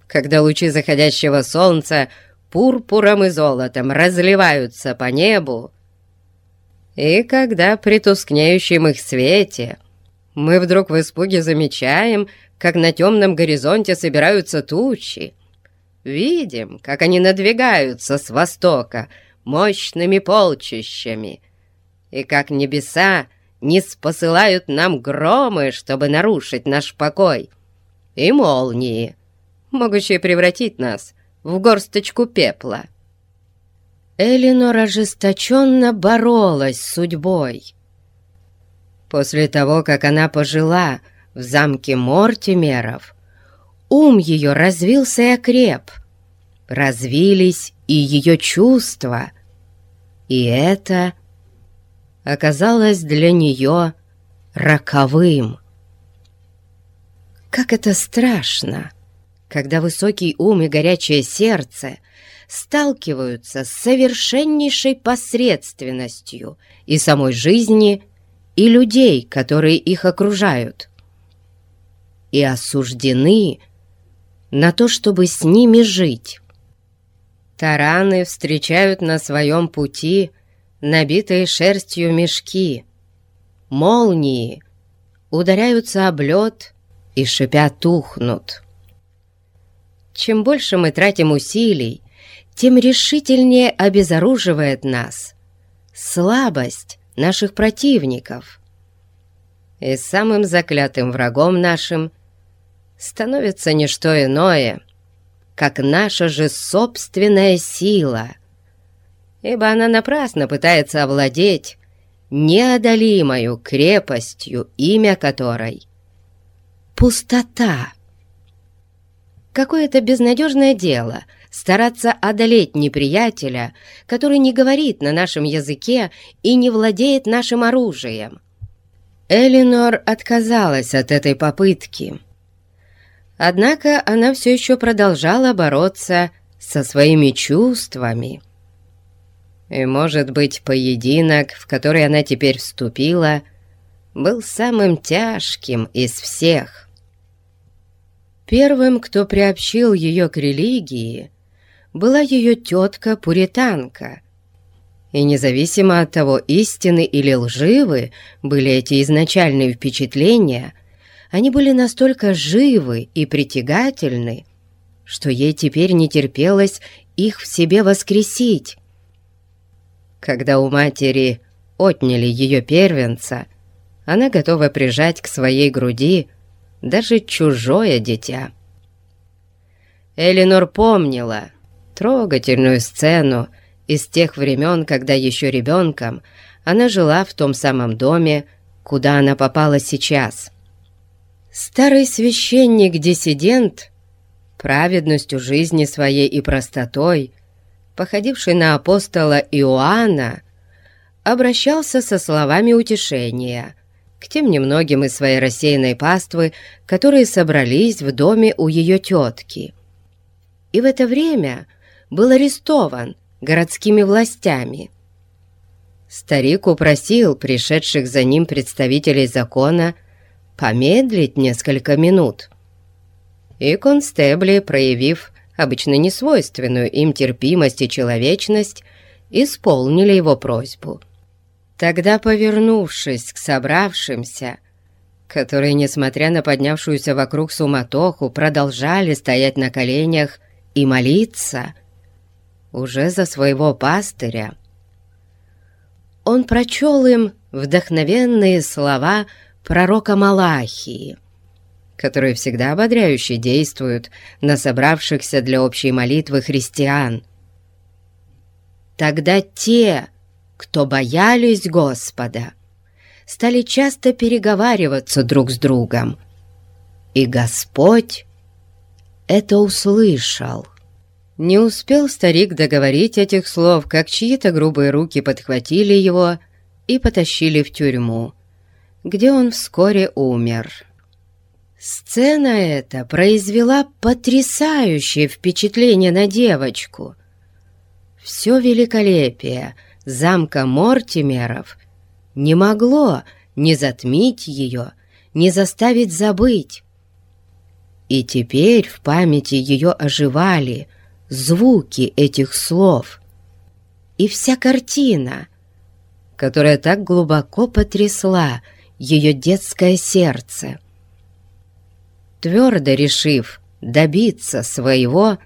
Speaker 1: когда лучи заходящего солнца пурпуром и золотом разливаются по небу, и когда при тускнеющем их свете мы вдруг в испуге замечаем, как на темном горизонте собираются тучи, Видим, как они надвигаются с востока мощными полчищами, и как небеса не спосылают нам громы, чтобы нарушить наш покой, и молнии, могущие превратить нас в горсточку пепла. Элинор ожесточенно боролась с судьбой. После того, как она пожила в замке Мортимеров, ум ее развился и окреп, развились и ее чувства, и это оказалось для нее роковым. Как это страшно, когда высокий ум и горячее сердце сталкиваются с совершеннейшей посредственностью и самой жизни, и людей, которые их окружают, и осуждены на то, чтобы с ними жить. Тараны встречают на своем пути набитые шерстью мешки. Молнии ударяются об лед и шипя тухнут. Чем больше мы тратим усилий, тем решительнее обезоруживает нас слабость наших противников. И самым заклятым врагом нашим – становится не что иное, как наша же собственная сила, ибо она напрасно пытается овладеть неодолимою крепостью, имя которой — пустота. Какое-то безнадежное дело стараться одолеть неприятеля, который не говорит на нашем языке и не владеет нашим оружием. Элинор отказалась от этой попытки — Однако она все еще продолжала бороться со своими чувствами. И, может быть, поединок, в который она теперь вступила, был самым тяжким из всех. Первым, кто приобщил ее к религии, была ее тетка-пуританка. И независимо от того, истины или лживы были эти изначальные впечатления, они были настолько живы и притягательны, что ей теперь не терпелось их в себе воскресить. Когда у матери отняли ее первенца, она готова прижать к своей груди даже чужое дитя. Элинор помнила трогательную сцену из тех времен, когда еще ребенком она жила в том самом доме, куда она попала сейчас. Старый священник-диссидент, праведностью жизни своей и простотой, походивший на апостола Иоанна, обращался со словами утешения к тем немногим из своей рассеянной паствы, которые собрались в доме у ее тетки. И в это время был арестован городскими властями. Старик упросил пришедших за ним представителей закона помедлить несколько минут. И констебли, проявив обычно несвойственную им терпимость и человечность, исполнили его просьбу. Тогда, повернувшись к собравшимся, которые, несмотря на поднявшуюся вокруг суматоху, продолжали стоять на коленях и молиться уже за своего пастыря, он прочел им вдохновенные слова пророка Малахии, которые всегда ободряюще действуют на собравшихся для общей молитвы христиан. Тогда те, кто боялись Господа, стали часто переговариваться друг с другом, и Господь это услышал. Не успел старик договорить этих слов, как чьи-то грубые руки подхватили его и потащили в тюрьму, где он вскоре умер. Сцена эта произвела потрясающее впечатление на девочку. Все великолепие замка Мортимеров не могло ни затмить ее, ни заставить забыть. И теперь в памяти ее оживали звуки этих слов. И вся картина, которая так глубоко потрясла ее детское сердце — Твердо решив добиться своего,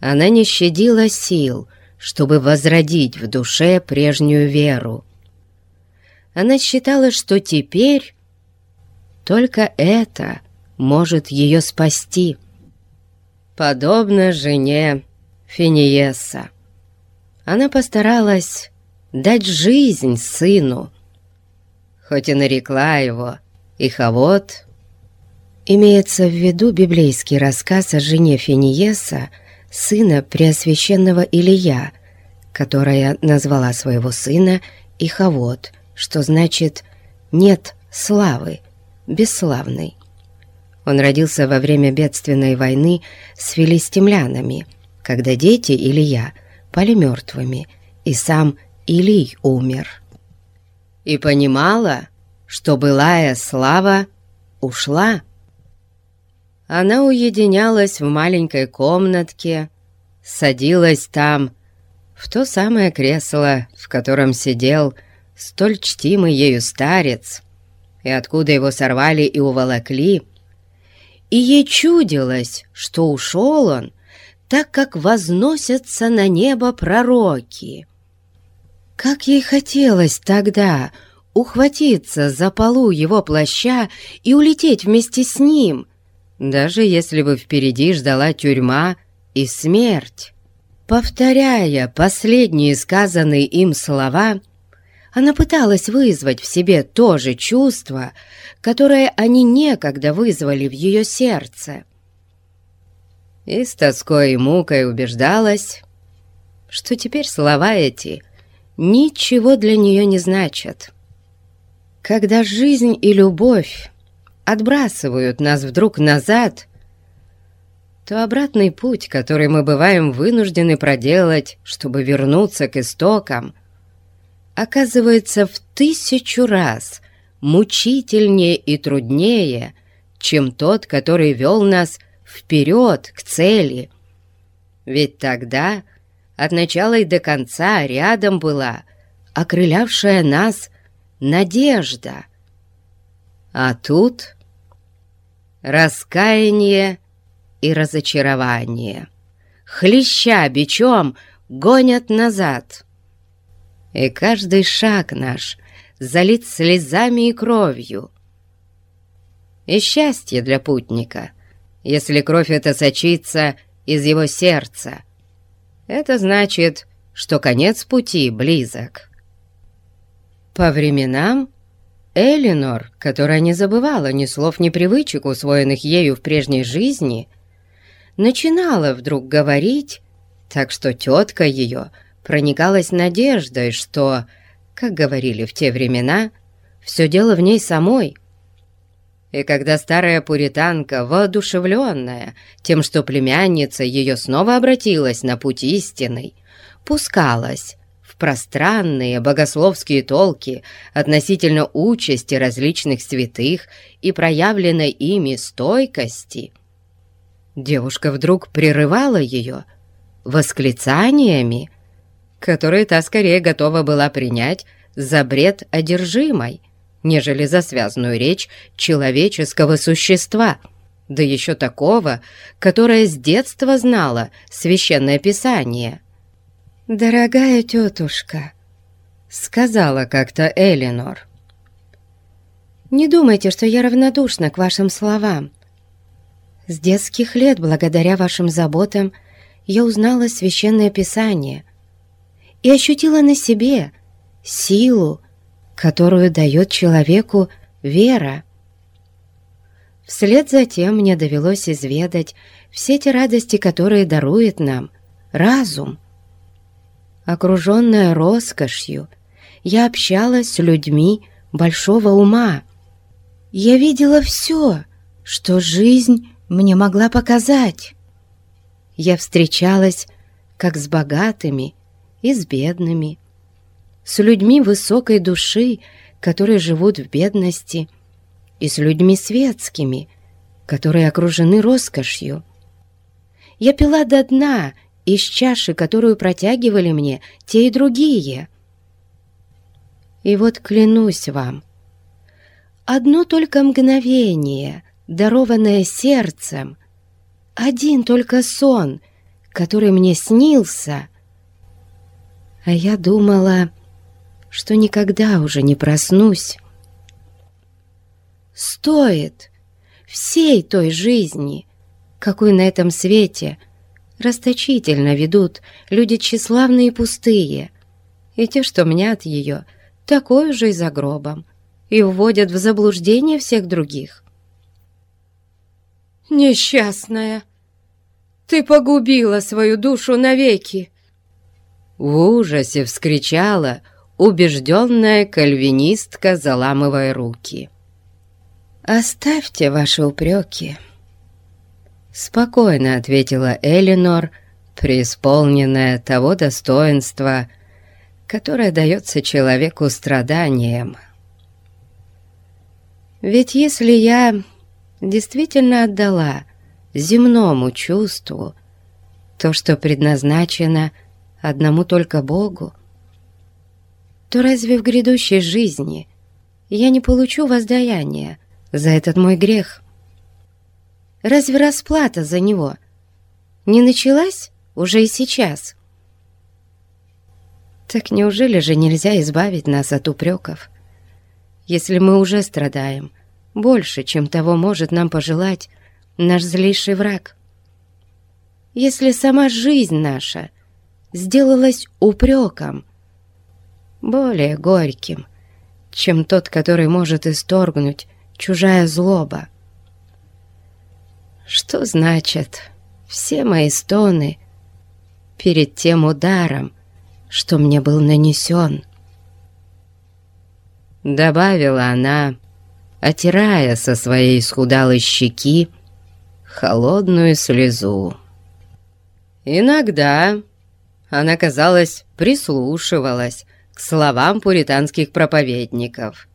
Speaker 1: она не щадила сил, чтобы возродить в душе прежнюю веру. Она считала, что теперь только это может ее спасти. Подобно жене Финиеса, она постаралась дать жизнь сыну, хоть и нарекла его Иховод Имеется в виду библейский рассказ о жене Финиеса, сына Преосвященного Илия, которая назвала своего сына Иховод, что значит «нет славы», «бесславный». Он родился во время бедственной войны с филистимлянами, когда дети Илия пали мертвыми, и сам Илий умер. И понимала, что былая слава ушла, она уединялась в маленькой комнатке, садилась там, в то самое кресло, в котором сидел столь чтимый ею старец, и откуда его сорвали и уволокли, и ей чудилось, что ушел он, так как возносятся на небо пророки. Как ей хотелось тогда ухватиться за полу его плаща и улететь вместе с ним — даже если бы впереди ждала тюрьма и смерть. Повторяя последние сказанные им слова, она пыталась вызвать в себе то же чувство, которое они некогда вызвали в ее сердце. И с тоской и мукой убеждалась, что теперь слова эти ничего для нее не значат. Когда жизнь и любовь отбрасывают нас вдруг назад, то обратный путь, который мы бываем вынуждены проделать, чтобы вернуться к истокам, оказывается в тысячу раз мучительнее и труднее, чем тот, который вел нас вперед к цели. Ведь тогда от начала и до конца рядом была окрылявшая нас надежда. А тут раскаяние и разочарование. Хлеща бичом гонят назад. И каждый шаг наш залит слезами и кровью. И счастье для путника, если кровь эта сочится из его сердца. Это значит, что конец пути близок. По временам Элинор, которая не забывала ни слов, ни привычек, усвоенных ею в прежней жизни, начинала вдруг говорить, так что тетка ее проникалась надеждой, что, как говорили в те времена, все дело в ней самой. И когда старая пуританка, воодушевленная тем, что племянница ее снова обратилась на путь истинный, пускалась пространные богословские толки относительно участи различных святых и проявленной ими стойкости, девушка вдруг прерывала ее восклицаниями, которые та скорее готова была принять за бред одержимой, нежели за связанную речь человеческого существа, да еще такого, которое с детства знало священное писание –
Speaker 2: «Дорогая тетушка», — сказала как-то Элинор, «не думайте, что я равнодушна к вашим словам. С детских лет, благодаря вашим заботам, я узнала Священное Писание и ощутила на себе силу, которую дает человеку вера. Вслед за тем мне довелось изведать все те радости, которые дарует нам разум — Окруженная роскошью, я общалась с людьми большого ума. Я видела все, что жизнь мне могла показать. Я встречалась как с богатыми и с бедными, с людьми высокой души, которые живут в бедности, и с людьми светскими, которые окружены роскошью. Я пила до дна из чаши, которую протягивали мне те и другие. И вот клянусь вам, одно только мгновение, дарованное сердцем, один только сон, который мне снился, а я думала, что никогда уже не проснусь. Стоит всей той жизни, какой на этом свете расточительно ведут люди тщеславные и пустые, и те, что мнят ее, такой же и за гробом, и вводят в заблуждение всех других. «Несчастная! Ты погубила свою душу навеки!»
Speaker 1: В ужасе вскричала убежденная кальвинистка, заламывая руки.
Speaker 2: «Оставьте ваши упреки!»
Speaker 1: Спокойно ответила Элинор, преисполненная того достоинства, которое дается человеку страданием. Ведь если я действительно отдала земному чувству то, что предназначено одному только Богу, то разве в грядущей жизни я не получу воздаяния за этот мой грех?» Разве расплата за него не началась уже и сейчас? Так неужели же нельзя избавить нас от упреков, если мы уже страдаем больше, чем того может нам пожелать наш злейший враг? Если сама жизнь наша сделалась упреком, более горьким, чем тот, который может исторгнуть чужая злоба, что значит все мои стоны перед тем ударом, что мне был нанесен? Добавила она, отирая со своей схудалой щеки холодную слезу. Иногда она, казалось, прислушивалась к словам пуританских проповедников,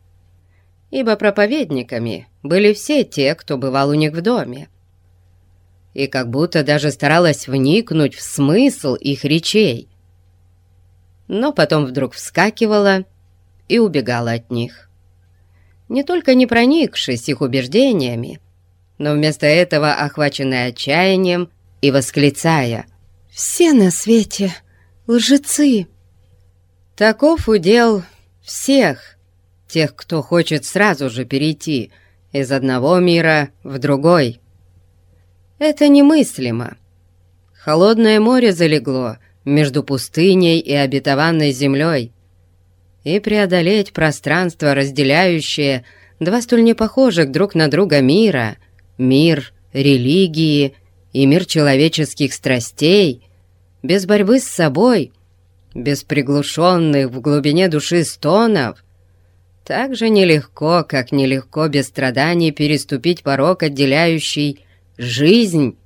Speaker 1: ибо проповедниками были все те, кто бывал у них в доме и как будто даже старалась вникнуть в смысл их речей. Но потом вдруг вскакивала и убегала от них. Не только не проникшись их убеждениями, но вместо этого охваченная отчаянием и восклицая «Все на свете лжецы!» Таков удел всех тех, кто хочет сразу же перейти из одного мира в другой. Это немыслимо. Холодное море залегло между пустыней и обетованной землей, и преодолеть пространство, разделяющее два столь непохожих друг на друга мира, мир религии и мир человеческих страстей, без борьбы с собой, без приглушенных в глубине души стонов, так же нелегко, как нелегко без страданий переступить порог, отделяющий жизнь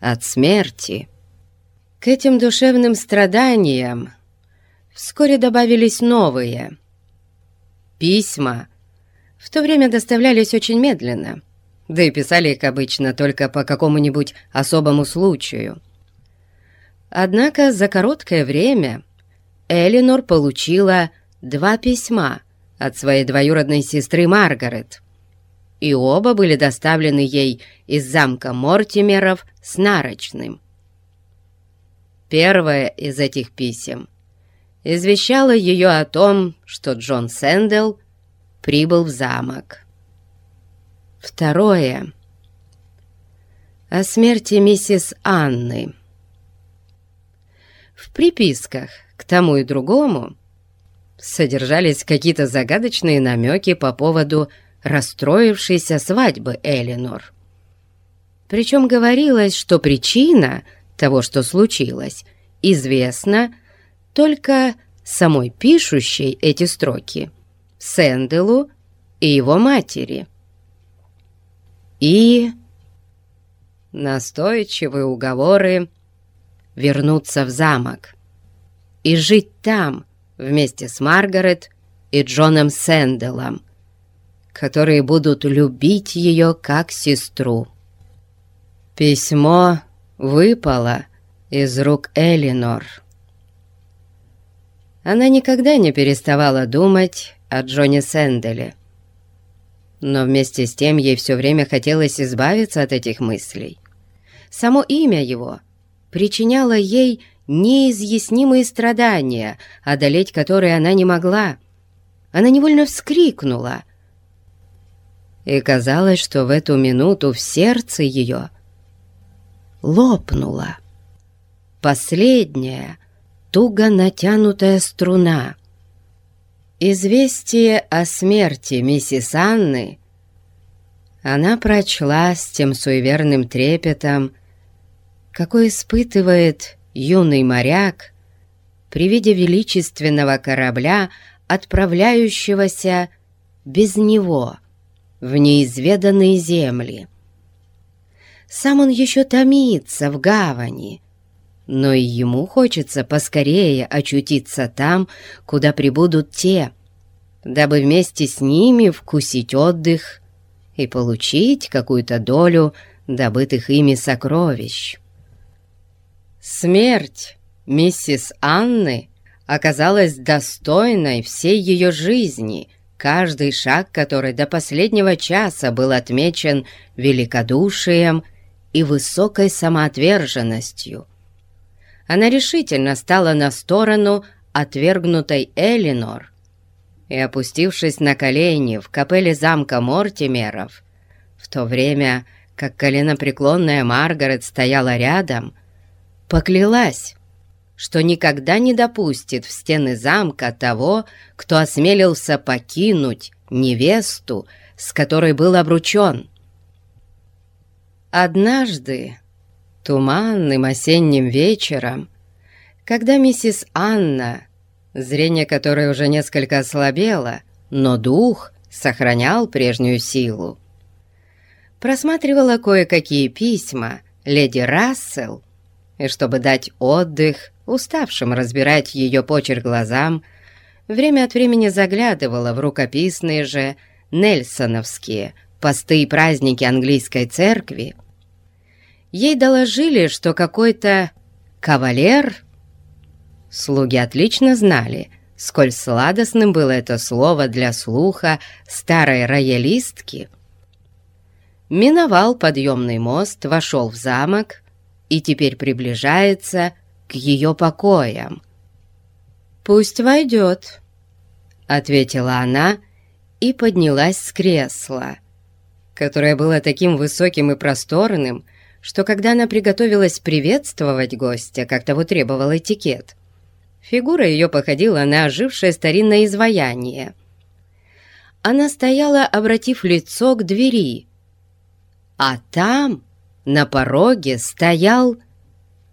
Speaker 1: от смерти. К этим душевным страданиям вскоре добавились новые. Письма в то время доставлялись очень медленно, да и писали их обычно только по какому-нибудь особому случаю. Однако за короткое время Элинор получила два письма от своей двоюродной сестры Маргарет, и оба были доставлены ей из замка Мортимеров с нарочным. Первое из этих писем извещало ее о том, что Джон Сэндл прибыл в замок. Второе — о смерти миссис Анны. В приписках тому и другому содержались какие-то загадочные намеки по поводу расстроившейся свадьбы Элинор. Причем говорилось, что причина того, что случилось, известна только самой пишущей эти строки, Сэнделу и его матери. И настойчивые уговоры вернуться в замок и жить там вместе с Маргарет и Джоном Сэнделом, которые будут любить ее как сестру. Письмо выпало из рук Элинор. Она никогда не переставала думать о Джоне Сэнделе. Но вместе с тем ей все время хотелось избавиться от этих мыслей. Само имя его причиняло ей неизъяснимые страдания, одолеть которые она не могла. Она невольно вскрикнула. И казалось, что в эту минуту в сердце ее лопнула. Последняя, туго натянутая струна. Известие о смерти миссис Анны она прочла с тем суеверным трепетом, какой испытывает юный моряк при виде величественного корабля, отправляющегося без него в неизведанные земли. Сам он еще томится в гавани, но и ему хочется поскорее очутиться там, куда прибудут те, дабы вместе с ними вкусить отдых и получить какую-то долю добытых ими сокровищ. Смерть миссис Анны оказалась достойной всей ее жизни, каждый шаг которой до последнего часа был отмечен великодушием и высокой самоотверженностью. Она решительно стала на сторону отвергнутой Элинор и, опустившись на колени в капелле замка Мортимеров, в то время как коленопреклонная Маргарет стояла рядом, поклялась, что никогда не допустит в стены замка того, кто осмелился покинуть невесту, с которой был обручен. Однажды, туманным осенним вечером, когда миссис Анна, зрение которой уже несколько ослабело, но дух сохранял прежнюю силу, просматривала кое-какие письма леди Рассел и чтобы дать отдых уставшим разбирать ее почерк глазам, время от времени заглядывала в рукописные же нельсоновские посты и праздники английской церкви, ей доложили, что какой-то кавалер... Слуги отлично знали, сколь сладостным было это слово для слуха старой роялистки. Миновал подъемный мост, вошел в замок и теперь приближается к ее покоям. «Пусть войдет», — ответила она и поднялась с кресла, которое было таким высоким и просторным, что когда она приготовилась приветствовать гостя, как того требовал этикет, фигура ее походила на ожившее старинное изваяние. Она стояла, обратив лицо к двери, а там, на пороге, стоял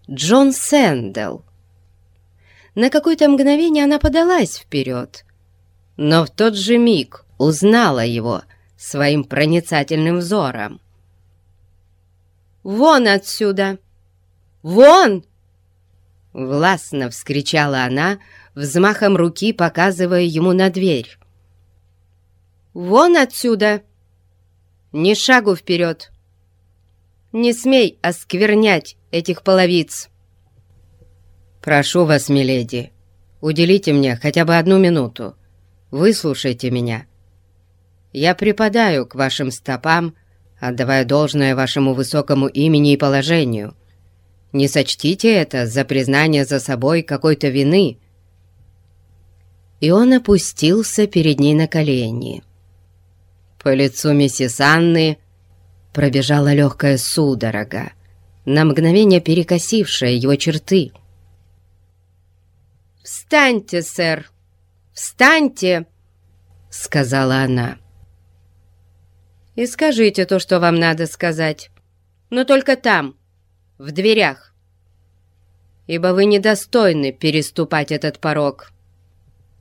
Speaker 1: Джон Сэндл. На какое-то мгновение она подалась вперед, но в тот же миг узнала его своим проницательным взором. «Вон отсюда! Вон!» Властно вскричала она, взмахом руки показывая ему на дверь. «Вон отсюда! Ни шагу вперед! Не смей осквернять этих половиц!» «Прошу вас, миледи, уделите мне хотя бы одну минуту. Выслушайте меня. Я припадаю к вашим стопам, отдавая должное вашему высокому имени и положению. Не сочтите это за признание за собой какой-то вины». И он опустился перед ней на колени. По лицу миссис Анны пробежала легкая судорога, на мгновение перекосившая его черты — «Встаньте, сэр! Встаньте!» — сказала она. «И скажите то, что вам надо сказать, но только там, в дверях, ибо вы недостойны переступать этот порог».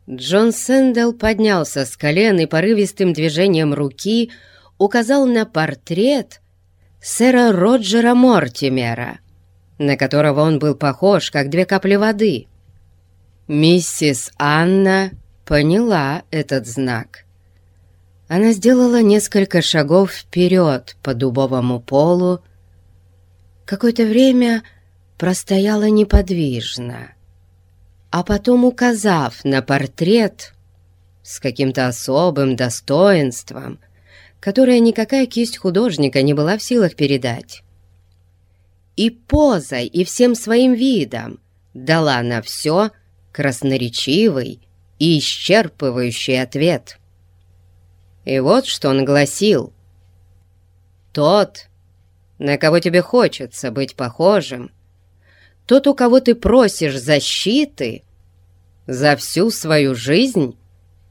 Speaker 1: Джон Сэндл поднялся с колен и порывистым движением руки указал на портрет сэра Роджера Мортимера, на которого он был похож, как две капли воды. Миссис Анна поняла этот знак. Она сделала несколько шагов вперед по дубовому полу, какое-то время простояла неподвижно, а потом, указав на портрет с каким-то особым достоинством, которое никакая кисть художника не была в силах передать, и позой, и всем своим видом дала на все — красноречивый и исчерпывающий ответ. И вот что он гласил. «Тот, на кого тебе хочется быть похожим, тот, у кого ты просишь защиты, за всю свою жизнь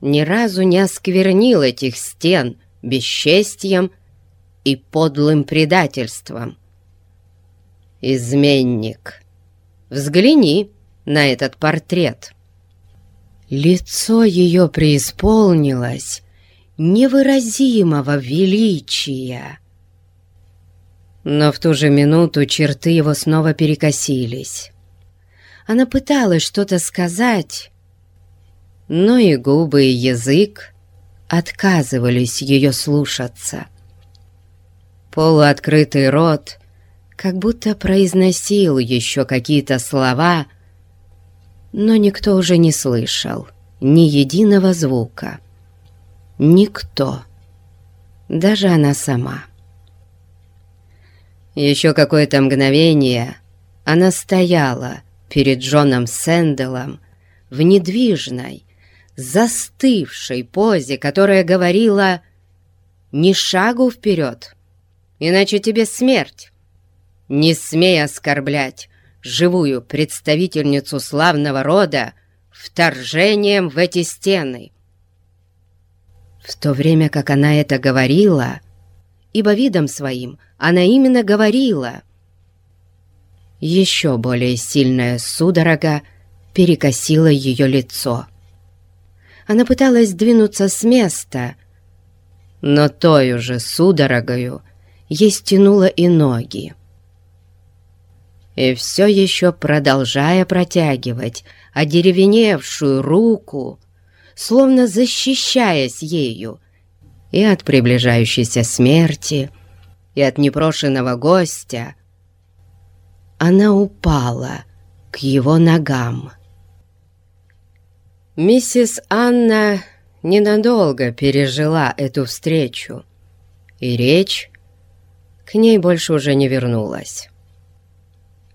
Speaker 1: ни разу не осквернил этих стен бесчестьем и подлым предательством. Изменник, взгляни, на этот портрет. Лицо ее преисполнилось невыразимого величия. Но в ту же минуту черты его снова перекосились. Она пыталась что-то сказать, но и губы, и язык отказывались ее слушаться. Полуоткрытый рот как будто произносил еще какие-то слова — но никто уже не слышал ни единого звука. Никто. Даже она сама. Еще какое-то мгновение она стояла перед Джоном Сэнделом в недвижной, застывшей позе, которая говорила «Ни шагу вперед, иначе тебе смерть. Не смей оскорблять живую представительницу славного рода вторжением в эти стены. В то время как она это говорила, ибо видом своим она именно говорила, еще более сильная судорога перекосила ее лицо. Она пыталась двинуться с места, но той уже судорогою ей стянуло и ноги и все еще продолжая протягивать одеревеневшую руку, словно защищаясь ею и от приближающейся смерти, и от непрошенного гостя,
Speaker 2: она упала к его ногам.
Speaker 1: Миссис Анна ненадолго пережила эту встречу, и речь к ней больше уже не вернулась.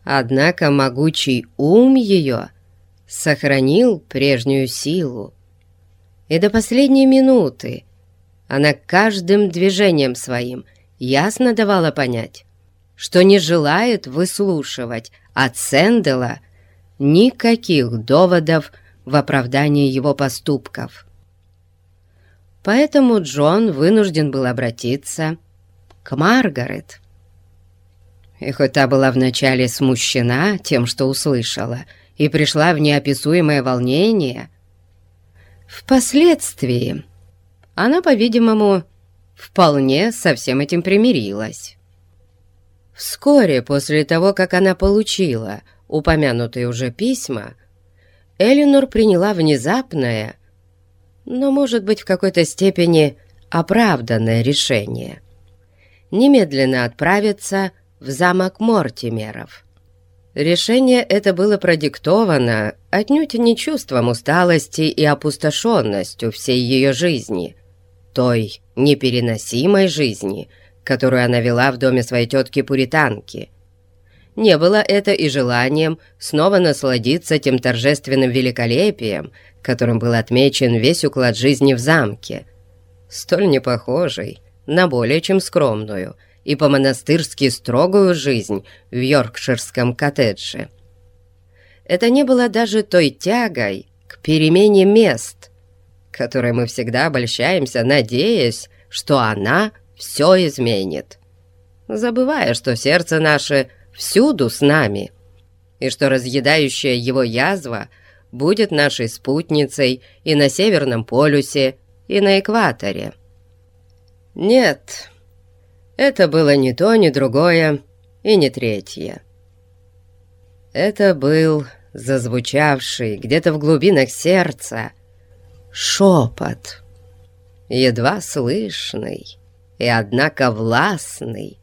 Speaker 1: Однако могучий ум ее сохранил прежнюю силу, и до последней минуты она каждым движением своим ясно давала понять, что не желает выслушивать от Сэндела никаких доводов в оправдании его поступков. Поэтому Джон вынужден был обратиться к Маргарет. И хоть та была вначале смущена тем, что услышала, и пришла в неописуемое волнение, впоследствии она, по-видимому, вполне со всем этим примирилась. Вскоре после того, как она получила упомянутые уже письма, Элинор приняла внезапное, но, может быть, в какой-то степени оправданное решение немедленно отправиться в замок Мортимеров. Решение это было продиктовано отнюдь не чувством усталости и опустошенностью всей ее жизни, той непереносимой жизни, которую она вела в доме своей тетки-пуританки – не было это и желанием снова насладиться тем торжественным великолепием, которым был отмечен весь уклад жизни в замке, столь непохожий на более чем скромную и по-монастырски строгую жизнь в йоркширском коттедже. Это не было даже той тягой к перемене мест, которой мы всегда обольщаемся, надеясь, что она все изменит, забывая, что сердце наше всюду с нами, и что разъедающая его язва будет нашей спутницей и на Северном полюсе, и на экваторе. Нет, это было ни то, ни другое и не третье. Это был зазвучавший где-то в глубинах сердца шепот, едва слышный и, однако, властный,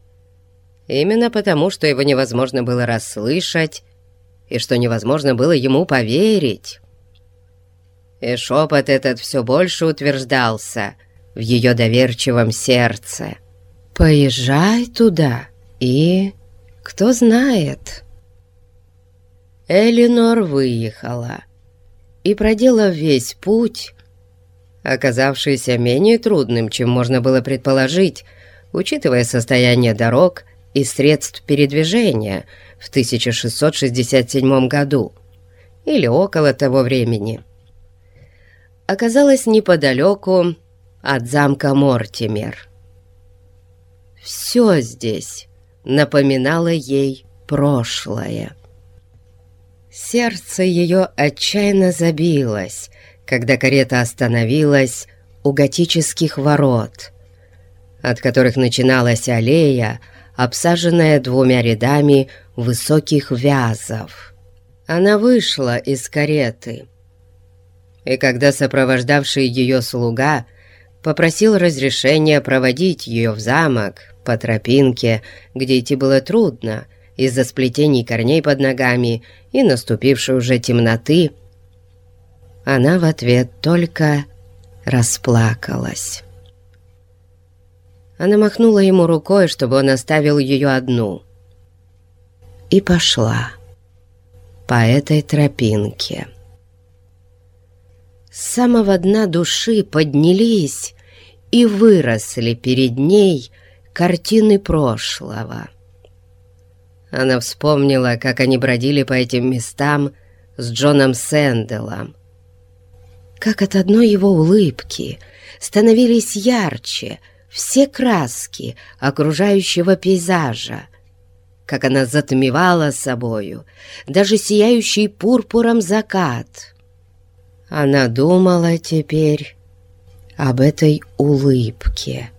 Speaker 1: Именно потому, что его невозможно было расслышать и что невозможно было ему поверить. И шепот этот все больше утверждался в ее доверчивом сердце. «Поезжай туда и... кто знает...» Элинор выехала и, проделав весь путь, оказавшийся менее трудным, чем можно было предположить, учитывая состояние дорог и средств передвижения в 1667 году или около того времени. Оказалось неподалеку от замка Мортимер. Все здесь напоминало ей прошлое. Сердце ее отчаянно забилось, когда карета остановилась у готических ворот, от которых начиналась аллея, обсаженная двумя рядами высоких вязов. Она вышла из кареты, и когда сопровождавший ее слуга попросил разрешения проводить ее в замок по тропинке, где идти было трудно из-за сплетений корней под ногами и наступившей уже темноты, она в ответ только расплакалась. Она махнула ему рукой, чтобы он оставил ее одну. И пошла по этой тропинке. С самого дна души поднялись и выросли перед ней картины прошлого. Она вспомнила, как они бродили по этим местам с Джоном Сэнделом. Как от одной его улыбки становились ярче — все краски окружающего пейзажа, как она затмевала собою даже сияющий пурпуром закат. Она думала теперь об этой улыбке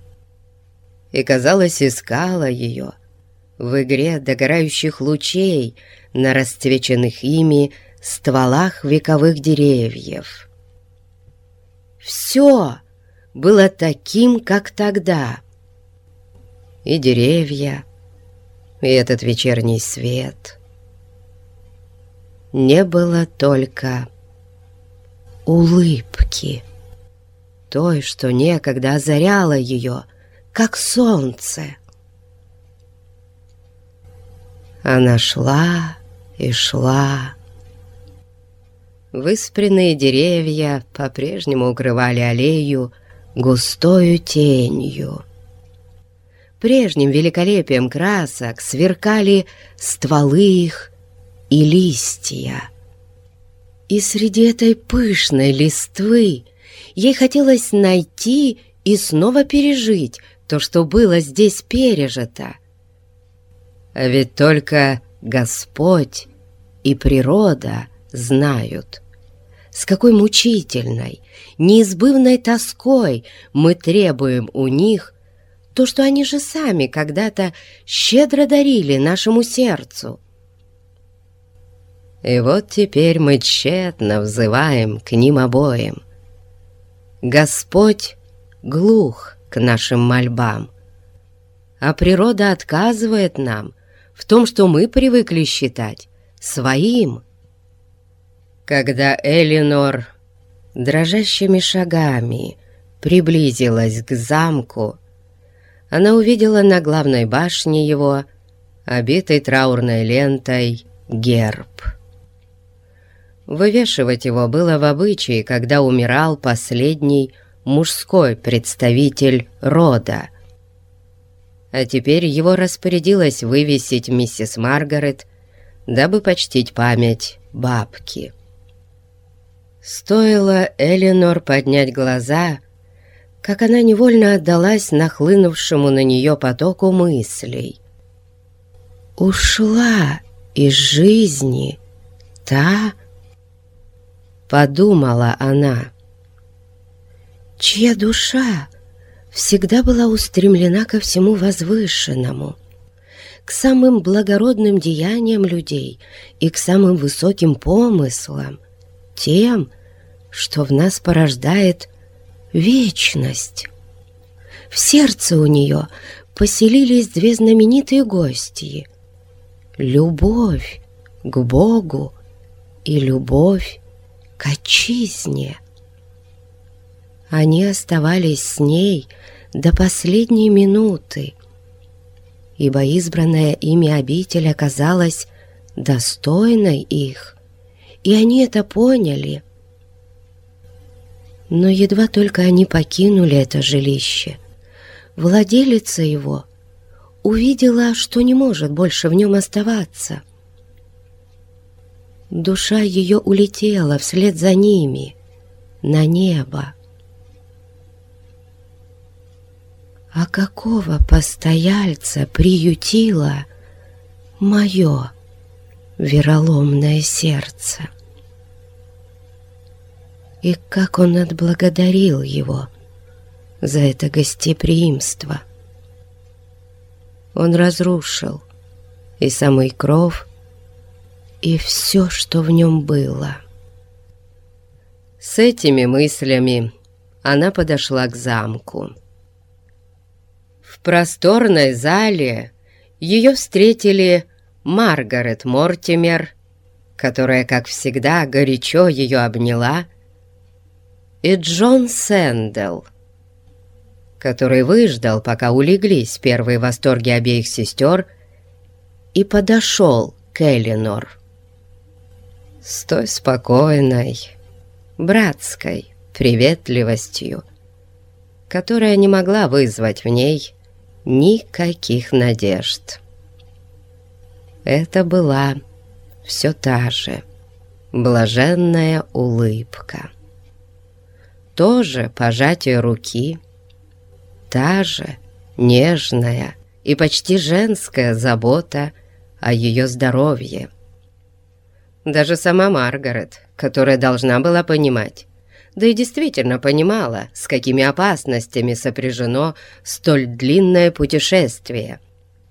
Speaker 1: и, казалось, искала ее в игре догорающих лучей на расцвеченных ими стволах вековых деревьев. Все было таким, как тогда. И деревья, и этот вечерний свет, не было только улыбки, той, что некогда озаряла ее, как солнце. Она шла и шла. Выспренные деревья по-прежнему укрывали аллею густою тенью. Прежним великолепием красок сверкали стволы их и листья. И среди этой пышной листвы ей хотелось найти и снова пережить то, что было здесь пережито. А ведь только Господь и природа знают, с какой мучительной, неизбывной тоской мы требуем у них то, что они же сами когда-то щедро дарили нашему сердцу. И вот теперь мы тщетно взываем к ним обоим. Господь глух к нашим мольбам, а природа отказывает нам в том, что мы привыкли считать своим. Когда Элинор дрожащими шагами приблизилась к замку, она увидела на главной башне его, обитой траурной лентой, герб. Вывешивать его было в обычае, когда умирал последний мужской представитель рода. А теперь его распорядилась вывесить миссис Маргарет, дабы почтить память бабки. Стоило Эленор поднять глаза, как она невольно отдалась нахлынувшему на нее потоку мыслей. «Ушла из жизни та, подумала она, чья душа всегда была устремлена ко всему возвышенному, к самым благородным деяниям людей и к самым высоким помыслам, тем, что в нас порождает вечность. В сердце у нее поселились две знаменитые гости — любовь к Богу и любовь к отчизне. Они оставались с ней до последней минуты, ибо избранная ими обитель оказалась достойной их, и они это поняли. Но едва только они покинули это жилище, владелица его увидела, что не может больше в нем оставаться — Душа ее улетела вслед за ними на небо. А какого постояльца приютило мое вероломное сердце? И как он отблагодарил его за это гостеприимство? Он разрушил и самый кров, и все, что в нем было. С этими мыслями она подошла к замку. В просторной зале ее встретили Маргарет Мортимер, которая, как всегда, горячо ее обняла, и Джон Сэндл, который выждал, пока улеглись первые восторги обеих сестер, и подошел к Элинор с той спокойной, братской приветливостью, которая не могла вызвать в ней никаких надежд. Это была все та же блаженная улыбка. То же пожатие руки, та же нежная и почти женская забота о ее здоровье. Даже сама Маргарет, которая должна была понимать, да и действительно понимала, с какими опасностями сопряжено столь длинное путешествие.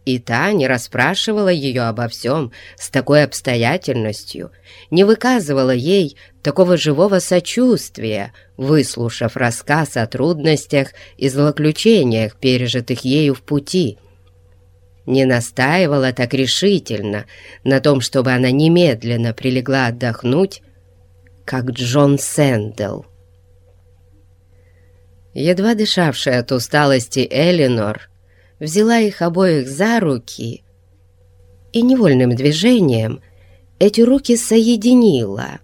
Speaker 1: И та не расспрашивала ее обо всем с такой обстоятельностью, не выказывала ей такого живого сочувствия, выслушав рассказ о трудностях и злоключениях, пережитых ею в пути. не настаивала так решительно на том, чтобы она немедленно прилегла отдохнуть, как Джон Сэндл. Едва дышавшая от усталости Элинор взяла их обоих за руки и невольным движением эти руки соединила.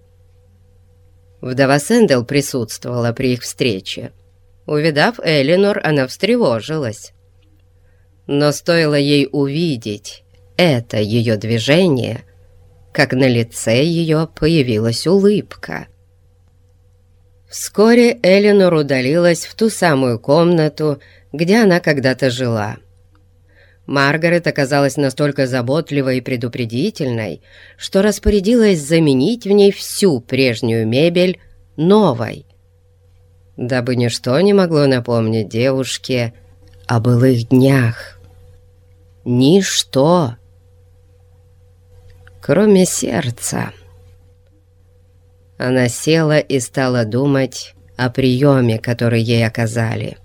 Speaker 1: Вдова Сэндл присутствовала при их встрече. Увидав Элинор, она встревожилась. Но стоило ей увидеть это ее движение, как на лице ее появилась улыбка. Вскоре Элинор удалилась в ту самую комнату, где она когда-то жила. Маргарет оказалась настолько заботливой и предупредительной, что распорядилась заменить в ней всю прежнюю мебель новой, дабы ничто не могло напомнить девушке о былых днях. Ничто, кроме сердца. Она села и стала думать о приеме, который ей оказали.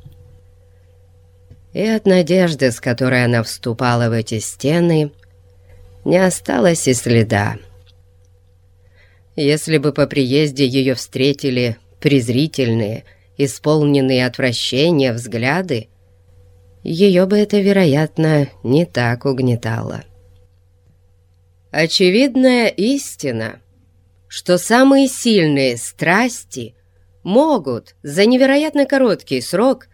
Speaker 1: И от надежды, с которой она вступала в эти стены, не осталось и следа. Если бы по приезде ее встретили презрительные, исполненные отвращения взгляды, ее бы это, вероятно, не так угнетало. Очевидная истина, что самые сильные страсти могут за невероятно короткий срок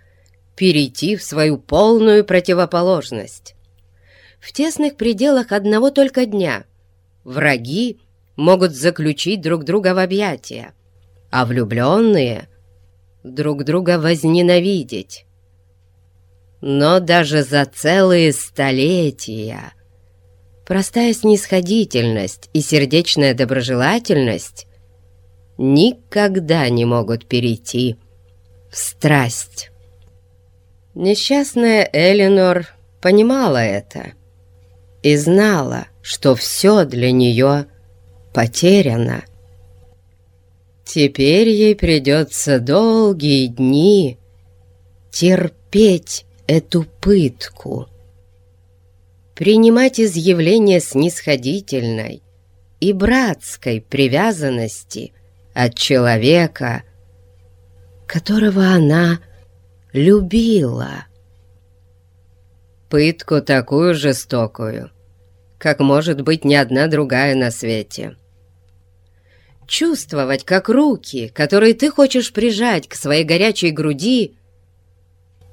Speaker 1: перейти в свою полную противоположность. В тесных пределах одного только дня враги могут заключить друг друга в объятия, а влюбленные друг друга возненавидеть. Но даже за целые столетия простая снисходительность и сердечная доброжелательность никогда не могут перейти в страсть. Несчастная Элинор понимала это и знала, что все для нее потеряно. Теперь ей придется долгие дни терпеть эту пытку принимать изъявление снисходительной и братской привязанности от человека, которого она любила. Пытку такую жестокую, как может быть ни одна другая на свете. Чувствовать, как руки, которые ты хочешь прижать к своей горячей груди,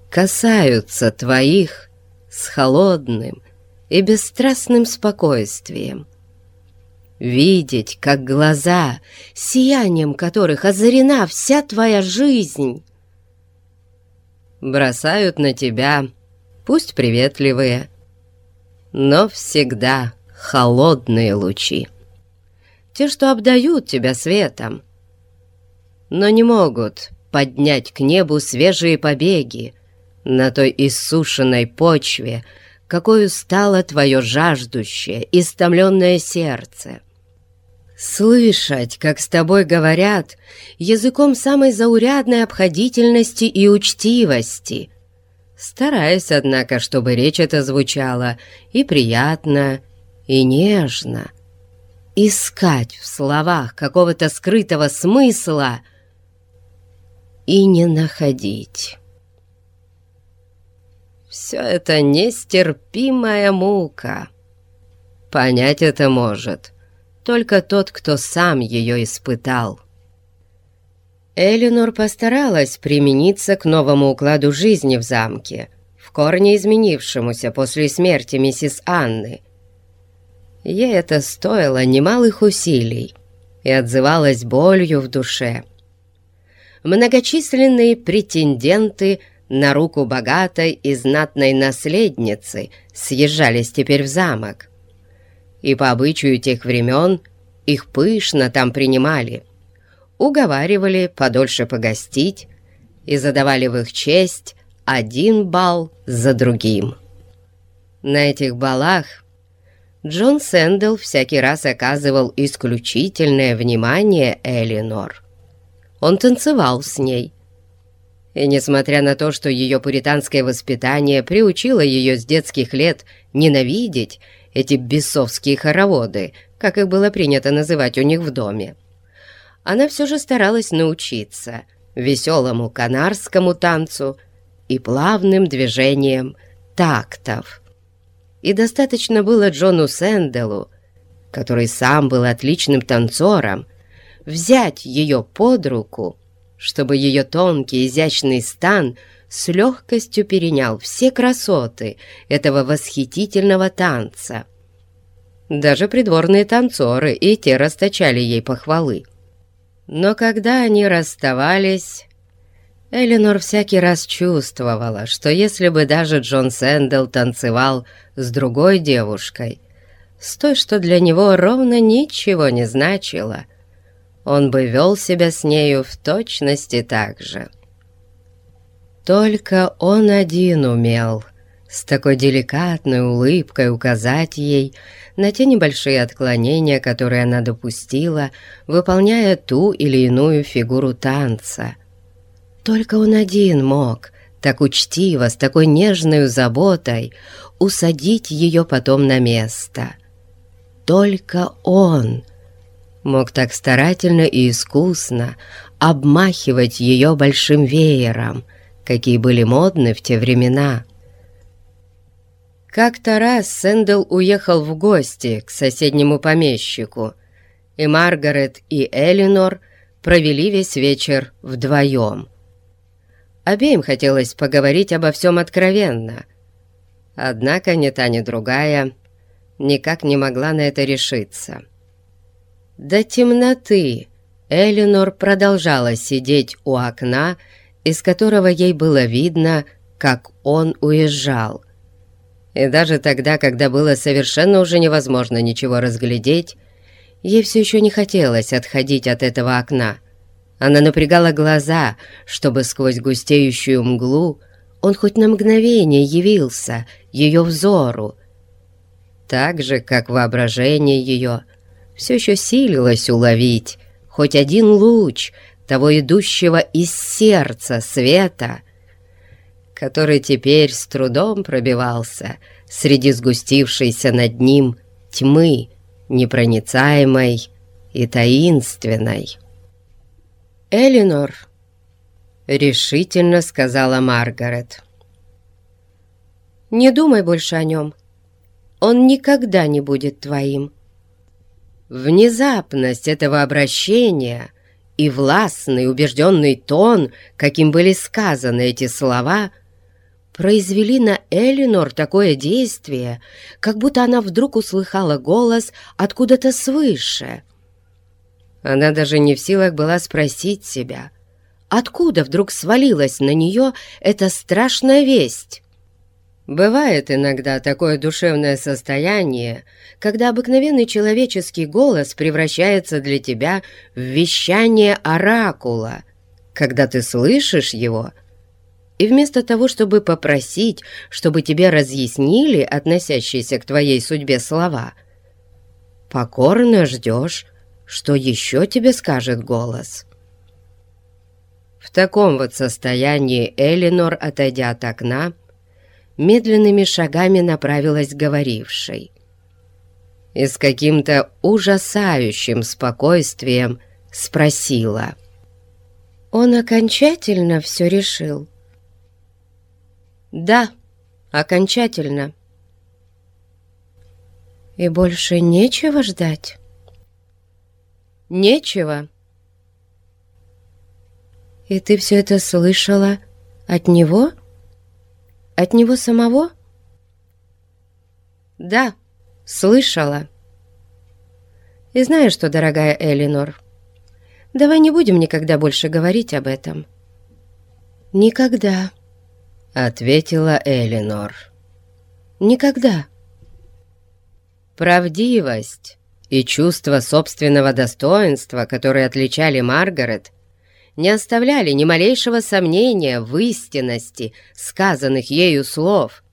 Speaker 1: касаются твоих с холодным, и бесстрастным спокойствием. Видеть, как глаза, сиянием которых озарена вся твоя жизнь, бросают на тебя, пусть приветливые, но всегда холодные лучи. Те, что обдают тебя светом, но не могут поднять к небу свежие побеги на той иссушенной почве, какое стало твое жаждущее, истомленное сердце. Слышать, как с тобой говорят, языком самой заурядной обходительности и учтивости, стараясь, однако, чтобы речь эта звучала и приятно, и нежно. Искать в словах какого-то скрытого смысла и не находить. Все это нестерпимая мука. Понять это может только тот, кто сам ее испытал. Элинор постаралась примениться к новому укладу жизни в замке, в корне изменившемуся после смерти миссис Анны. Ей это стоило немалых усилий и отзывалось болью в душе. Многочисленные претенденты – на руку богатой и знатной наследницы съезжались теперь в замок. И по обычаю тех времен их пышно там принимали, уговаривали подольше погостить и задавали в их честь один бал за другим. На этих балах Джон Сэндл всякий раз оказывал исключительное внимание Элинор. Он танцевал с ней, И несмотря на то, что ее пуританское воспитание приучило ее с детских лет ненавидеть эти бесовские хороводы, как их было принято называть у них в доме, она все же старалась научиться веселому канарскому танцу и плавным движениям тактов. И достаточно было Джону Сэнделу, который сам был отличным танцором, взять ее под руку, чтобы ее тонкий изящный стан с легкостью перенял все красоты этого восхитительного танца. Даже придворные танцоры и те расточали ей похвалы. Но когда они расставались, Эленор всякий раз чувствовала, что если бы даже Джон Сэндл танцевал с другой девушкой, с той, что для него ровно ничего не значило, он бы вел себя с нею в точности так же. Только он один умел с такой деликатной улыбкой указать ей на те небольшие отклонения, которые она допустила, выполняя ту или иную фигуру танца — только он один мог так учтиво, с такой нежной заботой усадить ее потом на место. Только он мог так старательно и искусно обмахивать ее большим веером, какие были модны в те времена. Как-то раз Сэндл уехал в гости к соседнему помещику, и Маргарет и Элинор провели весь вечер вдвоем — Обеим хотелось поговорить обо всем откровенно. Однако ни та, ни другая никак не могла на это решиться. До темноты Элинор продолжала сидеть у окна, из которого ей было видно, как он уезжал. И даже тогда, когда было совершенно уже невозможно ничего разглядеть, ей все еще не хотелось отходить от этого окна — она напрягала глаза, чтобы сквозь густеющую мглу он хоть на мгновение явился ее взору. Так же, как воображение ее все еще силилось уловить хоть один луч того идущего из сердца света, который теперь с трудом пробивался среди сгустившейся над ним тьмы, непроницаемой и таинственной. «Элинор», — решительно сказала Маргарет. «Не думай больше о нем. Он никогда не будет твоим». Внезапность этого обращения и властный убежденный тон, каким были сказаны эти слова, произвели на Элинор такое действие, как будто она вдруг услыхала голос откуда-то свыше — она даже не в силах была спросить себя, откуда вдруг свалилась на нее эта страшная весть. Бывает иногда такое душевное состояние, когда обыкновенный человеческий голос превращается для тебя в вещание оракула, когда ты слышишь его, и вместо того, чтобы попросить, чтобы тебе разъяснили относящиеся к твоей судьбе слова, покорно ждешь, что еще тебе скажет голос?» В таком вот состоянии Элинор, отойдя от окна, медленными шагами направилась к говорившей. И с каким-то ужасающим спокойствием спросила. «Он окончательно все решил?» «Да, окончательно». «И больше нечего ждать?» нечего». «И ты все это слышала от него? От него самого?» «Да, слышала». «И знаешь что, дорогая Элинор, давай не будем никогда больше говорить об этом». «Никогда», — ответила Элинор. «Никогда». Правдивость и чувство собственного достоинства, которые отличали Маргарет, не оставляли ни малейшего сомнения в истинности сказанных ею слов.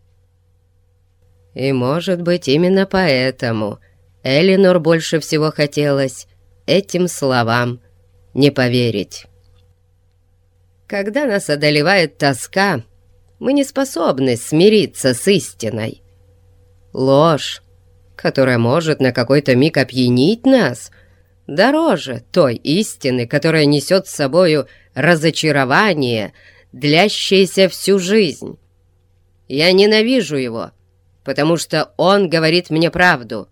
Speaker 1: И, может быть, именно поэтому Элинор больше всего хотелось этим словам не поверить. Когда нас одолевает тоска, мы не способны смириться с истиной. Ложь, которая может на какой-то миг опьянить нас, дороже той истины, которая несет с собою разочарование, длящееся всю жизнь. Я ненавижу его, потому что он говорит мне правду.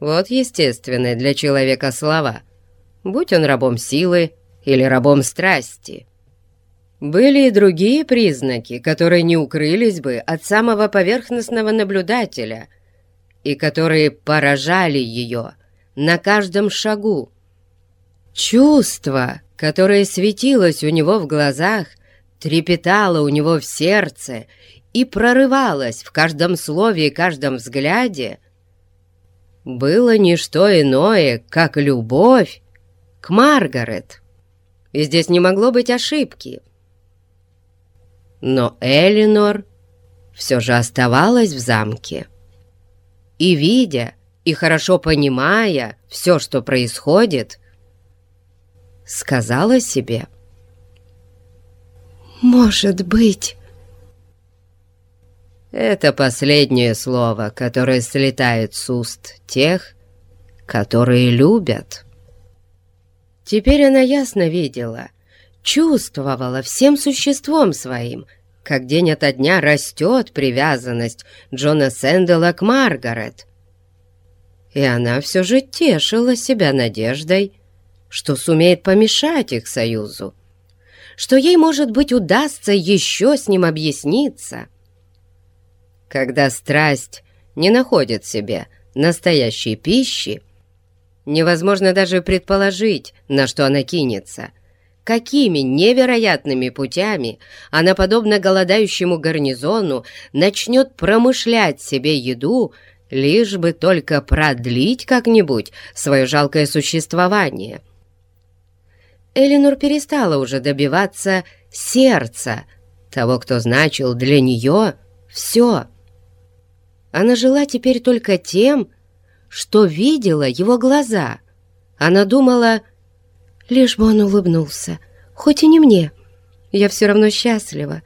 Speaker 1: Вот естественные для человека слова, будь он рабом силы или рабом страсти. Были и другие признаки, которые не укрылись бы от самого поверхностного наблюдателя и которые поражали ее на каждом шагу. Чувство, которое светилось у него в глазах, трепетало у него в сердце и прорывалось в каждом слове и каждом взгляде, было не что иное, как любовь к Маргарет. И здесь не могло быть ошибки. Но Элинор все же оставалась в замке. И, видя и хорошо понимая все, что происходит, сказала себе
Speaker 2: «Может быть...»
Speaker 1: Это последнее слово, которое слетает с уст тех, которые любят. Теперь она ясно видела, чувствовала всем существом своим, как день ото дня растет привязанность Джона Сэндела к Маргарет. И она все же тешила себя надеждой, что сумеет помешать их союзу, что ей, может быть, удастся еще с ним объясниться. Когда страсть не находит себе настоящей пищи, невозможно даже предположить, на что она кинется, какими невероятными путями она, подобно голодающему гарнизону, начнет промышлять себе еду, лишь бы только продлить как-нибудь свое жалкое существование. Эленор перестала уже добиваться сердца того, кто значил для нее все. Она жила теперь только тем, что видела его глаза. Она думала, лишь бы он улыбнулся, хоть и не мне, я все равно счастлива.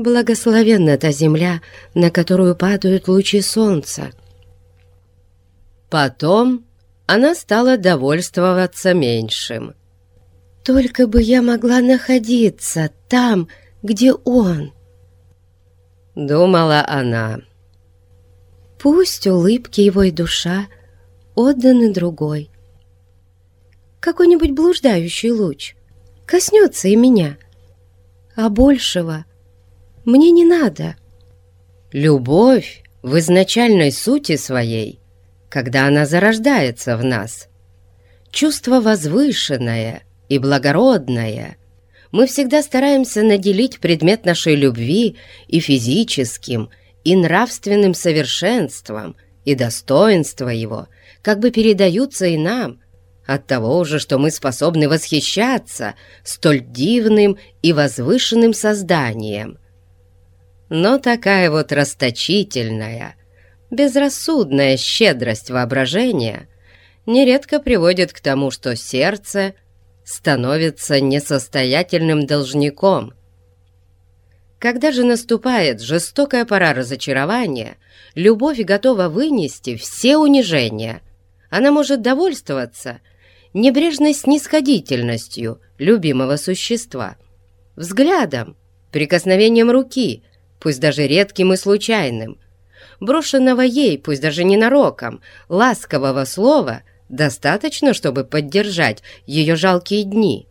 Speaker 1: Благословенна та земля, на которую падают лучи солнца. Потом она стала довольствоваться меньшим.
Speaker 2: «Только бы я могла находиться там, где он!»
Speaker 1: Думала она.
Speaker 2: Пусть улыбки его и душа отданы другой. Какой-нибудь блуждающий луч коснется и меня, а большего мне не надо.
Speaker 1: Любовь в изначальной сути своей, когда она зарождается в нас, чувство возвышенное и благородное, мы всегда стараемся наделить предмет нашей любви и физическим, и нравственным совершенством, и достоинство его как бы передаются и нам, от того уже, что мы способны восхищаться столь дивным и возвышенным созданием. Но такая вот расточительная, безрассудная щедрость воображения нередко приводит к тому, что сердце становится несостоятельным должником – когда же наступает жестокая пора разочарования, любовь готова вынести все унижения. Она может довольствоваться небрежной снисходительностью любимого существа, взглядом, прикосновением руки, пусть даже редким и случайным, брошенного ей, пусть даже ненароком, ласкового слова достаточно, чтобы поддержать ее жалкие дни.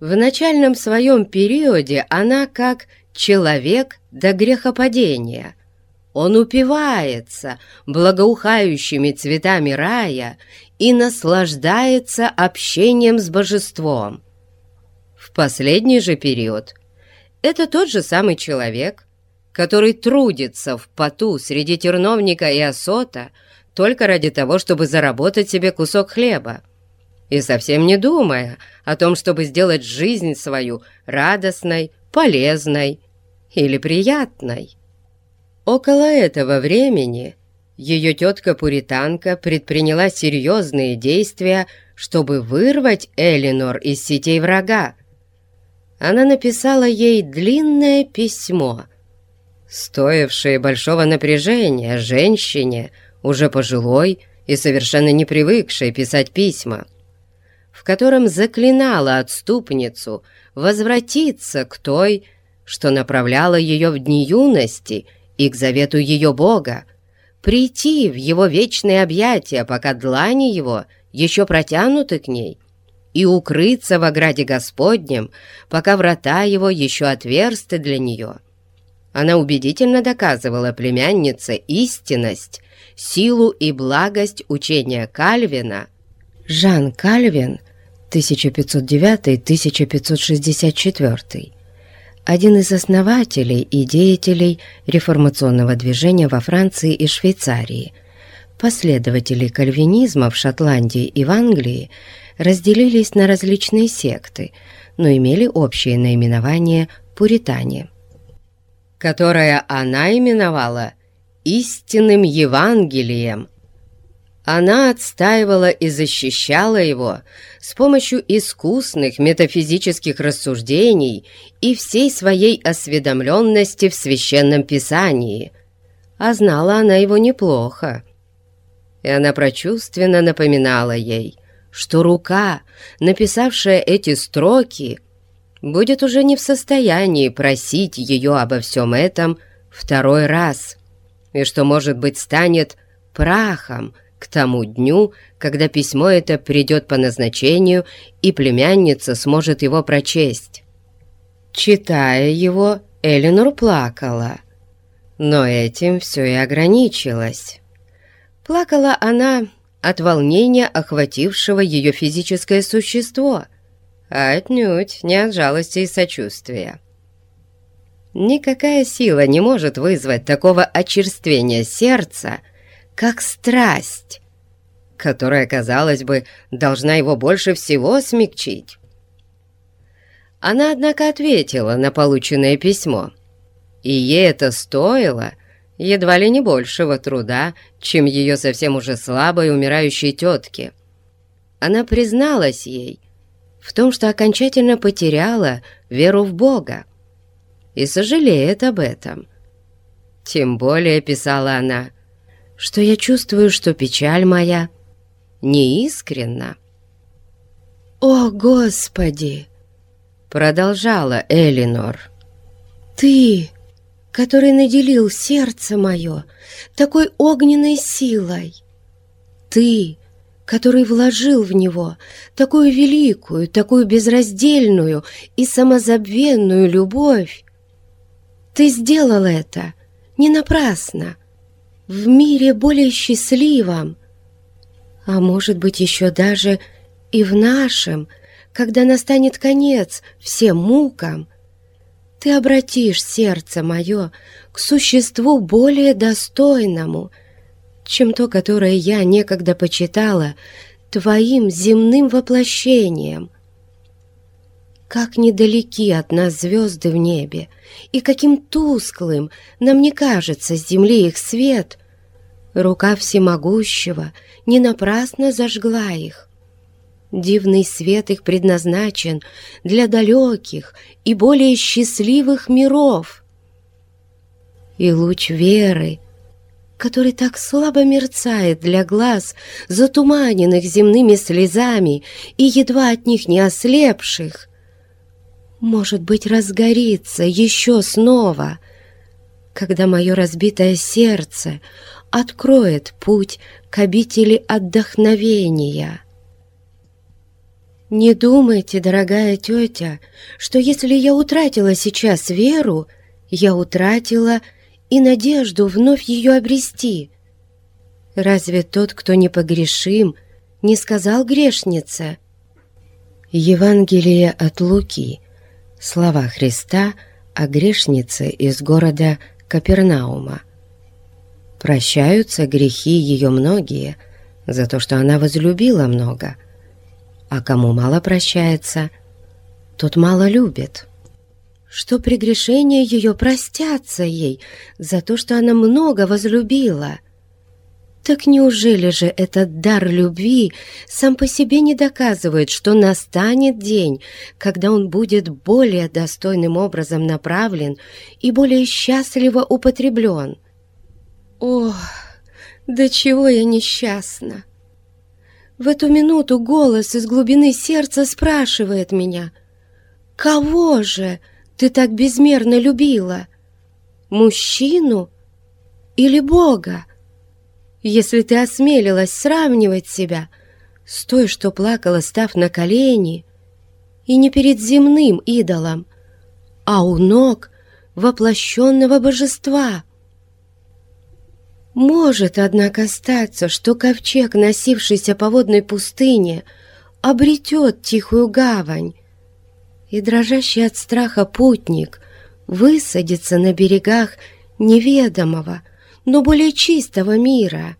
Speaker 1: В начальном своем периоде она, как человек до грехопадения. Он упивается благоухающими цветами рая и наслаждается общением с божеством. В последний же период это тот же самый человек, который трудится в поту среди терновника и осота только ради того, чтобы заработать себе кусок хлеба, и совсем не думая о том, чтобы сделать жизнь свою радостной, полезной или приятной. Около этого времени ее тетка-пуританка предприняла серьезные действия, чтобы вырвать Элинор из сетей врага. она написала ей длинное письмо, стоившее большого напряжения женщине, уже пожилой и совершенно не привыкшей писать письма, в котором заклинала отступницу возвратиться к той, что направляла ее в дни юности и к завету ее Бога, прийти в его вечные объятия, пока длани его еще протянуты к ней, и укрыться в ограде Господнем, пока врата его еще отверсты для нее. Она убедительно доказывала племяннице истинность, силу и благость учения Кальвина.
Speaker 2: Жан Кальвин, 1509-1564, один из основателей и деятелей реформационного движения во Франции и Швейцарии. Последователи кальвинизма в Шотландии и в Англии разделились на различные секты, но имели общее наименование «пуритане»,
Speaker 1: которое она именовала «истинным Евангелием», она отстаивала и защищала его с помощью искусных метафизических рассуждений и всей своей осведомленности в Священном Писании. А знала она его неплохо. И она прочувственно напоминала ей, что рука, написавшая эти строки, будет уже не в состоянии просить ее обо всем этом второй раз, и что, может быть, станет прахом, к тому дню, когда письмо это придет по назначению, и племянница сможет его прочесть. Читая его, Эленор плакала, но этим все и ограничилось. Плакала она от волнения, охватившего ее физическое существо, отнюдь не от жалости и сочувствия. Никакая сила не может вызвать такого очерствения сердца, как страсть, которая, казалось бы, должна его больше всего смягчить. Она, однако, ответила на полученное письмо, и ей это стоило едва ли не большего труда, чем ее совсем уже слабой умирающей тетке. Она призналась ей в том, что окончательно потеряла веру в Бога, и сожалеет об этом. Тем более, писала она, что я чувствую, что печаль моя неискренна.
Speaker 2: «О, Господи!» — продолжала Элинор. «Ты, который наделил сердце мое такой огненной силой! Ты, который вложил в него такую великую, такую безраздельную и самозабвенную любовь! Ты сделал это не напрасно!» в мире более счастливом, а может быть еще даже и в нашем, когда настанет конец всем мукам, ты обратишь сердце мое к существу более достойному, чем то, которое я некогда почитала твоим земным воплощением. Как недалеки от нас звезды в небе, и каким тусклым нам не кажется с земли их свет, рука всемогущего не напрасно зажгла их. Дивный свет их предназначен для далеких и более счастливых миров. И луч веры, который так слабо мерцает для глаз, затуманенных земными слезами и едва от них не ослепших, может быть, разгорится еще снова, когда мое разбитое сердце откроет путь к обители отдохновения. Не думайте, дорогая тетя, что если я утратила сейчас веру, я утратила и надежду вновь ее обрести. Разве тот, кто непогрешим, не сказал грешнице? Евангелие от Луки, Слова Христа о грешнице из города Капернаума. Прощаются грехи ее многие за то, что она возлюбила много, а кому мало прощается, тот мало любит. Что прегрешения ее простятся ей за то, что она много возлюбила.
Speaker 1: Так неужели же этот дар любви сам по себе не доказывает, что настанет день, когда он будет более достойным образом направлен и более счастливо употреблен? Ох, до чего я несчастна! В эту минуту голос из глубины сердца спрашивает меня, «Кого же ты так безмерно любила? Мужчину или Бога?» если ты осмелилась сравнивать себя с той, что плакала, став на колени, и не перед земным идолом, а у ног воплощенного божества. Может, однако, статься, что ковчег, носившийся по водной пустыне, обретет тихую гавань, и дрожащий от страха путник высадится на берегах неведомого, но более чистого мира.